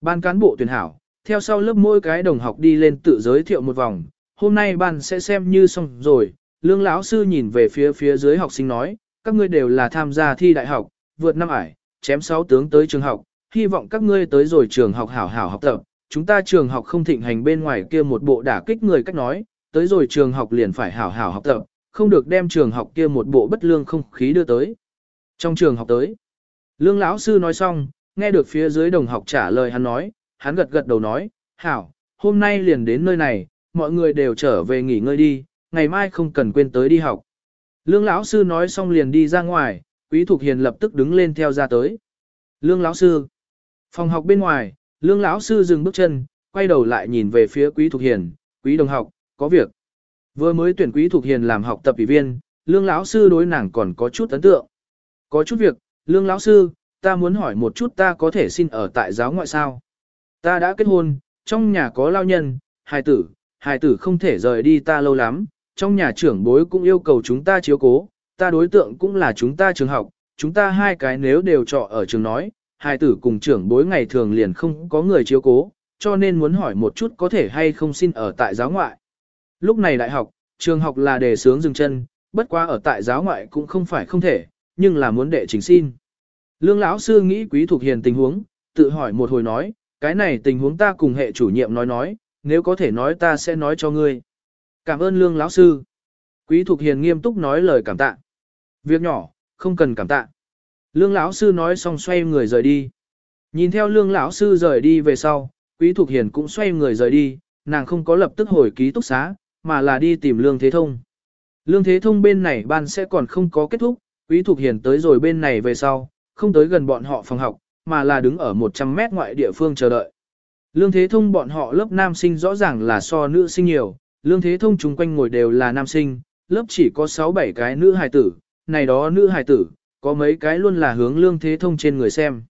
Ban cán bộ tuyển hảo, theo sau lớp mỗi cái đồng học đi lên tự giới thiệu một vòng, hôm nay ban sẽ xem như xong rồi, lương lão sư nhìn về phía phía dưới học sinh nói, các ngươi đều là tham gia thi đại học, vượt năm ải, chém sáu tướng tới trường học, hy vọng các ngươi tới rồi trường học hảo hảo học tập, chúng ta trường học không thịnh hành bên ngoài kia một bộ đả kích người cách nói, tới rồi trường học liền phải hảo hảo học tập, không được đem trường học kia một bộ bất lương không khí đưa tới. Trong trường học tới, lương lão sư nói xong, nghe được phía dưới đồng học trả lời hắn nói, hắn gật gật đầu nói, hảo, hôm nay liền đến nơi này, mọi người đều trở về nghỉ ngơi đi, ngày mai không cần quên tới đi học. Lương lão sư nói xong liền đi ra ngoài, Quý Thục Hiền lập tức đứng lên theo ra tới. Lương lão sư. Phòng học bên ngoài, Lương lão sư dừng bước chân, quay đầu lại nhìn về phía Quý Thục Hiền, "Quý đồng học, có việc." Vừa mới tuyển Quý Thục Hiền làm học tập ủy viên, Lương lão sư đối nàng còn có chút ấn tượng. "Có chút việc, Lương lão sư, ta muốn hỏi một chút ta có thể xin ở tại giáo ngoại sao? Ta đã kết hôn, trong nhà có lao nhân, hài tử, hài tử không thể rời đi ta lâu lắm, trong nhà trưởng bối cũng yêu cầu chúng ta chiếu cố, ta đối tượng cũng là chúng ta trường học, chúng ta hai cái nếu đều trọ ở trường nói, hài tử cùng trưởng bối ngày thường liền không có người chiếu cố, cho nên muốn hỏi một chút có thể hay không xin ở tại giáo ngoại. Lúc này đại học, trường học là đề sướng dừng chân, bất quá ở tại giáo ngoại cũng không phải không thể, nhưng là muốn đệ chính xin. Lương lão sư nghĩ quý thuộc hiền tình huống, tự hỏi một hồi nói, cái này tình huống ta cùng hệ chủ nhiệm nói nói, nếu có thể nói ta sẽ nói cho ngươi. Cảm ơn lương lão sư. Quý Thục Hiền nghiêm túc nói lời cảm tạ. Việc nhỏ, không cần cảm tạ. Lương lão sư nói xong xoay người rời đi. Nhìn theo lương lão sư rời đi về sau, Quý Thục Hiền cũng xoay người rời đi, nàng không có lập tức hồi ký túc xá, mà là đi tìm Lương Thế Thông. Lương Thế Thông bên này ban sẽ còn không có kết thúc, Quý Thục Hiền tới rồi bên này về sau, không tới gần bọn họ phòng học, mà là đứng ở 100 mét ngoại địa phương chờ đợi. Lương Thế Thông bọn họ lớp nam sinh rõ ràng là so nữ sinh nhiều, Lương Thế Thông chung quanh ngồi đều là nam sinh, lớp chỉ có 6-7 cái nữ hài tử, này đó nữ hài tử, có mấy cái luôn là hướng Lương Thế Thông trên người xem.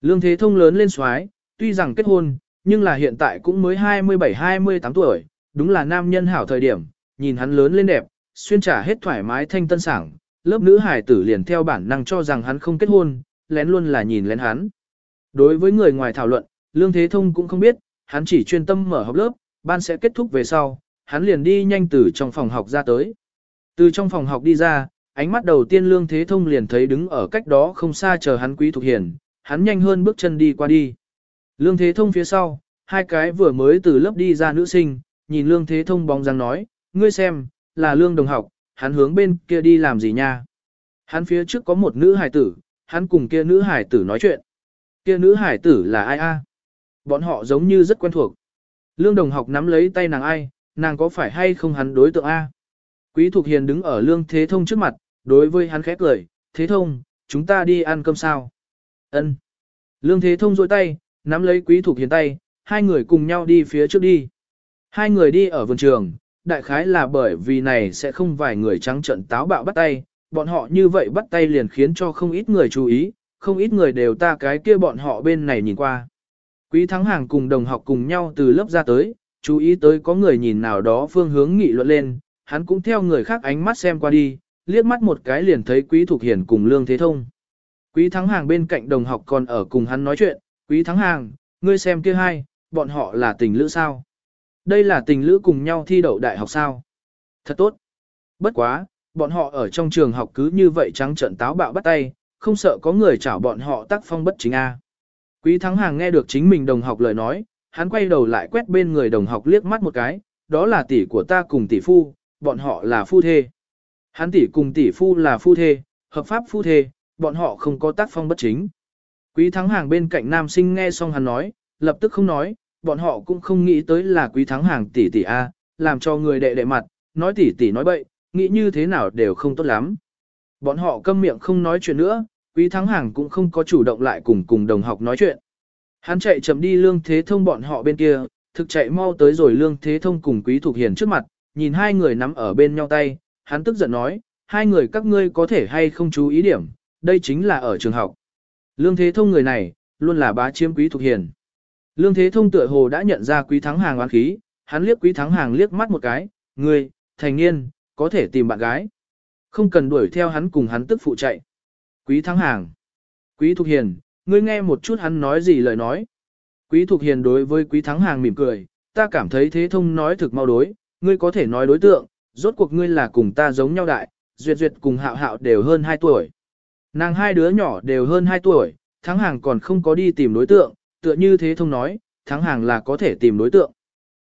Lương Thế Thông lớn lên xoái, tuy rằng kết hôn, nhưng là hiện tại cũng mới 27-28 tuổi, đúng là nam nhân hảo thời điểm, nhìn hắn lớn lên đẹp, xuyên trả hết thoải mái thanh tân sảng, lớp nữ hài tử liền theo bản năng cho rằng hắn không kết hôn, lén luôn là nhìn lén hắn. Đối với người ngoài thảo luận, Lương Thế Thông cũng không biết, hắn chỉ chuyên tâm mở học lớp, ban sẽ kết thúc về sau, hắn liền đi nhanh từ trong phòng học ra tới. Từ trong phòng học đi ra, ánh mắt đầu tiên Lương Thế Thông liền thấy đứng ở cách đó không xa chờ hắn Quý Thục Hiền, hắn nhanh hơn bước chân đi qua đi. Lương Thế Thông phía sau, hai cái vừa mới từ lớp đi ra nữ sinh, nhìn Lương Thế Thông bóng dáng nói, ngươi xem, là Lương đồng học, hắn hướng bên kia đi làm gì nha. Hắn phía trước có một nữ hài tử, hắn cùng kia nữ hải tử nói chuyện. Kia nữ hải tử là ai a? Bọn họ giống như rất quen thuộc. Lương đồng học nắm lấy tay nàng ai, nàng có phải hay không hắn đối tượng a? Quý Thục Hiền đứng ở Lương Thế Thông trước mặt, đối với hắn khẽ cười, Thế Thông, chúng ta đi ăn cơm sao? Ân. Lương Thế Thông dôi tay, nắm lấy Quý Thục Hiền tay, hai người cùng nhau đi phía trước đi. Hai người đi ở vườn trường, đại khái là bởi vì này sẽ không vài người trắng trận táo bạo bắt tay, bọn họ như vậy bắt tay liền khiến cho không ít người chú ý, không ít người đều ta cái kia bọn họ bên này nhìn qua. Quý thắng hàng cùng đồng học cùng nhau từ lớp ra tới, chú ý tới có người nhìn nào đó phương hướng nghị luận lên, hắn cũng theo người khác ánh mắt xem qua đi, liếc mắt một cái liền thấy quý thuộc hiển cùng lương thế thông. Quý thắng hàng bên cạnh đồng học còn ở cùng hắn nói chuyện, quý thắng hàng, ngươi xem kia hai, bọn họ là tình lữ sao? Đây là tình lữ cùng nhau thi đậu đại học sao? Thật tốt. Bất quá, bọn họ ở trong trường học cứ như vậy trắng trận táo bạo bắt tay, không sợ có người chảo bọn họ tác phong bất chính A. Quý thắng hàng nghe được chính mình đồng học lời nói, hắn quay đầu lại quét bên người đồng học liếc mắt một cái, đó là tỷ của ta cùng tỷ phu, bọn họ là phu thê. Hắn tỷ cùng tỷ phu là phu thê, hợp pháp phu thê, bọn họ không có tác phong bất chính. Quý thắng hàng bên cạnh nam sinh nghe xong hắn nói, lập tức không nói, bọn họ cũng không nghĩ tới là quý thắng hàng tỷ tỷ A, làm cho người đệ đệ mặt, nói tỷ tỷ nói bậy, nghĩ như thế nào đều không tốt lắm. Bọn họ câm miệng không nói chuyện nữa, quý thắng hàng cũng không có chủ động lại cùng cùng đồng học nói chuyện. Hắn chạy chậm đi lương thế thông bọn họ bên kia, thực chạy mau tới rồi lương thế thông cùng quý Thục hiền trước mặt, nhìn hai người nắm ở bên nhau tay, hắn tức giận nói, hai người các ngươi có thể hay không chú ý điểm, đây chính là ở trường học. Lương thế thông người này, luôn là bá chiếm quý Thục hiền. Lương thế thông tựa hồ đã nhận ra quý thắng hàng oán khí, hắn liếc quý thắng hàng liếc mắt một cái, ngươi, thành niên, có thể tìm bạn gái. Không cần đuổi theo hắn cùng hắn tức phụ chạy. Quý thắng hàng. Quý Thục Hiền, ngươi nghe một chút hắn nói gì lời nói. Quý Thục Hiền đối với Quý Thắng Hàng mỉm cười, ta cảm thấy thế thông nói thực mau đối, ngươi có thể nói đối tượng, rốt cuộc ngươi là cùng ta giống nhau đại, duyệt duyệt cùng hạo hạo đều hơn 2 tuổi. Nàng hai đứa nhỏ đều hơn 2 tuổi, Thắng Hàng còn không có đi tìm đối tượng, tựa như thế thông nói, Thắng Hàng là có thể tìm đối tượng.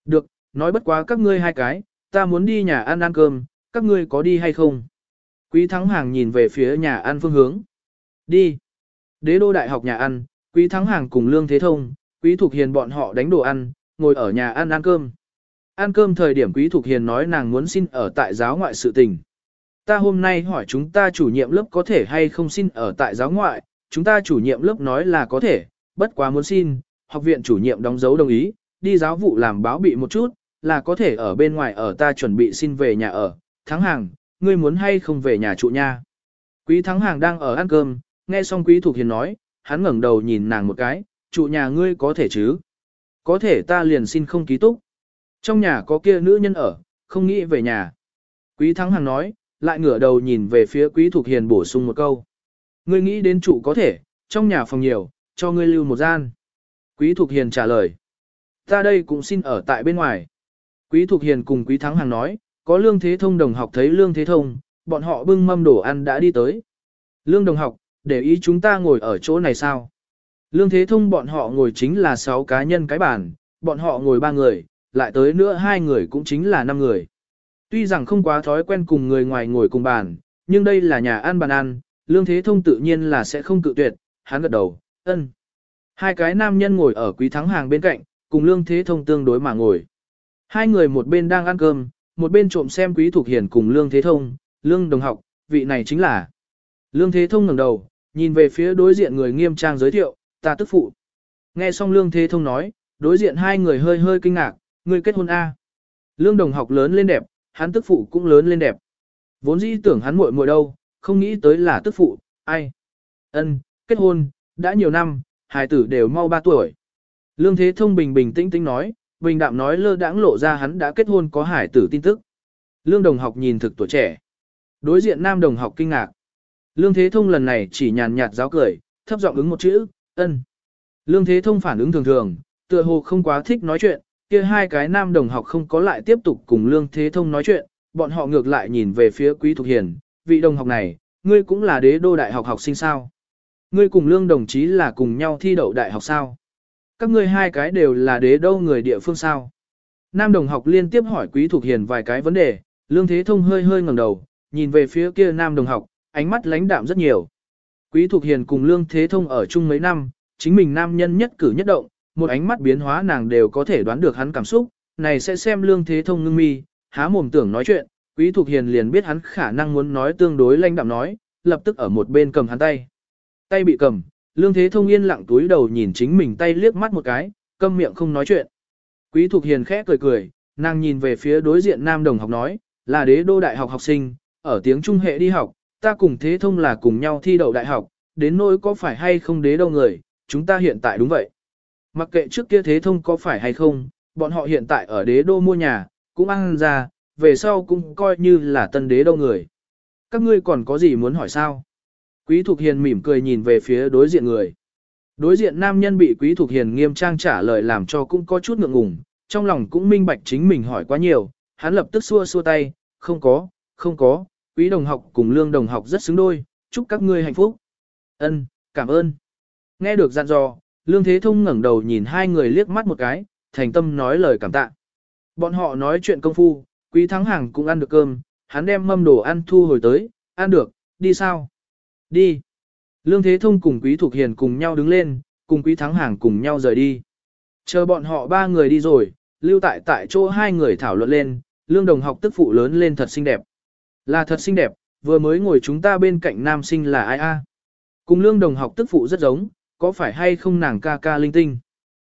Được, nói bất quá các ngươi hai cái, ta muốn đi nhà ăn ăn cơm, các ngươi có đi hay không? Quý Thắng Hàng nhìn về phía nhà ăn phương hướng. Đi. Đế đô đại học nhà ăn, Quý Thắng Hàng cùng Lương Thế Thông, Quý Thục Hiền bọn họ đánh đồ ăn, ngồi ở nhà ăn ăn cơm. Ăn cơm thời điểm Quý Thục Hiền nói nàng muốn xin ở tại giáo ngoại sự tình. Ta hôm nay hỏi chúng ta chủ nhiệm lớp có thể hay không xin ở tại giáo ngoại, chúng ta chủ nhiệm lớp nói là có thể, bất quá muốn xin, học viện chủ nhiệm đóng dấu đồng ý, đi giáo vụ làm báo bị một chút, là có thể ở bên ngoài ở ta chuẩn bị xin về nhà ở. Thắng Hàng, ngươi muốn hay không về nhà trụ nha? Quý Thắng Hàng đang ở ăn cơm, nghe xong Quý Thục Hiền nói, hắn ngẩng đầu nhìn nàng một cái, trụ nhà ngươi có thể chứ? Có thể ta liền xin không ký túc. Trong nhà có kia nữ nhân ở, không nghĩ về nhà. Quý Thắng Hàng nói, lại ngửa đầu nhìn về phía Quý Thục Hiền bổ sung một câu. Ngươi nghĩ đến trụ có thể, trong nhà phòng nhiều, cho ngươi lưu một gian. Quý Thục Hiền trả lời. Ta đây cũng xin ở tại bên ngoài. Quý Thục Hiền cùng Quý Thắng Hàng nói, có Lương Thế Thông đồng học thấy Lương Thế Thông, bọn họ bưng mâm đồ ăn đã đi tới. Lương đồng học, để ý chúng ta ngồi ở chỗ này sao? Lương Thế Thông bọn họ ngồi chính là 6 cá nhân cái bàn, bọn họ ngồi 3 người, lại tới nữa hai người cũng chính là 5 người. Tuy rằng không quá thói quen cùng người ngoài ngồi cùng bàn, nhưng đây là nhà ăn bàn ăn, Lương Thế Thông tự nhiên là sẽ không cự tuyệt, hắn gật đầu, ân. Hai cái nam nhân ngồi ở quý thắng hàng bên cạnh, cùng Lương Thế Thông tương đối mà ngồi. Hai người một bên đang ăn cơm, một bên trộm xem quý thuộc hiển cùng Lương Thế Thông, Lương đồng học, vị này chính là. Lương Thế Thông ngẩng đầu, nhìn về phía đối diện người nghiêm trang giới thiệu, ta tức phụ. Nghe xong Lương Thế Thông nói, đối diện hai người hơi hơi kinh ngạc, người kết hôn A. Lương đồng học lớn lên đẹp, hắn tức phụ cũng lớn lên đẹp. Vốn dĩ tưởng hắn muội muội đâu, không nghĩ tới là tức phụ, ai. Ân, kết hôn, đã nhiều năm, hài tử đều mau 3 tuổi. Lương Thế Thông bình bình tĩnh tĩnh nói, bình đạm nói lơ đãng lộ ra hắn đã kết hôn có hải tử tin tức. Lương đồng học nhìn thực tuổi trẻ. Đối diện nam đồng học kinh ngạc. Lương Thế Thông lần này chỉ nhàn nhạt giáo cười, thấp giọng ứng một chữ, ân. Lương Thế Thông phản ứng thường thường, tựa hồ không quá thích nói chuyện, kia hai cái nam đồng học không có lại tiếp tục cùng Lương Thế Thông nói chuyện, bọn họ ngược lại nhìn về phía Quý Thục Hiền, vị đồng học này, ngươi cũng là đế đô đại học học sinh sao? Ngươi cùng Lương đồng chí là cùng nhau thi đậu đại học sao? Các ngươi hai cái đều là đế đô người địa phương sao? Nam đồng học liên tiếp hỏi Quý Thục Hiền vài cái vấn đề, Lương Thế Thông hơi hơi ngẩng đầu, nhìn về phía kia nam đồng học, ánh mắt lãnh đạm rất nhiều. Quý Thục Hiền cùng Lương Thế Thông ở chung mấy năm, chính mình nam nhân nhất cử nhất động, một ánh mắt biến hóa nàng đều có thể đoán được hắn cảm xúc, này sẽ xem Lương Thế Thông ngưng mi, há mồm tưởng nói chuyện, Quý Thục Hiền liền biết hắn khả năng muốn nói tương đối lãnh đạm nói, lập tức ở một bên cầm hắn tay. Tay bị cầm, Lương Thế Thông yên lặng túi đầu nhìn chính mình tay liếc mắt một cái, câm miệng không nói chuyện. Quý Thục Hiền khẽ cười cười, nàng nhìn về phía đối diện nam đồng học nói, là đế đô đại học học sinh, ở tiếng trung hệ đi học, ta cùng Thế Thông là cùng nhau thi đậu đại học, đến nỗi có phải hay không đế đâu người, chúng ta hiện tại đúng vậy. Mặc kệ trước kia Thế Thông có phải hay không, bọn họ hiện tại ở đế đô mua nhà, cũng ăn ra, về sau cũng coi như là tân đế đâu người. Các ngươi còn có gì muốn hỏi sao? Quý Thục Hiền mỉm cười nhìn về phía đối diện người. Đối diện nam nhân bị Quý Thục Hiền nghiêm trang trả lời làm cho cũng có chút ngượng ngùng, trong lòng cũng minh bạch chính mình hỏi quá nhiều, hắn lập tức xua xua tay, không có, không có, Quý đồng học cùng lương đồng học rất xứng đôi, chúc các ngươi hạnh phúc. Ân, cảm ơn. Nghe được dặn dò, lương thế thông ngẩng đầu nhìn hai người liếc mắt một cái, thành tâm nói lời cảm tạ. Bọn họ nói chuyện công phu, Quý thắng hàng cũng ăn được cơm, hắn đem mâm đồ ăn thu hồi tới, ăn được, đi sao? Đi. Lương Thế Thông cùng Quý Thục Hiền cùng nhau đứng lên, cùng Quý Thắng Hàng cùng nhau rời đi. Chờ bọn họ ba người đi rồi, lưu tại tại chỗ hai người thảo luận lên, Lương Đồng học tức phụ lớn lên thật xinh đẹp. Là thật xinh đẹp, vừa mới ngồi chúng ta bên cạnh nam sinh là ai a? Cùng Lương Đồng học tức phụ rất giống, có phải hay không nàng ca ca linh tinh?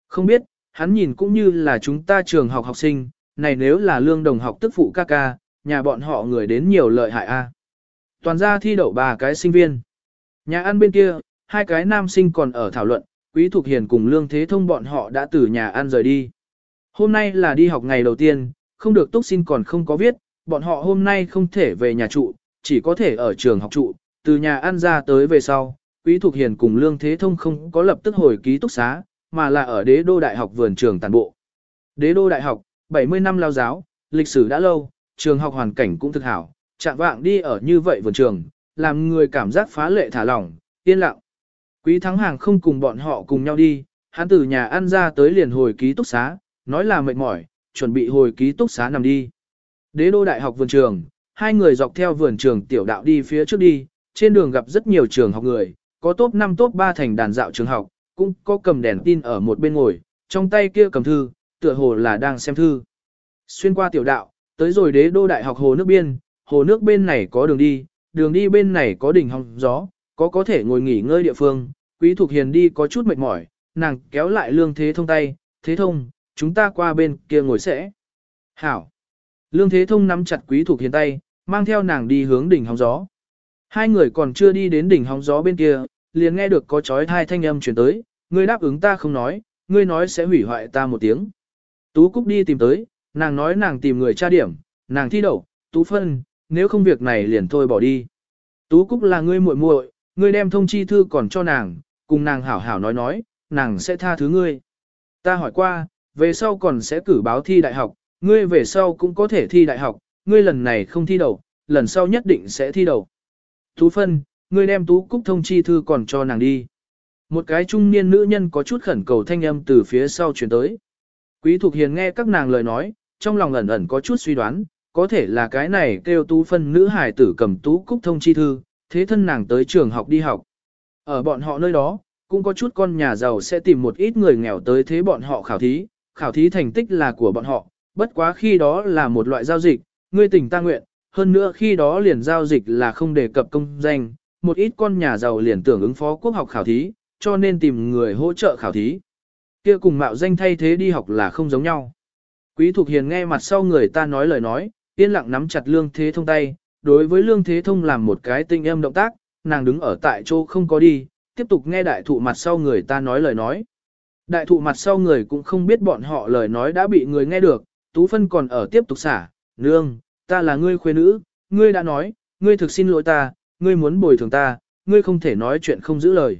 Không biết, hắn nhìn cũng như là chúng ta trường học học sinh, này nếu là Lương Đồng học tức phụ ca ca, nhà bọn họ người đến nhiều lợi hại a. Toàn ra thi đậu ba cái sinh viên. Nhà ăn bên kia, hai cái nam sinh còn ở thảo luận, Quý Thục Hiền cùng Lương Thế Thông bọn họ đã từ nhà ăn rời đi. Hôm nay là đi học ngày đầu tiên, không được túc xin còn không có viết, bọn họ hôm nay không thể về nhà trụ, chỉ có thể ở trường học trụ, từ nhà ăn ra tới về sau. Quý Thục Hiền cùng Lương Thế Thông không có lập tức hồi ký túc xá, mà là ở đế đô đại học vườn trường tàn bộ. Đế đô đại học, 70 năm lao giáo, lịch sử đã lâu, trường học hoàn cảnh cũng thực hảo, chạm vạng đi ở như vậy vườn trường, làm người cảm giác phá lệ thả lỏng, yên lặng. Quý thắng hàng không cùng bọn họ cùng nhau đi, hắn từ nhà ăn ra tới liền hồi ký túc xá, nói là mệt mỏi, chuẩn bị hồi ký túc xá nằm đi. Đế đô đại học vườn trường, hai người dọc theo vườn trường tiểu đạo đi phía trước đi, trên đường gặp rất nhiều trường học người, có top 5 top 3 thành đàn dạo trường học, cũng có cầm đèn tin ở một bên ngồi, trong tay kia cầm thư, tựa hồ là đang xem thư. Xuyên qua tiểu đạo, tới rồi đế đô đại học hồ nước biên, hồ nước bên này có đường đi, đường đi bên này có đỉnh hong gió, có có thể ngồi nghỉ ngơi địa phương. Quý thuộc Hiền đi có chút mệt mỏi, nàng kéo lại Lương Thế Thông tay, Thế Thông, chúng ta qua bên kia ngồi sẽ. Hảo. Lương Thế Thông nắm chặt Quý thuộc Hiền tay, mang theo nàng đi hướng đỉnh hóng gió. Hai người còn chưa đi đến đỉnh hóng gió bên kia, liền nghe được có chói hai thanh âm chuyển tới, ngươi đáp ứng ta không nói, ngươi nói sẽ hủy hoại ta một tiếng. Tú Cúc đi tìm tới, nàng nói nàng tìm người tra điểm, nàng thi đậu, Tú phân, nếu không việc này liền thôi bỏ đi. Tú Cúc là ngươi muội muội, ngươi đem thông chi thư còn cho nàng, cùng nàng hảo hảo nói nói, nàng sẽ tha thứ ngươi. Ta hỏi qua, về sau còn sẽ cử báo thi đại học, ngươi về sau cũng có thể thi đại học, ngươi lần này không thi đầu, lần sau nhất định sẽ thi đầu. Tú phân, ngươi đem Tú Cúc thông chi thư còn cho nàng đi. Một cái trung niên nữ nhân có chút khẩn cầu thanh âm từ phía sau chuyển tới. Quý Thục Hiền nghe các nàng lời nói, trong lòng ẩn ẩn có chút suy đoán, có thể là cái này kêu tú phân nữ hải tử cầm tú cúc thông chi thư, thế thân nàng tới trường học đi học. Ở bọn họ nơi đó, cũng có chút con nhà giàu sẽ tìm một ít người nghèo tới thế bọn họ khảo thí, khảo thí thành tích là của bọn họ, bất quá khi đó là một loại giao dịch, ngươi tình ta nguyện, hơn nữa khi đó liền giao dịch là không đề cập công danh, một ít con nhà giàu liền tưởng ứng phó quốc học khảo thí, cho nên tìm người hỗ trợ khảo thí. Kia cùng mạo danh thay thế đi học là không giống nhau. Quý Thục Hiền nghe mặt sau người ta nói lời nói, yên lặng nắm chặt lương thế thông tay, đối với lương thế thông làm một cái tinh âm động tác, nàng đứng ở tại chỗ không có đi, tiếp tục nghe đại thụ mặt sau người ta nói lời nói. Đại thụ mặt sau người cũng không biết bọn họ lời nói đã bị người nghe được, Tú Phân còn ở tiếp tục xả, nương, ta là ngươi khuê nữ, ngươi đã nói, ngươi thực xin lỗi ta, ngươi muốn bồi thường ta, ngươi không thể nói chuyện không giữ lời.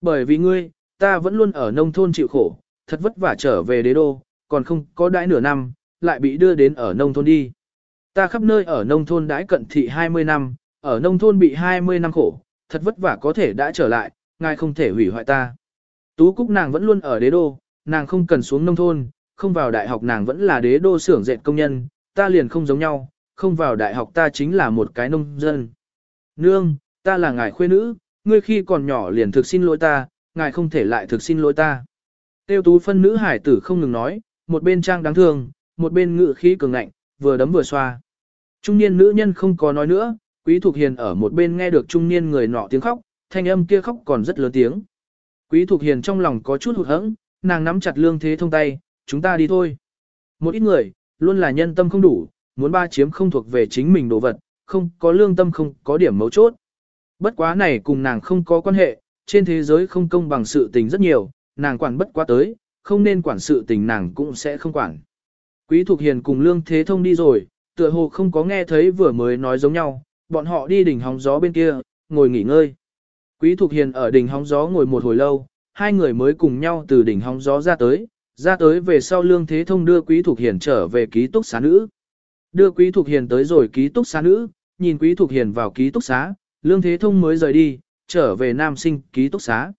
Bởi vì ngươi, ta vẫn luôn ở nông thôn chịu khổ, thật vất vả trở về đế đô, còn không có đãi nửa năm, lại bị đưa đến ở nông thôn đi. Ta khắp nơi ở nông thôn đãi cận thị 20 năm, ở nông thôn bị 20 năm khổ, thật vất vả có thể đã trở lại, ngài không thể hủy hoại ta. Tú Cúc nàng vẫn luôn ở đế đô, nàng không cần xuống nông thôn, không vào đại học nàng vẫn là đế đô xưởng dệt công nhân, ta liền không giống nhau, không vào đại học ta chính là một cái nông dân. Nương, ta là ngài khuê nữ, ngươi khi còn nhỏ liền thực xin lỗi ta, ngài không thể lại thực xin lỗi ta. Tiêu tú phân nữ hải tử không ngừng nói, một bên trang đáng thương, một bên ngự khí cường ngạnh, vừa đấm vừa xoa. Trung niên nữ nhân không có nói nữa, quý thục hiền ở một bên nghe được trung niên người nọ tiếng khóc, thanh âm kia khóc còn rất lớn tiếng. Quý thục hiền trong lòng có chút hụt hẫng, nàng nắm chặt lương thế thông tay, chúng ta đi thôi. Một ít người, luôn là nhân tâm không đủ, muốn ba chiếm không thuộc về chính mình đồ vật, không có lương tâm không có điểm mấu chốt. Bất quá này cùng nàng không có quan hệ, trên thế giới không công bằng sự tình rất nhiều, nàng quản bất quá tới, không nên quản sự tình nàng cũng sẽ không quản. Quý Thục Hiền cùng Lương Thế Thông đi rồi, tựa hồ không có nghe thấy vừa mới nói giống nhau, bọn họ đi đỉnh hóng gió bên kia, ngồi nghỉ ngơi. Quý Thục Hiền ở đỉnh hóng gió ngồi một hồi lâu, hai người mới cùng nhau từ đỉnh hóng gió ra tới, ra tới về sau Lương Thế Thông đưa Quý Thục Hiền trở về ký túc xá nữ. Đưa Quý Thục Hiền tới rồi ký túc xá nữ, nhìn Quý Thục Hiền vào ký túc xá, Lương Thế Thông mới rời đi, trở về nam sinh ký túc xá.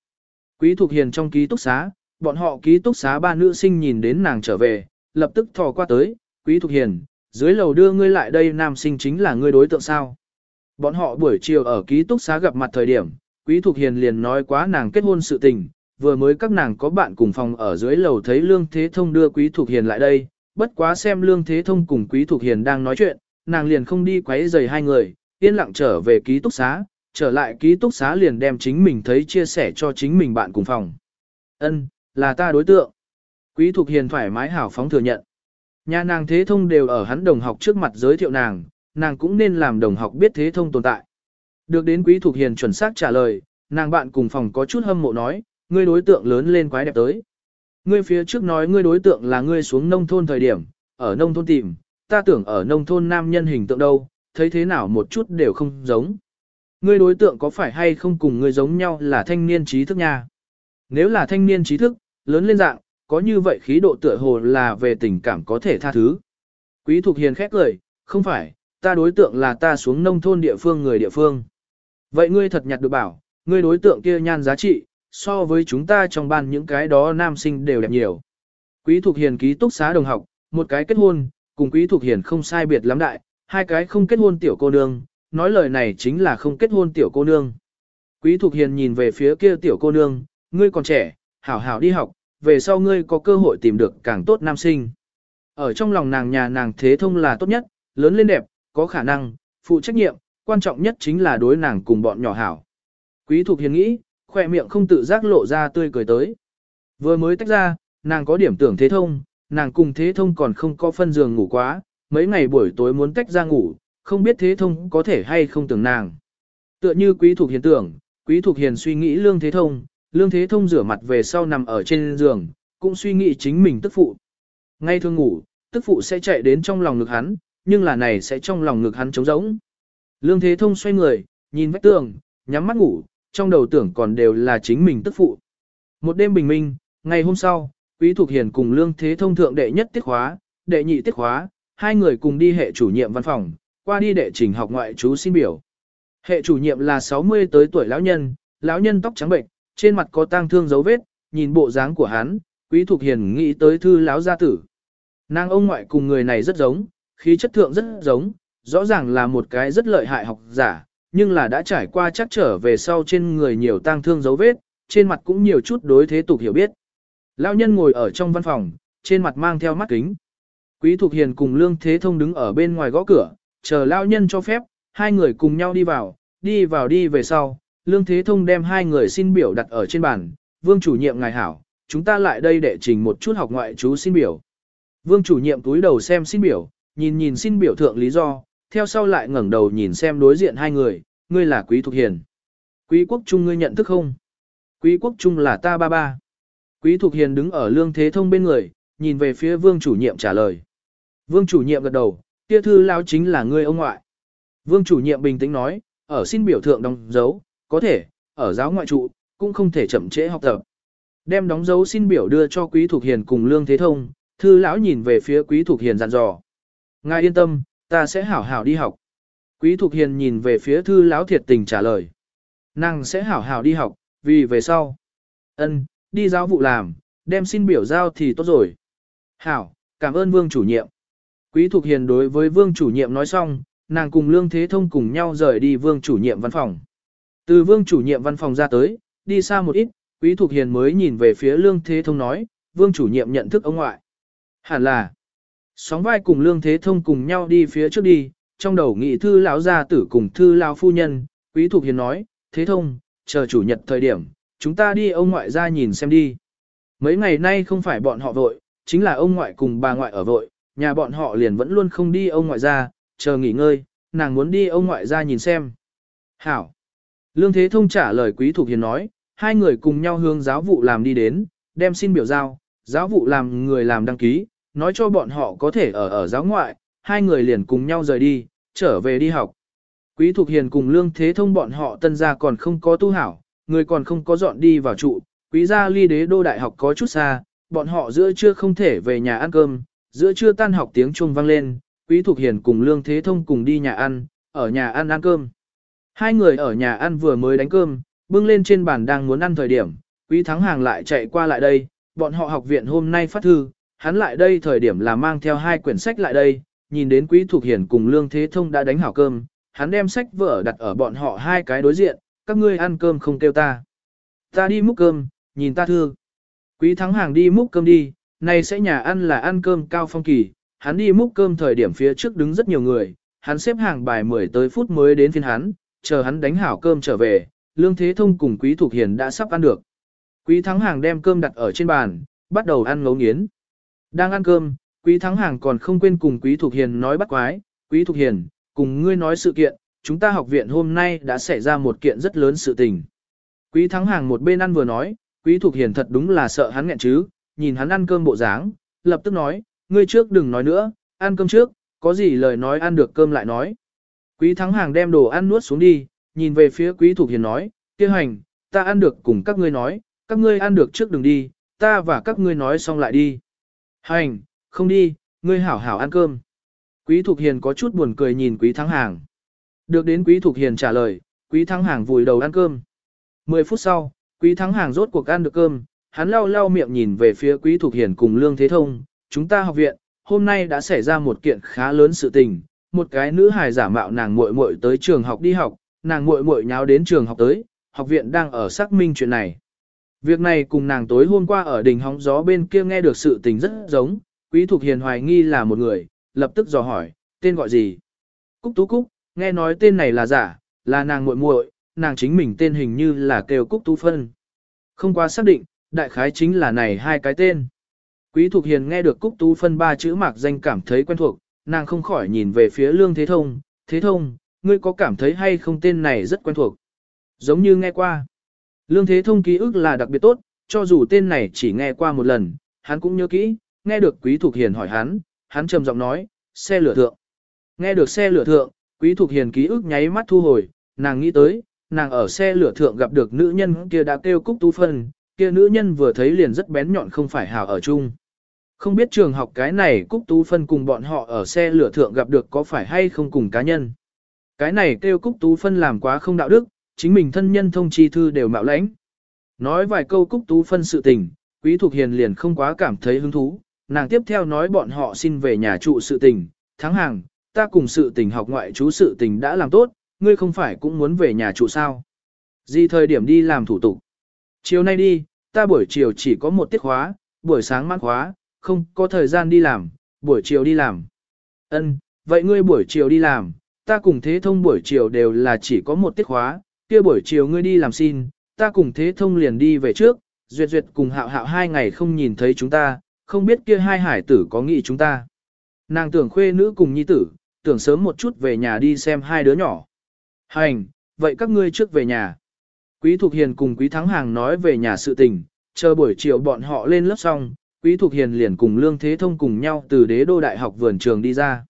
Quý Thục Hiền trong ký túc xá, bọn họ ký túc xá ba nữ sinh nhìn đến nàng trở về, lập tức thò qua tới, Quý Thục Hiền, dưới lầu đưa ngươi lại đây nam sinh chính là ngươi đối tượng sao. Bọn họ buổi chiều ở ký túc xá gặp mặt thời điểm, Quý Thục Hiền liền nói quá nàng kết hôn sự tình, vừa mới các nàng có bạn cùng phòng ở dưới lầu thấy Lương Thế Thông đưa Quý Thục Hiền lại đây, bất quá xem Lương Thế Thông cùng Quý Thục Hiền đang nói chuyện, nàng liền không đi quấy rầy hai người, yên lặng trở về ký túc xá, trở lại ký túc xá liền đem chính mình thấy chia sẻ cho chính mình bạn cùng phòng. Ân, là ta đối tượng. Quý Thục Hiền thoải mái hảo phóng thừa nhận. Nhà nàng thế thông đều ở hắn đồng học trước mặt giới thiệu nàng, nàng cũng nên làm đồng học biết thế thông tồn tại. Được đến Quý thuộc Hiền chuẩn xác trả lời, nàng bạn cùng phòng có chút hâm mộ nói, ngươi đối tượng lớn lên quái đẹp tới. Ngươi phía trước nói ngươi đối tượng là ngươi xuống nông thôn thời điểm, ở nông thôn tìm, ta tưởng ở nông thôn nam nhân hình tượng đâu, thấy thế nào một chút đều không giống. Ngươi đối tượng có phải hay không cùng ngươi giống nhau là thanh niên trí thức nha? Nếu là thanh niên trí thức, lớn lên dạng, có như vậy khí độ tựa hồ là về tình cảm có thể tha thứ. Quý Thục Hiền khét lời, không phải, ta đối tượng là ta xuống nông thôn địa phương người địa phương. Vậy ngươi thật nhặt được bảo, ngươi đối tượng kia nhan giá trị, so với chúng ta trong ban những cái đó nam sinh đều đẹp nhiều. Quý Thục Hiền ký túc xá đồng học, một cái kết hôn, cùng Quý Thục Hiền không sai biệt lắm đại, hai cái không kết hôn tiểu cô nương, nói lời này chính là không kết hôn tiểu cô nương. Quý Thục Hiền nhìn về phía kia tiểu cô nương, ngươi còn trẻ, hảo hảo đi học, về sau ngươi có cơ hội tìm được càng tốt nam sinh. Ở trong lòng nàng nhà nàng thế thông là tốt nhất, lớn lên đẹp, có khả năng, phụ trách nhiệm, quan trọng nhất chính là đối nàng cùng bọn nhỏ hảo. Quý Thục Hiền nghĩ, khỏe miệng không tự giác lộ ra tươi cười tới. Vừa mới tách ra, nàng có điểm tưởng thế thông, nàng cùng thế thông còn không có phân giường ngủ quá, mấy ngày buổi tối muốn tách ra ngủ, không biết thế thông có thể hay không tưởng nàng. Tựa như quý thuộc hiền tưởng, quý thuộc hiền suy nghĩ lương thế thông, lương thế thông rửa mặt về sau nằm ở trên giường, cũng suy nghĩ chính mình tức phụ. Ngay thường ngủ, tức phụ sẽ chạy đến trong lòng ngực hắn, nhưng là này sẽ trong lòng ngực hắn trống rỗng. Lương thế thông xoay người, nhìn vách tường, nhắm mắt ngủ, trong đầu tưởng còn đều là chính mình tức phụ. Một đêm bình minh, ngày hôm sau, Quý Thục Hiền cùng Lương Thế Thông thượng đệ nhất tiết khóa, đệ nhị tiết khóa, hai người cùng đi hệ chủ nhiệm văn phòng, qua đi đệ trình học ngoại chú xin biểu. Hệ chủ nhiệm là 60 tới tuổi lão nhân, lão nhân tóc trắng bệnh, trên mặt có tang thương dấu vết, nhìn bộ dáng của hắn, Quý Thục Hiền nghĩ tới thư lão gia tử. Nàng ông ngoại cùng người này rất giống, khí chất thượng rất giống, rõ ràng là một cái rất lợi hại học giả, nhưng là đã trải qua chắc trở về sau trên người nhiều tang thương dấu vết, trên mặt cũng nhiều chút đối thế tục hiểu biết. Lão nhân ngồi ở trong văn phòng, trên mặt mang theo mắt kính. Quý Thục Hiền cùng Lương Thế Thông đứng ở bên ngoài gõ cửa, chờ Lão nhân cho phép, hai người cùng nhau đi vào, đi vào đi về sau, Lương Thế Thông đem hai người xin biểu đặt ở trên bàn, Vương chủ nhiệm ngài hảo, chúng ta lại đây để trình một chút học ngoại chú xin biểu. Vương chủ nhiệm túi đầu xem xin biểu, nhìn nhìn xin biểu thượng lý do, theo sau lại ngẩng đầu nhìn xem đối diện hai người, ngươi là Quý Thục Hiền. Quý Quốc Trung ngươi nhận thức không? Quý quốc trung là ta ba ba. Quý Thục Hiền đứng ở lương thế thông bên người, nhìn về phía vương chủ nhiệm trả lời. Vương chủ nhiệm gật đầu, kia thư lao chính là ngươi ông ngoại. Vương chủ nhiệm bình tĩnh nói, ở xin biểu thượng đóng dấu, có thể, ở giáo ngoại trụ, cũng không thể chậm trễ học tập. Đem đóng dấu xin biểu đưa cho Quý Thục Hiền cùng Lương Thế Thông, thư lão nhìn về phía Quý Thục Hiền dặn dò. Ngài yên tâm, ta sẽ hảo hảo đi học. Quý Thục Hiền nhìn về phía thư lão thiệt tình trả lời. Nàng sẽ hảo hảo đi học, vì về sau. ân đi giáo vụ làm, đem xin biểu giao thì tốt rồi. Hảo, cảm ơn vương chủ nhiệm. Quý Thục Hiền đối với vương chủ nhiệm nói xong, nàng cùng Lương Thế Thông cùng nhau rời đi vương chủ nhiệm văn phòng. Từ vương chủ nhiệm văn phòng ra tới, đi xa một ít, Quý thuộc Hiền mới nhìn về phía Lương Thế Thông nói, vương chủ nhiệm nhận thức ông ngoại. Hẳn là, sóng vai cùng Lương Thế Thông cùng nhau đi phía trước đi, trong đầu nghị thư lão gia tử cùng thư lão phu nhân, Quý thuộc Hiền nói, Thế Thông, chờ chủ nhật thời điểm, chúng ta đi ông ngoại ra nhìn xem đi. Mấy ngày nay không phải bọn họ vội, chính là ông ngoại cùng bà ngoại ở vội, nhà bọn họ liền vẫn luôn không đi ông ngoại ra, chờ nghỉ ngơi, nàng muốn đi ông ngoại ra nhìn xem. Hảo. Lương Thế Thông trả lời Quý Thục Hiền nói, hai người cùng nhau hướng giáo vụ làm đi đến, đem xin biểu giao, giáo vụ làm người làm đăng ký, nói cho bọn họ có thể ở ở giáo ngoại, hai người liền cùng nhau rời đi, trở về đi học. Quý Thục Hiền cùng Lương Thế Thông bọn họ tân gia còn không có tu hảo, người còn không có dọn đi vào trụ, quý gia ly đế đô đại học có chút xa, bọn họ giữa trưa không thể về nhà ăn cơm, giữa trưa tan học tiếng chuông vang lên, quý Thục Hiền cùng Lương Thế Thông cùng đi nhà ăn, ở nhà ăn ăn cơm. Hai người ở nhà ăn vừa mới đánh cơm, bưng lên trên bàn đang muốn ăn thời điểm, quý thắng hàng lại chạy qua lại đây, bọn họ học viện hôm nay phát thư, hắn lại đây thời điểm là mang theo hai quyển sách lại đây, nhìn đến quý Thục Hiển cùng Lương Thế Thông đã đánh hảo cơm, hắn đem sách vở đặt ở bọn họ hai cái đối diện, các ngươi ăn cơm không kêu ta. Ta đi múc cơm, nhìn ta thương. Quý thắng hàng đi múc cơm đi, nay sẽ nhà ăn là ăn cơm cao phong kỳ, hắn đi múc cơm thời điểm phía trước đứng rất nhiều người, hắn xếp hàng bài 10 tới phút mới đến phiên hắn, chờ hắn đánh hảo cơm trở về, Lương Thế Thông cùng Quý Thục Hiền đã sắp ăn được. Quý Thắng Hàng đem cơm đặt ở trên bàn, bắt đầu ăn ngấu nghiến. Đang ăn cơm, Quý Thắng Hàng còn không quên cùng Quý Thục Hiền nói bắt quái, Quý Thục Hiền, cùng ngươi nói sự kiện, chúng ta học viện hôm nay đã xảy ra một kiện rất lớn sự tình. Quý Thắng Hàng một bên ăn vừa nói, Quý Thục Hiền thật đúng là sợ hắn nghẹn chứ, nhìn hắn ăn cơm bộ dáng, lập tức nói, ngươi trước đừng nói nữa, ăn cơm trước, có gì lời nói ăn được cơm lại nói. Quý Thắng Hàng đem đồ ăn nuốt xuống đi, nhìn về phía Quý Thục Hiền nói, kia hành, ta ăn được cùng các ngươi nói, các ngươi ăn được trước đừng đi, ta và các ngươi nói xong lại đi. Hành, không đi, ngươi hảo hảo ăn cơm. Quý Thục Hiền có chút buồn cười nhìn Quý Thắng Hàng. Được đến Quý Thục Hiền trả lời, Quý Thắng Hàng vùi đầu ăn cơm. 10 phút sau, Quý Thắng Hàng rốt cuộc ăn được cơm, hắn lau lau miệng nhìn về phía Quý Thục Hiền cùng Lương Thế Thông, chúng ta học viện, hôm nay đã xảy ra một kiện khá lớn sự tình, một cái nữ hài giả mạo nàng muội muội tới trường học đi học, nàng muội muội nháo đến trường học tới, học viện đang ở xác minh chuyện này. Việc này cùng nàng tối hôm qua ở đỉnh hóng gió bên kia nghe được sự tình rất giống, Quý Thục Hiền hoài nghi là một người, lập tức dò hỏi, tên gọi gì? Cúc Tú Cúc, nghe nói tên này là giả, là nàng muội muội, nàng chính mình tên hình như là kêu Cúc Tú Phân. Không qua xác định, đại khái chính là này hai cái tên. Quý Thục Hiền nghe được Cúc Tú Phân ba chữ mạc danh cảm thấy quen thuộc, nàng không khỏi nhìn về phía Lương Thế Thông, Thế Thông, ngươi có cảm thấy hay không tên này rất quen thuộc? Giống như nghe qua. Lương Thế Thông ký ức là đặc biệt tốt, cho dù tên này chỉ nghe qua một lần, hắn cũng nhớ kỹ, nghe được Quý Thục Hiền hỏi hắn, hắn trầm giọng nói, xe lửa thượng. Nghe được xe lửa thượng, Quý Thục Hiền ký ức nháy mắt thu hồi, nàng nghĩ tới, nàng ở xe lửa thượng gặp được nữ nhân kia đã kêu Cúc Tú Phân, kia nữ nhân vừa thấy liền rất bén nhọn không phải hào ở chung. Không biết trường học cái này Cúc Tú Phân cùng bọn họ ở xe lửa thượng gặp được có phải hay không cùng cá nhân. Cái này kêu Cúc Tú Phân làm quá không đạo đức, chính mình thân nhân thông chi thư đều mạo lãnh. Nói vài câu Cúc Tú Phân sự tình, Quý Thục Hiền liền không quá cảm thấy hứng thú, nàng tiếp theo nói bọn họ xin về nhà trụ sự tình, thắng hàng, ta cùng sự tình học ngoại chú sự tình đã làm tốt, ngươi không phải cũng muốn về nhà trụ sao. Gì thời điểm đi làm thủ tục? Chiều nay đi, ta buổi chiều chỉ có một tiết khóa, buổi sáng mãn khóa, không có thời gian đi làm, buổi chiều đi làm. Ân, vậy ngươi buổi chiều đi làm, ta cùng thế thông buổi chiều đều là chỉ có một tiết khóa, kia buổi chiều ngươi đi làm xin, ta cùng thế thông liền đi về trước, duyệt duyệt cùng hạo hạo hai ngày không nhìn thấy chúng ta, không biết kia hai hải tử có nghĩ chúng ta. Nàng tưởng khuê nữ cùng nhi tử, tưởng sớm một chút về nhà đi xem hai đứa nhỏ. Hành, vậy các ngươi trước về nhà. Quý Thục Hiền cùng Quý Thắng Hàng nói về nhà sự tình, chờ buổi chiều bọn họ lên lớp xong, Quý Thục Hiền liền cùng Lương Thế Thông cùng nhau từ đế đô đại học vườn trường đi ra.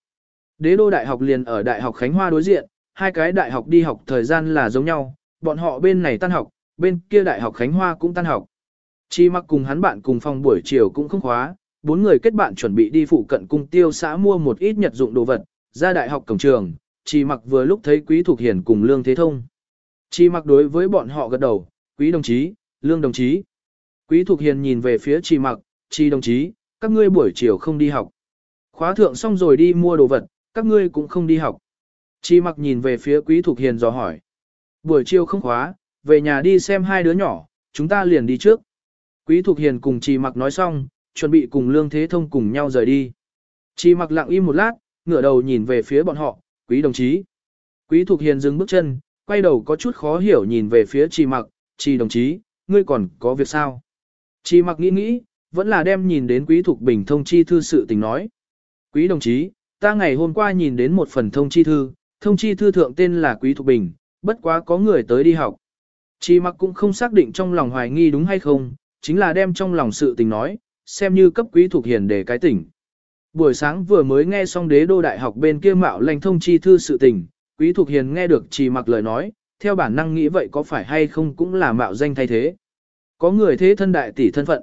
Đế đô đại học liền ở đại học Khánh Hoa đối diện, hai cái đại học đi học thời gian là giống nhau, bọn họ bên này tan học, bên kia đại học Khánh Hoa cũng tan học. Chi mặc cùng hắn bạn cùng phòng buổi chiều cũng không khóa, bốn người kết bạn chuẩn bị đi phụ cận cung tiêu xã mua một ít nhật dụng đồ vật, ra đại học cổng trường, Chi mặc vừa lúc thấy Quý Thục Hiền cùng Lương Thế Thông. Chi mặc đối với bọn họ gật đầu, Quý đồng chí, Lương đồng chí. Quý Thục Hiền nhìn về phía Chi mặc, Chi đồng chí, các ngươi buổi chiều không đi học. Khóa thượng xong rồi đi mua đồ vật, các ngươi cũng không đi học. Chi mặc nhìn về phía Quý Thục Hiền dò hỏi. Buổi chiều không khóa, về nhà đi xem hai đứa nhỏ, chúng ta liền đi trước. Quý Thục Hiền cùng Chi mặc nói xong, chuẩn bị cùng Lương Thế Thông cùng nhau rời đi. Chi mặc lặng im một lát, ngửa đầu nhìn về phía bọn họ, quý đồng chí. Quý Thục Hiền dừng bước chân, quay đầu có chút khó hiểu nhìn về phía Chi mặc, Chi đồng chí, ngươi còn có việc sao? Chi mặc nghĩ nghĩ, vẫn là đem nhìn đến Quý Thục Bình thông chi thư sự tình nói. Quý đồng chí, ta ngày hôm qua nhìn đến một phần thông chi thư, thông chi thư thượng tên là Quý Thục Bình, bất quá có người tới đi học. Chi mặc cũng không xác định trong lòng hoài nghi đúng hay không, chính là đem trong lòng sự tình nói, xem như cấp Quý Thục Hiền để cái tỉnh. Buổi sáng vừa mới nghe xong đế đô đại học bên kia mạo lệnh thông chi thư sự tình, Quý Thục Hiền nghe được chỉ mặc lời nói, theo bản năng nghĩ vậy có phải hay không cũng là mạo danh thay thế. Có người thế thân đại tỷ thân phận.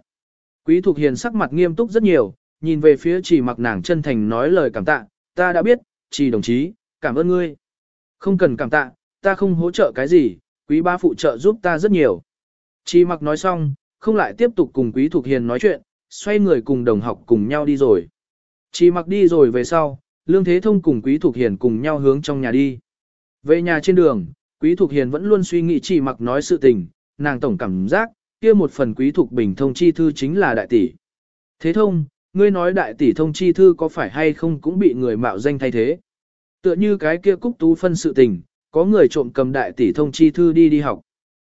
Quý Thục Hiền sắc mặt nghiêm túc rất nhiều, nhìn về phía chỉ mặc nàng chân thành nói lời cảm tạ, ta đã biết, chỉ đồng chí, cảm ơn ngươi. Không cần cảm tạ, ta không hỗ trợ cái gì, quý ba phụ trợ giúp ta rất nhiều. Chỉ mặc nói xong, không lại tiếp tục cùng Quý Thục Hiền nói chuyện, xoay người cùng đồng học cùng nhau đi rồi. Chỉ mặc đi rồi về sau, Lương Thế Thông cùng Quý Thục Hiền cùng nhau hướng trong nhà đi. Về nhà trên đường, Quý Thục Hiền vẫn luôn suy nghĩ chỉ mặc nói sự tình, nàng tổng cảm giác, kia một phần Quý thuộc Bình thông chi thư chính là đại tỷ. Thế Thông, ngươi nói đại tỷ thông chi thư có phải hay không cũng bị người mạo danh thay thế. Tựa như cái kia cúc tú phân sự tình, có người trộm cầm đại tỷ thông chi thư đi đi học.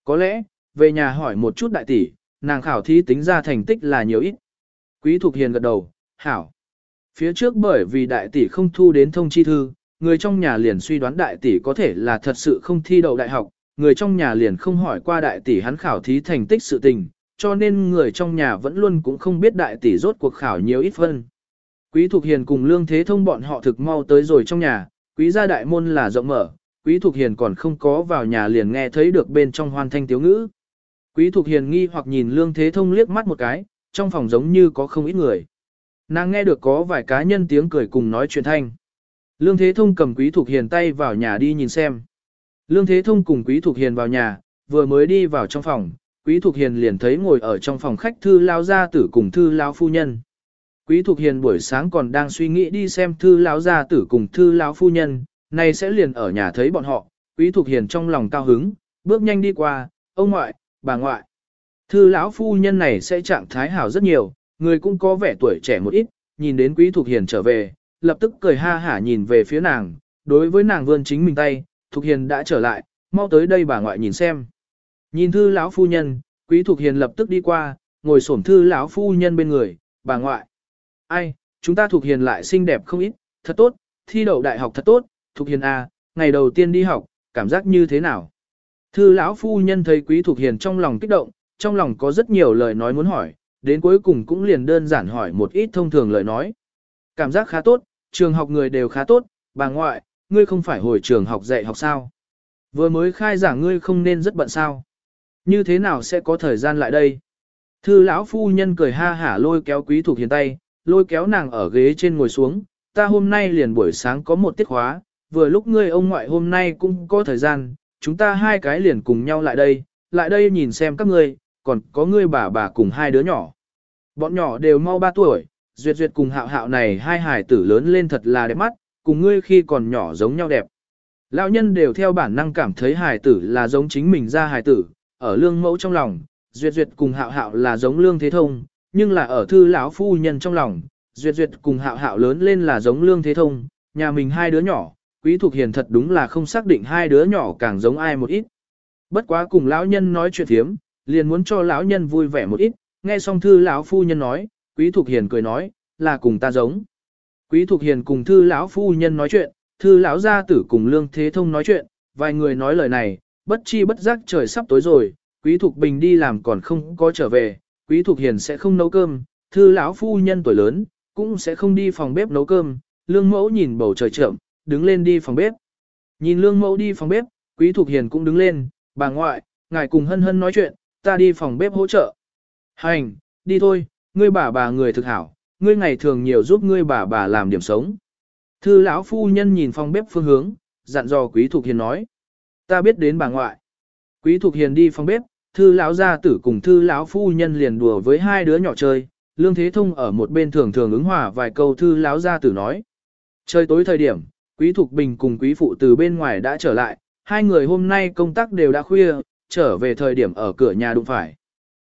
Có lẽ, về nhà hỏi một chút đại tỷ, nàng khảo thí tính ra thành tích là nhiều ít. Quý Thục Hiền gật đầu, hảo. Phía trước bởi vì đại tỷ không thu đến thông chi thư, người trong nhà liền suy đoán đại tỷ có thể là thật sự không thi đậu đại học, người trong nhà liền không hỏi qua đại tỷ hắn khảo thí thành tích sự tình, cho nên người trong nhà vẫn luôn cũng không biết đại tỷ rốt cuộc khảo nhiều ít phân. Quý Thục Hiền cùng Lương Thế Thông bọn họ thực mau tới rồi trong nhà, quý gia đại môn là rộng mở, Quý Thục Hiền còn không có vào nhà liền nghe thấy được bên trong hoan thanh tiếu ngữ. Quý Thục Hiền nghi hoặc nhìn Lương Thế Thông liếc mắt một cái, trong phòng giống như có không ít người. Nàng nghe được có vài cá nhân tiếng cười cùng nói chuyện thanh. Lương Thế Thông cầm Quý Thục Hiền tay vào nhà đi nhìn xem. Lương Thế Thông cùng Quý Thục Hiền vào nhà, vừa mới đi vào trong phòng, Quý Thục Hiền liền thấy ngồi ở trong phòng khách thư lao gia tử cùng thư lao phu nhân. Quý Thục Hiền buổi sáng còn đang suy nghĩ đi xem thư lao gia tử cùng thư lao phu nhân, nay sẽ liền ở nhà thấy bọn họ, Quý Thục Hiền trong lòng cao hứng, bước nhanh đi qua, ông ngoại, bà ngoại. Thư lão phu nhân này sẽ trạng thái hảo rất nhiều, người cũng có vẻ tuổi trẻ một ít, nhìn đến Quý Thục Hiền trở về, lập tức cười ha hả nhìn về phía nàng, đối với nàng vươn chính mình tay, Thục Hiền đã trở lại, mau tới đây bà ngoại nhìn xem. Nhìn thư lão phu nhân, Quý Thục Hiền lập tức đi qua, ngồi xổm thư lão phu nhân bên người, bà ngoại. Ai, chúng ta Thục Hiền lại xinh đẹp không ít, thật tốt, thi đậu đại học thật tốt, Thục Hiền à, ngày đầu tiên đi học, cảm giác như thế nào? Thư lão phu nhân thấy Quý Thục Hiền trong lòng kích động, trong lòng có rất nhiều lời nói muốn hỏi, đến cuối cùng cũng liền đơn giản hỏi một ít thông thường lời nói. Cảm giác khá tốt, trường học người đều khá tốt, bà ngoại, ngươi không phải hồi trường học dạy học sao? Vừa mới khai giảng ngươi không nên rất bận sao? Như thế nào sẽ có thời gian lại đây? Thư lão phu nhân cười ha hả lôi kéo Quý thuộc Hiền tay, lôi kéo nàng ở ghế trên ngồi xuống, ta hôm nay liền buổi sáng có một tiết khóa, vừa lúc ngươi ông ngoại hôm nay cũng có thời gian, chúng ta hai cái liền cùng nhau lại đây, lại đây nhìn xem các ngươi, còn có ngươi bà bà cùng hai đứa nhỏ. Bọn nhỏ đều mau ba tuổi, duyệt duyệt cùng hạo hạo này hai hài tử lớn lên thật là đẹp mắt, cùng ngươi khi còn nhỏ giống nhau đẹp. Lão nhân đều theo bản năng cảm thấy hài tử là giống chính mình ra hài tử, ở lương mẫu trong lòng, duyệt duyệt cùng hạo hạo là giống lương thế thông, nhưng là ở thư lão phu nhân trong lòng, duyệt duyệt cùng hạo hạo lớn lên là giống lương thế thông, nhà mình hai đứa nhỏ, quý thuộc hiền thật đúng là không xác định hai đứa nhỏ càng giống ai một ít. Bất quá cùng lão nhân nói chuyện thiếm, liền muốn cho lão nhân vui vẻ một ít, nghe xong thư lão phu nhân nói, quý thuộc hiền cười nói, là cùng ta giống. Quý Thục hiền cùng thư lão phu nhân nói chuyện, thư lão gia tử cùng lương thế thông nói chuyện, vài người nói lời này, bất chi bất giác trời sắp tối rồi, Quý Thục Bình đi làm còn không có trở về, Quý Thục Hiền sẽ không nấu cơm, thư lão phu nhân tuổi lớn, cũng sẽ không đi phòng bếp nấu cơm, lương mẫu nhìn bầu trời chậm, đứng lên đi phòng bếp. Nhìn lương mẫu đi phòng bếp, Quý Thục Hiền cũng đứng lên, bà ngoại, ngài cùng hân hân nói chuyện, ta đi phòng bếp hỗ trợ. Hành, đi thôi, ngươi bà bà người thực hảo, ngươi ngày thường nhiều giúp ngươi bà bà làm điểm sống. Thư lão phu nhân nhìn phòng bếp phương hướng, dặn dò Quý Thục Hiền nói. Ta biết đến bà ngoại. Quý Thục Hiền đi phòng bếp, thư lão gia tử cùng thư lão phu nhân liền đùa với hai đứa nhỏ chơi. Lương Thế Thông ở một bên thường thường ứng hòa vài câu thư lão gia tử nói. Trời tối thời điểm, Quý Thục Bình cùng Quý Phụ từ bên ngoài đã trở lại, hai người hôm nay công tác đều đã khuya, trở về thời điểm ở cửa nhà đụng phải.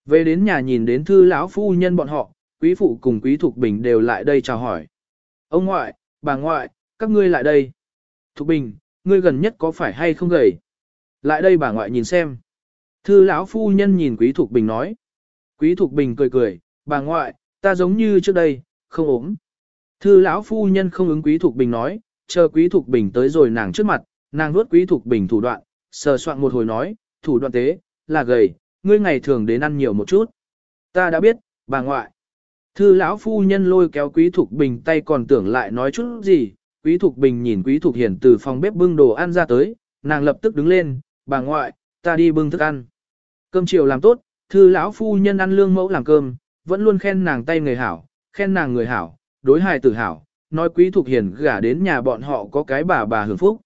Về đến nhà nhìn đến thư lão phu nhân bọn họ, Quý Phụ cùng Quý Thục Bình đều lại đây chào hỏi. Ông ngoại, bà ngoại, các ngươi lại đây. Thục Bình, ngươi gần nhất có phải hay không gầy? Lại đây bà ngoại nhìn xem. Thư lão phu nhân nhìn Quý Thục Bình nói. Quý Thục Bình cười cười, bà ngoại, ta giống như trước đây, không ốm. Thư lão phu nhân không ứng Quý Thục Bình nói, chờ Quý Thục Bình tới rồi nàng trước mặt, nàng nuốt Quý Thục Bình thủ đoạn, sờ soạn một hồi nói, thủ đoạn tế, là gầy, ngươi ngày thường đến ăn nhiều một chút. Ta đã biết, bà ngoại. Thư lão phu nhân lôi kéo Quý Thục Bình tay còn tưởng lại nói chút gì, Quý Thục Bình nhìn Quý Thục Hiền từ phòng bếp bưng đồ ăn ra tới, nàng lập tức đứng lên, bà ngoại, ta đi bưng thức ăn. Cơm chiều làm tốt, thư lão phu nhân ăn lương mẫu làm cơm, vẫn luôn khen nàng tay người hảo, khen nàng người hảo, đối hài tử hảo, nói Quý Thục Hiền gả đến nhà bọn họ có cái bà bà hưởng phúc.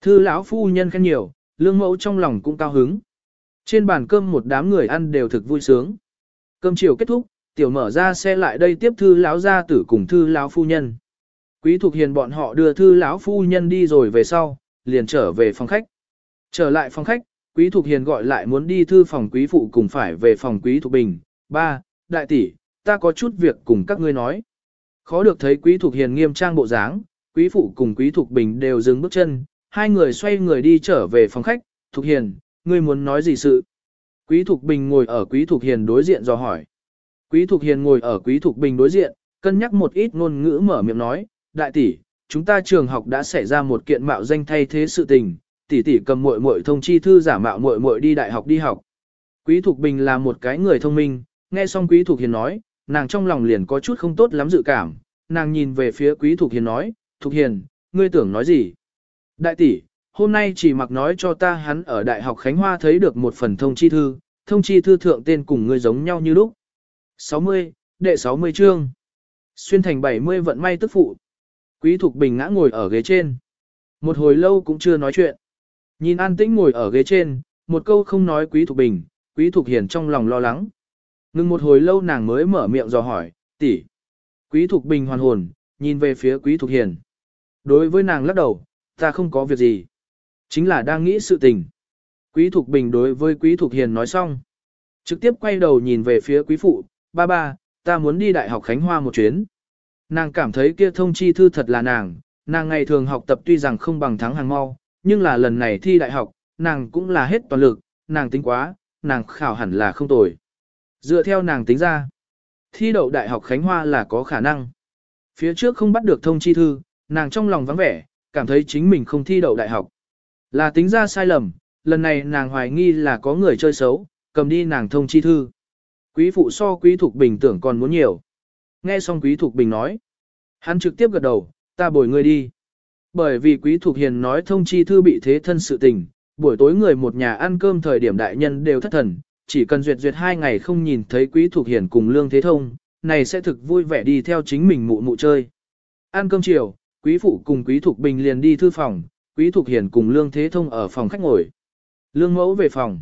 Thư lão phu nhân khen nhiều, lương mẫu trong lòng cũng cao hứng. Trên bàn cơm một đám người ăn đều thực vui sướng. Cơm chiều kết thúc, tiểu mở ra xe lại đây tiếp thư lão gia tử cùng thư lão phu nhân. Quý Thục Hiền bọn họ đưa thư lão phu nhân đi rồi về sau, liền trở về phòng khách. Trở lại phòng khách, Quý Thục Hiền gọi lại muốn đi thư phòng quý phụ cùng phải về phòng quý Thục Bình. Ba, đại tỷ, ta có chút việc cùng các ngươi nói. Khó được thấy quý Thục Hiền nghiêm trang bộ dáng, quý phụ cùng quý Thục Bình đều dừng bước chân, hai người xoay người đi trở về phòng khách. Thục Hiền, ngươi muốn nói gì sự? Quý Thục Bình ngồi ở quý Thục Hiền đối diện dò hỏi. Quý Thục Hiền ngồi ở quý Thục Bình đối diện, cân nhắc một ít ngôn ngữ mở miệng nói, đại tỷ, chúng ta trường học đã xảy ra một kiện mạo danh thay thế sự tình, tỷ tỷ cầm muội muội thông chi thư giả mạo muội muội đi đại học đi học. Quý Thục Bình là một cái người thông minh, nghe xong Quý Thục Hiền nói, nàng trong lòng liền có chút không tốt lắm dự cảm, nàng nhìn về phía Quý Thục Hiền nói, Thục Hiền, ngươi tưởng nói gì? Đại tỷ, hôm nay chỉ mặc nói cho ta hắn ở Đại học Khánh Hoa thấy được một phần thông chi thư, thông chi thư thượng tên cùng ngươi giống nhau như lúc. 60, đệ 60 chương. Xuyên thành 70 vận may tức phụ. Quý Thục Bình ngã ngồi ở ghế trên. Một hồi lâu cũng chưa nói chuyện. Nhìn an tĩnh ngồi ở ghế trên, một câu không nói Quý Thục Bình, Quý Thục Hiền trong lòng lo lắng. Ngừng một hồi lâu nàng mới mở miệng dò hỏi, tỷ. Quý Thục Bình hoàn hồn, nhìn về phía Quý Thục Hiền. Đối với nàng lắc đầu, ta không có việc gì. Chính là đang nghĩ sự tình. Quý Thục Bình đối với Quý Thục Hiền nói xong. Trực tiếp quay đầu nhìn về phía Quý Phụ, ba ba, ta muốn đi Đại học Khánh Hoa một chuyến. Nàng cảm thấy kia thông chi thư thật là nàng, nàng ngày thường học tập tuy rằng không bằng thắng hàng mau, nhưng là lần này thi đại học, nàng cũng là hết toàn lực, nàng tính quá, nàng khảo hẳn là không tồi. Dựa theo nàng tính ra, thi đậu đại học Khánh Hoa là có khả năng. Phía trước không bắt được thông chi thư, nàng trong lòng vắng vẻ, cảm thấy chính mình không thi đậu đại học. Là tính ra sai lầm, lần này nàng hoài nghi là có người chơi xấu, cầm đi nàng thông chi thư. Quý phụ so quý thục bình tưởng còn muốn nhiều. Nghe xong quý thục bình nói. Hắn trực tiếp gật đầu, ta bồi ngươi đi. Bởi vì quý thục hiền nói thông chi thư bị thế thân sự tình, buổi tối người một nhà ăn cơm thời điểm đại nhân đều thất thần, chỉ cần duyệt duyệt hai ngày không nhìn thấy quý thục hiền cùng lương thế thông, này sẽ thực vui vẻ đi theo chính mình mụ mụ chơi. Ăn cơm chiều, quý phụ cùng quý thục bình liền đi thư phòng, quý thục hiền cùng lương thế thông ở phòng khách ngồi. Lương mẫu về phòng.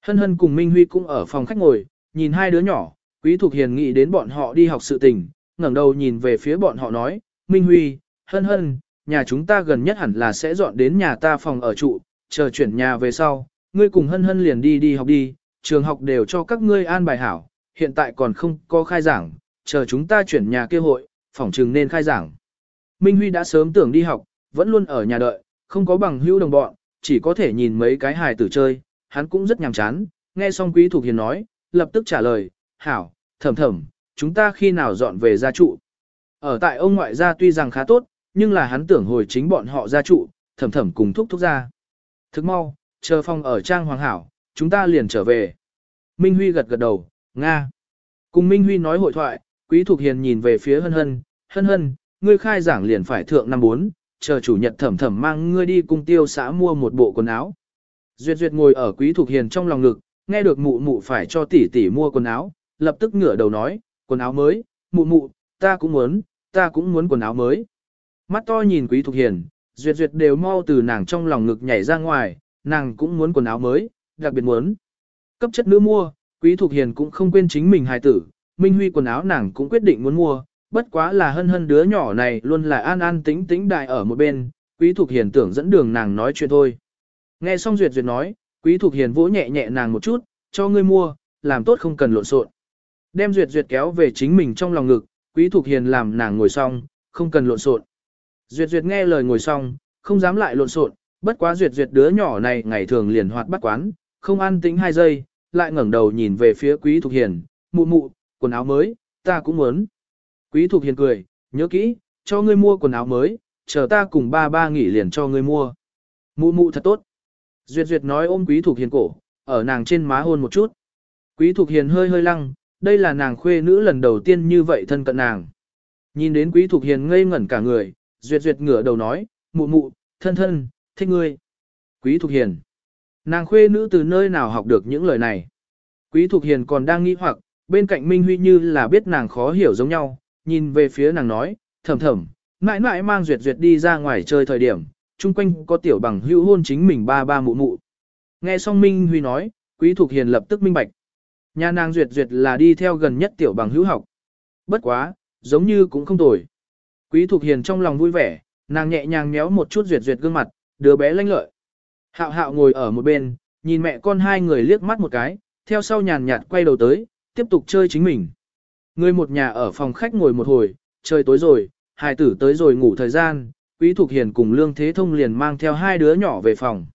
Hân hân cùng Minh Huy cũng ở phòng khách ngồi, nhìn hai đứa nhỏ, quý thục hiền nghĩ đến bọn họ đi học sự tình, ngẩng đầu nhìn về phía bọn họ nói, Minh Huy, hân hân, nhà chúng ta gần nhất hẳn là sẽ dọn đến nhà ta phòng ở trụ, chờ chuyển nhà về sau, ngươi cùng hân hân liền đi đi học đi, trường học đều cho các ngươi an bài hảo, hiện tại còn không có khai giảng, chờ chúng ta chuyển nhà kêu hội, phòng trường nên khai giảng. Minh Huy đã sớm tưởng đi học, vẫn luôn ở nhà đợi, không có bằng hữu đồng bọn, chỉ có thể nhìn mấy cái hài tử chơi, hắn cũng rất nhàm chán, nghe xong Quý Thục Hiền nói, lập tức trả lời, hảo, thầm thầm, chúng ta khi nào dọn về gia trụ. Ở tại ông ngoại gia tuy rằng khá tốt, nhưng là hắn tưởng hồi chính bọn họ gia trụ, thầm thầm cùng thúc thúc ra. Thức mau, chờ phong ở trang hoàng hảo, chúng ta liền trở về. Minh Huy gật gật đầu, Nga. Cùng Minh Huy nói hội thoại, Quý Thục Hiền nhìn về phía hân hân, hân hân, ngươi khai giảng liền phải thượng năm bốn, chờ chủ nhật thẩm thẩm mang ngươi đi cung tiêu xã mua một bộ quần áo. Duyệt Duyệt ngồi ở Quý Thục Hiền trong lòng ngực, nghe được mụ mụ phải cho tỷ tỷ mua quần áo, lập tức ngửa đầu nói, quần áo mới, mụ mụ, ta cũng muốn, ta cũng muốn quần áo mới. Mắt to nhìn Quý Thục Hiền, Duyệt Duyệt đều mau từ nàng trong lòng ngực nhảy ra ngoài, nàng cũng muốn quần áo mới, đặc biệt muốn. Cấp chất nữ mua, Quý Thục Hiền cũng không quên chính mình hài tử, Minh Huy quần áo nàng cũng quyết định muốn mua, bất quá là hân hân đứa nhỏ này luôn là an an tính tính đại ở một bên, Quý Thục Hiền tưởng dẫn đường nàng nói chuyện thôi. Nghe xong Duyệt Duyệt nói, Quý Thục Hiền vỗ nhẹ nhẹ nàng một chút, cho ngươi mua, làm tốt không cần lộn xộn. Đem Duyệt Duyệt kéo về chính mình trong lòng ngực, Quý Thục Hiền làm nàng ngồi xong, không cần lộn xộn. Duyệt Duyệt nghe lời ngồi xong, không dám lại lộn xộn, bất quá Duyệt Duyệt đứa nhỏ này ngày thường liền hoạt bắt quán, không ăn tính hai giây, lại ngẩng đầu nhìn về phía Quý Thục Hiền, mụ mụ, quần áo mới, ta cũng muốn. Quý Thục Hiền cười, nhớ kỹ, cho ngươi mua quần áo mới, chờ ta cùng ba ba nghỉ liền cho ngươi mua. Mụ mụ thật tốt. Duyệt Duyệt nói ôm Quý Thục Hiền cổ, ở nàng trên má hôn một chút. Quý Thục Hiền hơi hơi lăng, đây là nàng khuê nữ lần đầu tiên như vậy thân cận nàng. Nhìn đến Quý Thục Hiền ngây ngẩn cả người, Duyệt Duyệt ngửa đầu nói, mụ mụ, thân thân, thích ngươi. Quý Thục Hiền. Nàng khuê nữ từ nơi nào học được những lời này. Quý Thục Hiền còn đang nghĩ hoặc, bên cạnh Minh Huy như là biết nàng khó hiểu giống nhau, nhìn về phía nàng nói, thầm thầm, mãi mãi mang Duyệt Duyệt đi ra ngoài chơi thời điểm, chung quanh có tiểu bằng hữu hôn chính mình ba ba mụ mụ. Nghe xong Minh Huy nói, Quý Thục Hiền lập tức minh bạch. Nhà nàng Duyệt Duyệt là đi theo gần nhất tiểu bằng hữu học. Bất quá, giống như cũng không tồi. Quý Thục Hiền trong lòng vui vẻ, nàng nhẹ nhàng méo một chút Duyệt Duyệt gương mặt, đứa bé lanh lợi. Hạo hạo ngồi ở một bên, nhìn mẹ con hai người liếc mắt một cái, theo sau nhàn nhạt quay đầu tới, tiếp tục chơi chính mình. Người một nhà ở phòng khách ngồi một hồi, trời tối rồi, hài tử tới rồi ngủ thời gian, Quý Thục Hiền cùng Lương Thế Thông liền mang theo hai đứa nhỏ về phòng.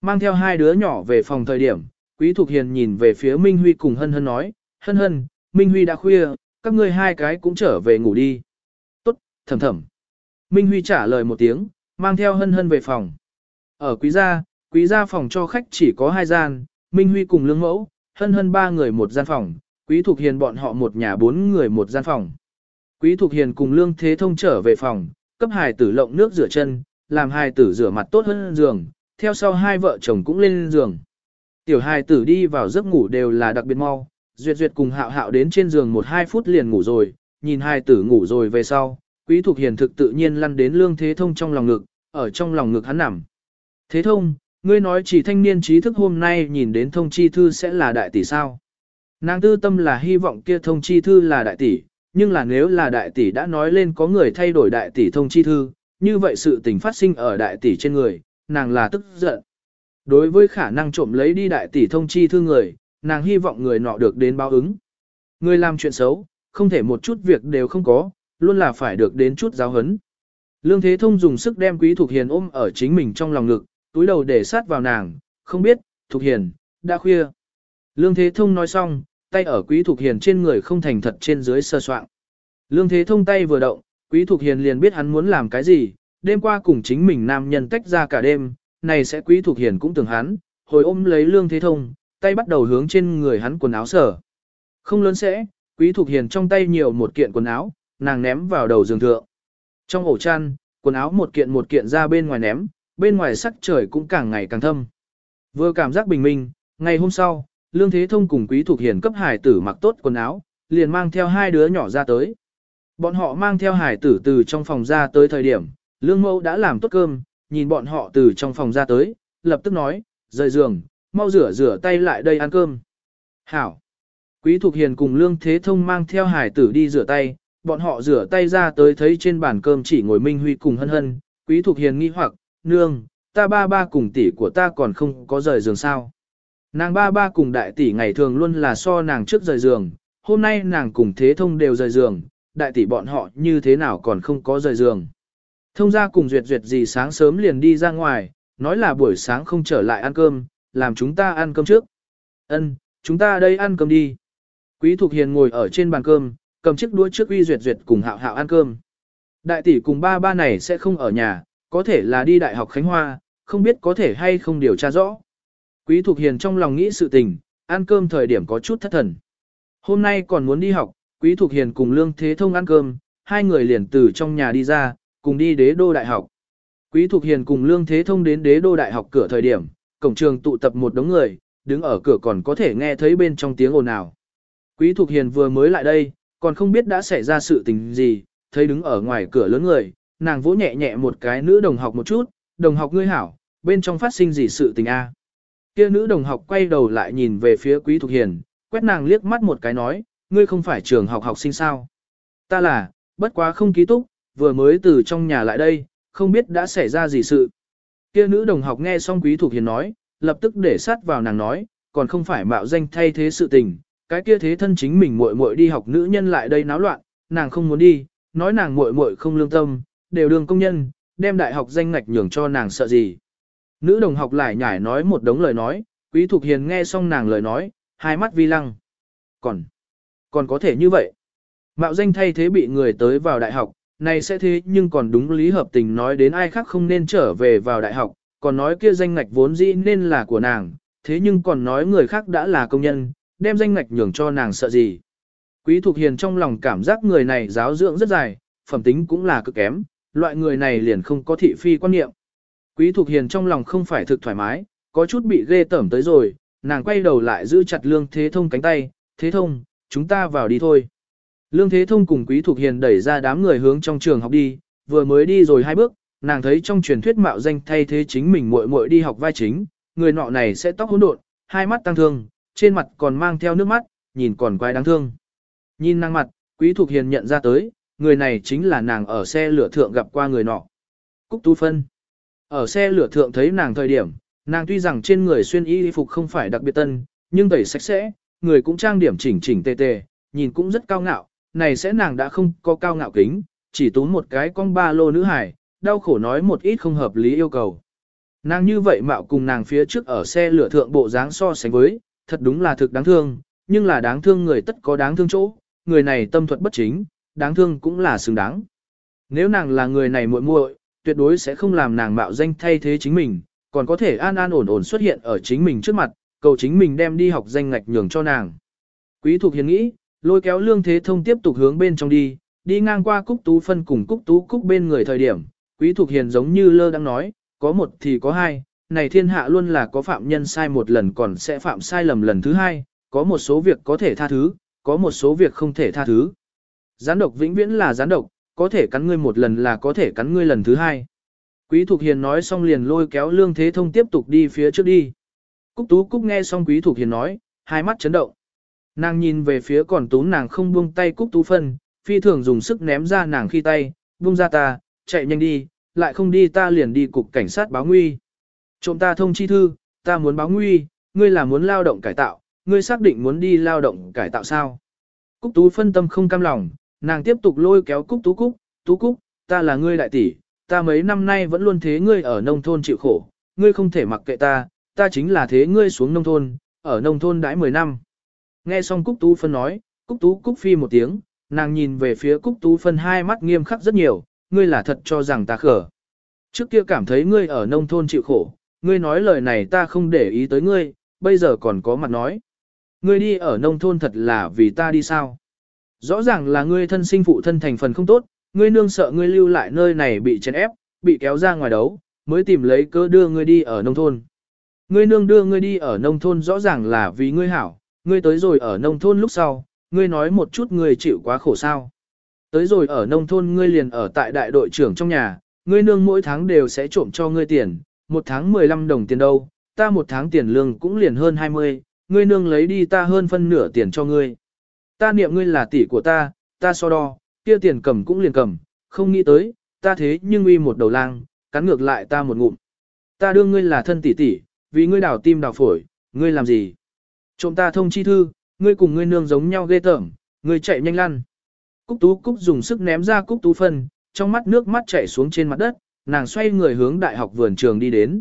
Mang theo hai đứa nhỏ về phòng thời điểm, Quý Thục Hiền nhìn về phía Minh Huy cùng Hân Hân nói, Hân Hân, Minh Huy đã khuya, các ngươi hai cái cũng trở về ngủ đi. Tốt, thầm thầm. Minh Huy trả lời một tiếng, mang theo Hân Hân về phòng. Ở quý gia, quý gia phòng cho khách chỉ có hai gian, Minh Huy cùng Lương Mẫu, Hân Hân ba người một gian phòng, Quý Thục Hiền bọn họ một nhà bốn người một gian phòng. Quý Thục Hiền cùng Lương Thế Thông trở về phòng, cấp hài tử lộng nước rửa chân, làm hài tử rửa mặt tốt hơn giường, theo sau hai vợ chồng cũng lên giường. Tiểu hài tử đi vào giấc ngủ đều là đặc biệt mau, duyệt duyệt cùng hạo hạo đến trên giường một hai phút liền ngủ rồi, nhìn hài tử ngủ rồi về sau, quý thuộc hiền thực tự nhiên lăn đến lương thế thông trong lòng ngực, ở trong lòng ngực hắn nằm. Thế thông, ngươi nói chỉ thanh niên trí thức hôm nay nhìn đến thông chi thư sẽ là đại tỷ sao? Nàng tư tâm là hy vọng kia thông chi thư là đại tỷ, nhưng là nếu là đại tỷ đã nói lên có người thay đổi đại tỷ thông chi thư, như vậy sự tình phát sinh ở đại tỷ trên người, nàng là tức giận. Đối với khả năng trộm lấy đi đại tỷ thông chi thư người, nàng hy vọng người nọ được đến báo ứng. Người làm chuyện xấu, không thể một chút việc đều không có, luôn là phải được đến chút giáo hấn. Lương Thế Thông dùng sức đem Quý Thục Hiền ôm ở chính mình trong lòng ngực, túi đầu để sát vào nàng, không biết, Thục Hiền, đã khuya. Lương Thế Thông nói xong, tay ở Quý Thục Hiền trên người không thành thật trên dưới sơ soạn. Lương Thế Thông tay vừa động, Quý Thục Hiền liền biết hắn muốn làm cái gì, đêm qua cùng chính mình nam nhân tách ra cả đêm, này sẽ Quý Thục Hiền cũng tưởng hắn, hồi ôm lấy Lương Thế Thông, tay bắt đầu hướng trên người hắn quần áo sở. Không lớn sẽ, Quý Thục Hiền trong tay nhiều một kiện quần áo, nàng ném vào đầu giường thượng. Trong ổ chăn, quần áo một kiện một kiện ra bên ngoài ném, bên ngoài sắc trời cũng càng ngày càng thâm. Vừa cảm giác bình minh, ngày hôm sau, Lương Thế Thông cùng Quý Thục Hiền cấp hải tử mặc tốt quần áo, liền mang theo hai đứa nhỏ ra tới. Bọn họ mang theo hải tử từ trong phòng ra tới thời điểm, Lương Mẫu đã làm tốt cơm, nhìn bọn họ từ trong phòng ra tới, lập tức nói, rời giường, mau rửa rửa tay lại đây ăn cơm. Hảo! Quý Thục Hiền cùng Lương Thế Thông mang theo hải tử đi rửa tay, bọn họ rửa tay ra tới thấy trên bàn cơm chỉ ngồi Minh Huy cùng hân hân, Quý Thục Hiền nghi hoặc, nương, ta ba ba cùng tỷ của ta còn không có rời giường sao. Nàng ba ba cùng đại tỷ ngày thường luôn là so nàng trước rời giường, hôm nay nàng cùng Thế Thông đều rời giường, đại tỷ bọn họ như thế nào còn không có rời giường. Thông ra cùng duyệt duyệt gì sáng sớm liền đi ra ngoài, nói là buổi sáng không trở lại ăn cơm, làm chúng ta ăn cơm trước. Ân, chúng ta đây ăn cơm đi. Quý Thục Hiền ngồi ở trên bàn cơm, cầm chiếc đũa trước uy duyệt duyệt cùng hạo hạo ăn cơm. Đại tỷ cùng ba ba này sẽ không ở nhà, có thể là đi Đại học Khánh Hoa, không biết có thể hay không điều tra rõ. Quý Thục Hiền trong lòng nghĩ sự tình, ăn cơm thời điểm có chút thất thần. Hôm nay còn muốn đi học, Quý Thục Hiền cùng Lương Thế Thông ăn cơm, hai người liền từ trong nhà đi ra, cùng đi đế đô đại học. Quý Thục Hiền cùng Lương Thế Thông đến đế đô đại học cửa thời điểm, cổng trường tụ tập một đống người, đứng ở cửa còn có thể nghe thấy bên trong tiếng ồn ào. Quý Thục Hiền vừa mới lại đây, còn không biết đã xảy ra sự tình gì, thấy đứng ở ngoài cửa lớn người, nàng vỗ nhẹ nhẹ một cái nữ đồng học một chút, đồng học ngươi hảo, bên trong phát sinh gì sự tình a? Kia nữ đồng học quay đầu lại nhìn về phía Quý Thục Hiền, quét nàng liếc mắt một cái nói, ngươi không phải trường học học sinh sao? Ta là, bất quá không ký túc, vừa mới từ trong nhà lại đây, không biết đã xảy ra gì sự. Kia nữ đồng học nghe xong Quý Thục Hiền nói, lập tức để sát vào nàng nói, còn không phải mạo danh thay thế sự tình, cái kia thế thân chính mình muội muội đi học nữ nhân lại đây náo loạn, nàng không muốn đi, nói nàng muội muội không lương tâm, đều đường công nhân, đem đại học danh ngạch nhường cho nàng sợ gì. Nữ đồng học lại nhải nói một đống lời nói, Quý Thục Hiền nghe xong nàng lời nói, hai mắt vi lăng. Còn, còn có thể như vậy. Mạo danh thay thế bị người tới vào đại học, này sẽ thế nhưng còn đúng lý hợp tình nói đến ai khác không nên trở về vào đại học, còn nói kia danh ngạch vốn dĩ nên là của nàng, thế nhưng còn nói người khác đã là công nhân, đem danh ngạch nhường cho nàng sợ gì. Quý Thục Hiền trong lòng cảm giác người này giáo dưỡng rất dài, phẩm tính cũng là cực kém, loại người này liền không có thị phi quan niệm. Quý Thục Hiền trong lòng không phải thực thoải mái, có chút bị ghê tởm tới rồi, nàng quay đầu lại giữ chặt Lương Thế Thông cánh tay, Thế Thông, chúng ta vào đi thôi. Lương Thế Thông cùng Quý Thục Hiền đẩy ra đám người hướng trong trường học đi, vừa mới đi rồi hai bước, nàng thấy trong truyền thuyết mạo danh thay thế chính mình muội muội đi học vai chính, người nọ này sẽ tóc hỗn độn, hai mắt tăng thương, trên mặt còn mang theo nước mắt, nhìn còn quái đáng thương. Nhìn nàng mặt, Quý Thục Hiền nhận ra tới, người này chính là nàng ở xe lửa thượng gặp qua người nọ. Cúc Tú Phân. Ở xe lửa thượng thấy nàng thời điểm, nàng tuy rằng trên người xuyên y phục không phải đặc biệt tân, nhưng tẩy sạch sẽ, người cũng trang điểm chỉnh chỉnh tề tề, nhìn cũng rất cao ngạo, này sẽ nàng đã không có cao ngạo kính, chỉ tún một cái con ba lô nữ hải, đau khổ nói một ít không hợp lý yêu cầu. Nàng như vậy mạo cùng nàng phía trước ở xe lửa thượng bộ dáng so sánh với, thật đúng là thực đáng thương, nhưng là đáng thương người tất có đáng thương chỗ, người này tâm thuật bất chính, đáng thương cũng là xứng đáng. Nếu nàng là người này muội muội, tuyệt đối sẽ không làm nàng mạo danh thay thế chính mình, còn có thể an an ổn ổn xuất hiện ở chính mình trước mặt, cầu chính mình đem đi học danh ngạch nhường cho nàng. Quý Thục Hiền nghĩ, lôi kéo Lương Thế Thông tiếp tục hướng bên trong đi, đi ngang qua Cúc Tú phân cùng Cúc Tú Cúc bên người thời điểm, Quý Thục Hiền giống như lơ đang nói, có một thì có hai, này thiên hạ luôn là có phạm nhân sai một lần còn sẽ phạm sai lầm lần thứ hai, có một số việc có thể tha thứ, có một số việc không thể tha thứ. Gián độc vĩnh viễn là gián độc, có thể cắn ngươi một lần là có thể cắn ngươi lần thứ hai. Quý Thục Hiền nói xong liền lôi kéo Lương Thế Thông tiếp tục đi phía trước đi. Cúc Tú Cúc nghe xong Quý Thục Hiền nói, hai mắt chấn động. Nàng nhìn về phía còn tú nàng không buông tay Cúc Tú Phân, phi thường dùng sức ném ra nàng khi tay, buông ra ta, chạy nhanh đi, lại không đi ta liền đi cục cảnh sát báo nguy. Trộm ta thông chi thư, ta muốn báo nguy, ngươi là muốn lao động cải tạo, ngươi xác định muốn đi lao động cải tạo sao? Cúc Tú phân tâm không cam lòng, nàng tiếp tục lôi kéo Cúc Tú Cúc, Tú Cúc, ta là ngươi đại tỷ, ta mấy năm nay vẫn luôn thế ngươi ở nông thôn chịu khổ, ngươi không thể mặc kệ ta, ta chính là thế ngươi xuống nông thôn, ở nông thôn đãi 10 năm. Nghe xong Cúc Tú phân nói, Cúc Tú Cúc phi một tiếng, nàng nhìn về phía Cúc Tú phân hai mắt nghiêm khắc rất nhiều, ngươi là thật cho rằng ta khở. Trước kia cảm thấy ngươi ở nông thôn chịu khổ, ngươi nói lời này ta không để ý tới ngươi, bây giờ còn có mặt nói. Ngươi đi ở nông thôn thật là vì ta đi sao? Rõ ràng là ngươi thân sinh phụ thân thành phần không tốt, ngươi nương sợ ngươi lưu lại nơi này bị chèn ép, bị kéo ra ngoài đấu, mới tìm lấy cơ đưa ngươi đi ở nông thôn. Ngươi nương đưa ngươi đi ở nông thôn rõ ràng là vì ngươi hảo, ngươi tới rồi ở nông thôn lúc sau, ngươi nói một chút ngươi chịu quá khổ sao. Tới rồi ở nông thôn ngươi liền ở tại đại đội trưởng trong nhà, ngươi nương mỗi tháng đều sẽ trộm cho ngươi tiền, một tháng 15 đồng tiền đâu, ta một tháng tiền lương cũng liền hơn 20, ngươi nương lấy đi ta hơn phân nửa tiền cho ngươi. Ta niệm ngươi là tỷ của ta, ta so đo, kia tiền cầm cũng liền cầm, không nghĩ tới, ta thế nhưng uy một đầu lang, cắn ngược lại ta một ngụm. Ta đương ngươi là thân tỷ tỷ, vì ngươi đào tim đào phổi, ngươi làm gì? Trộm ta thông chi thư, ngươi cùng ngươi nương giống nhau ghê tởm, ngươi chạy nhanh lăn. Cúc Tú Cúc dùng sức ném ra Cúc Tú phân, trong mắt nước mắt chảy xuống trên mặt đất, nàng xoay người hướng đại học vườn trường đi đến.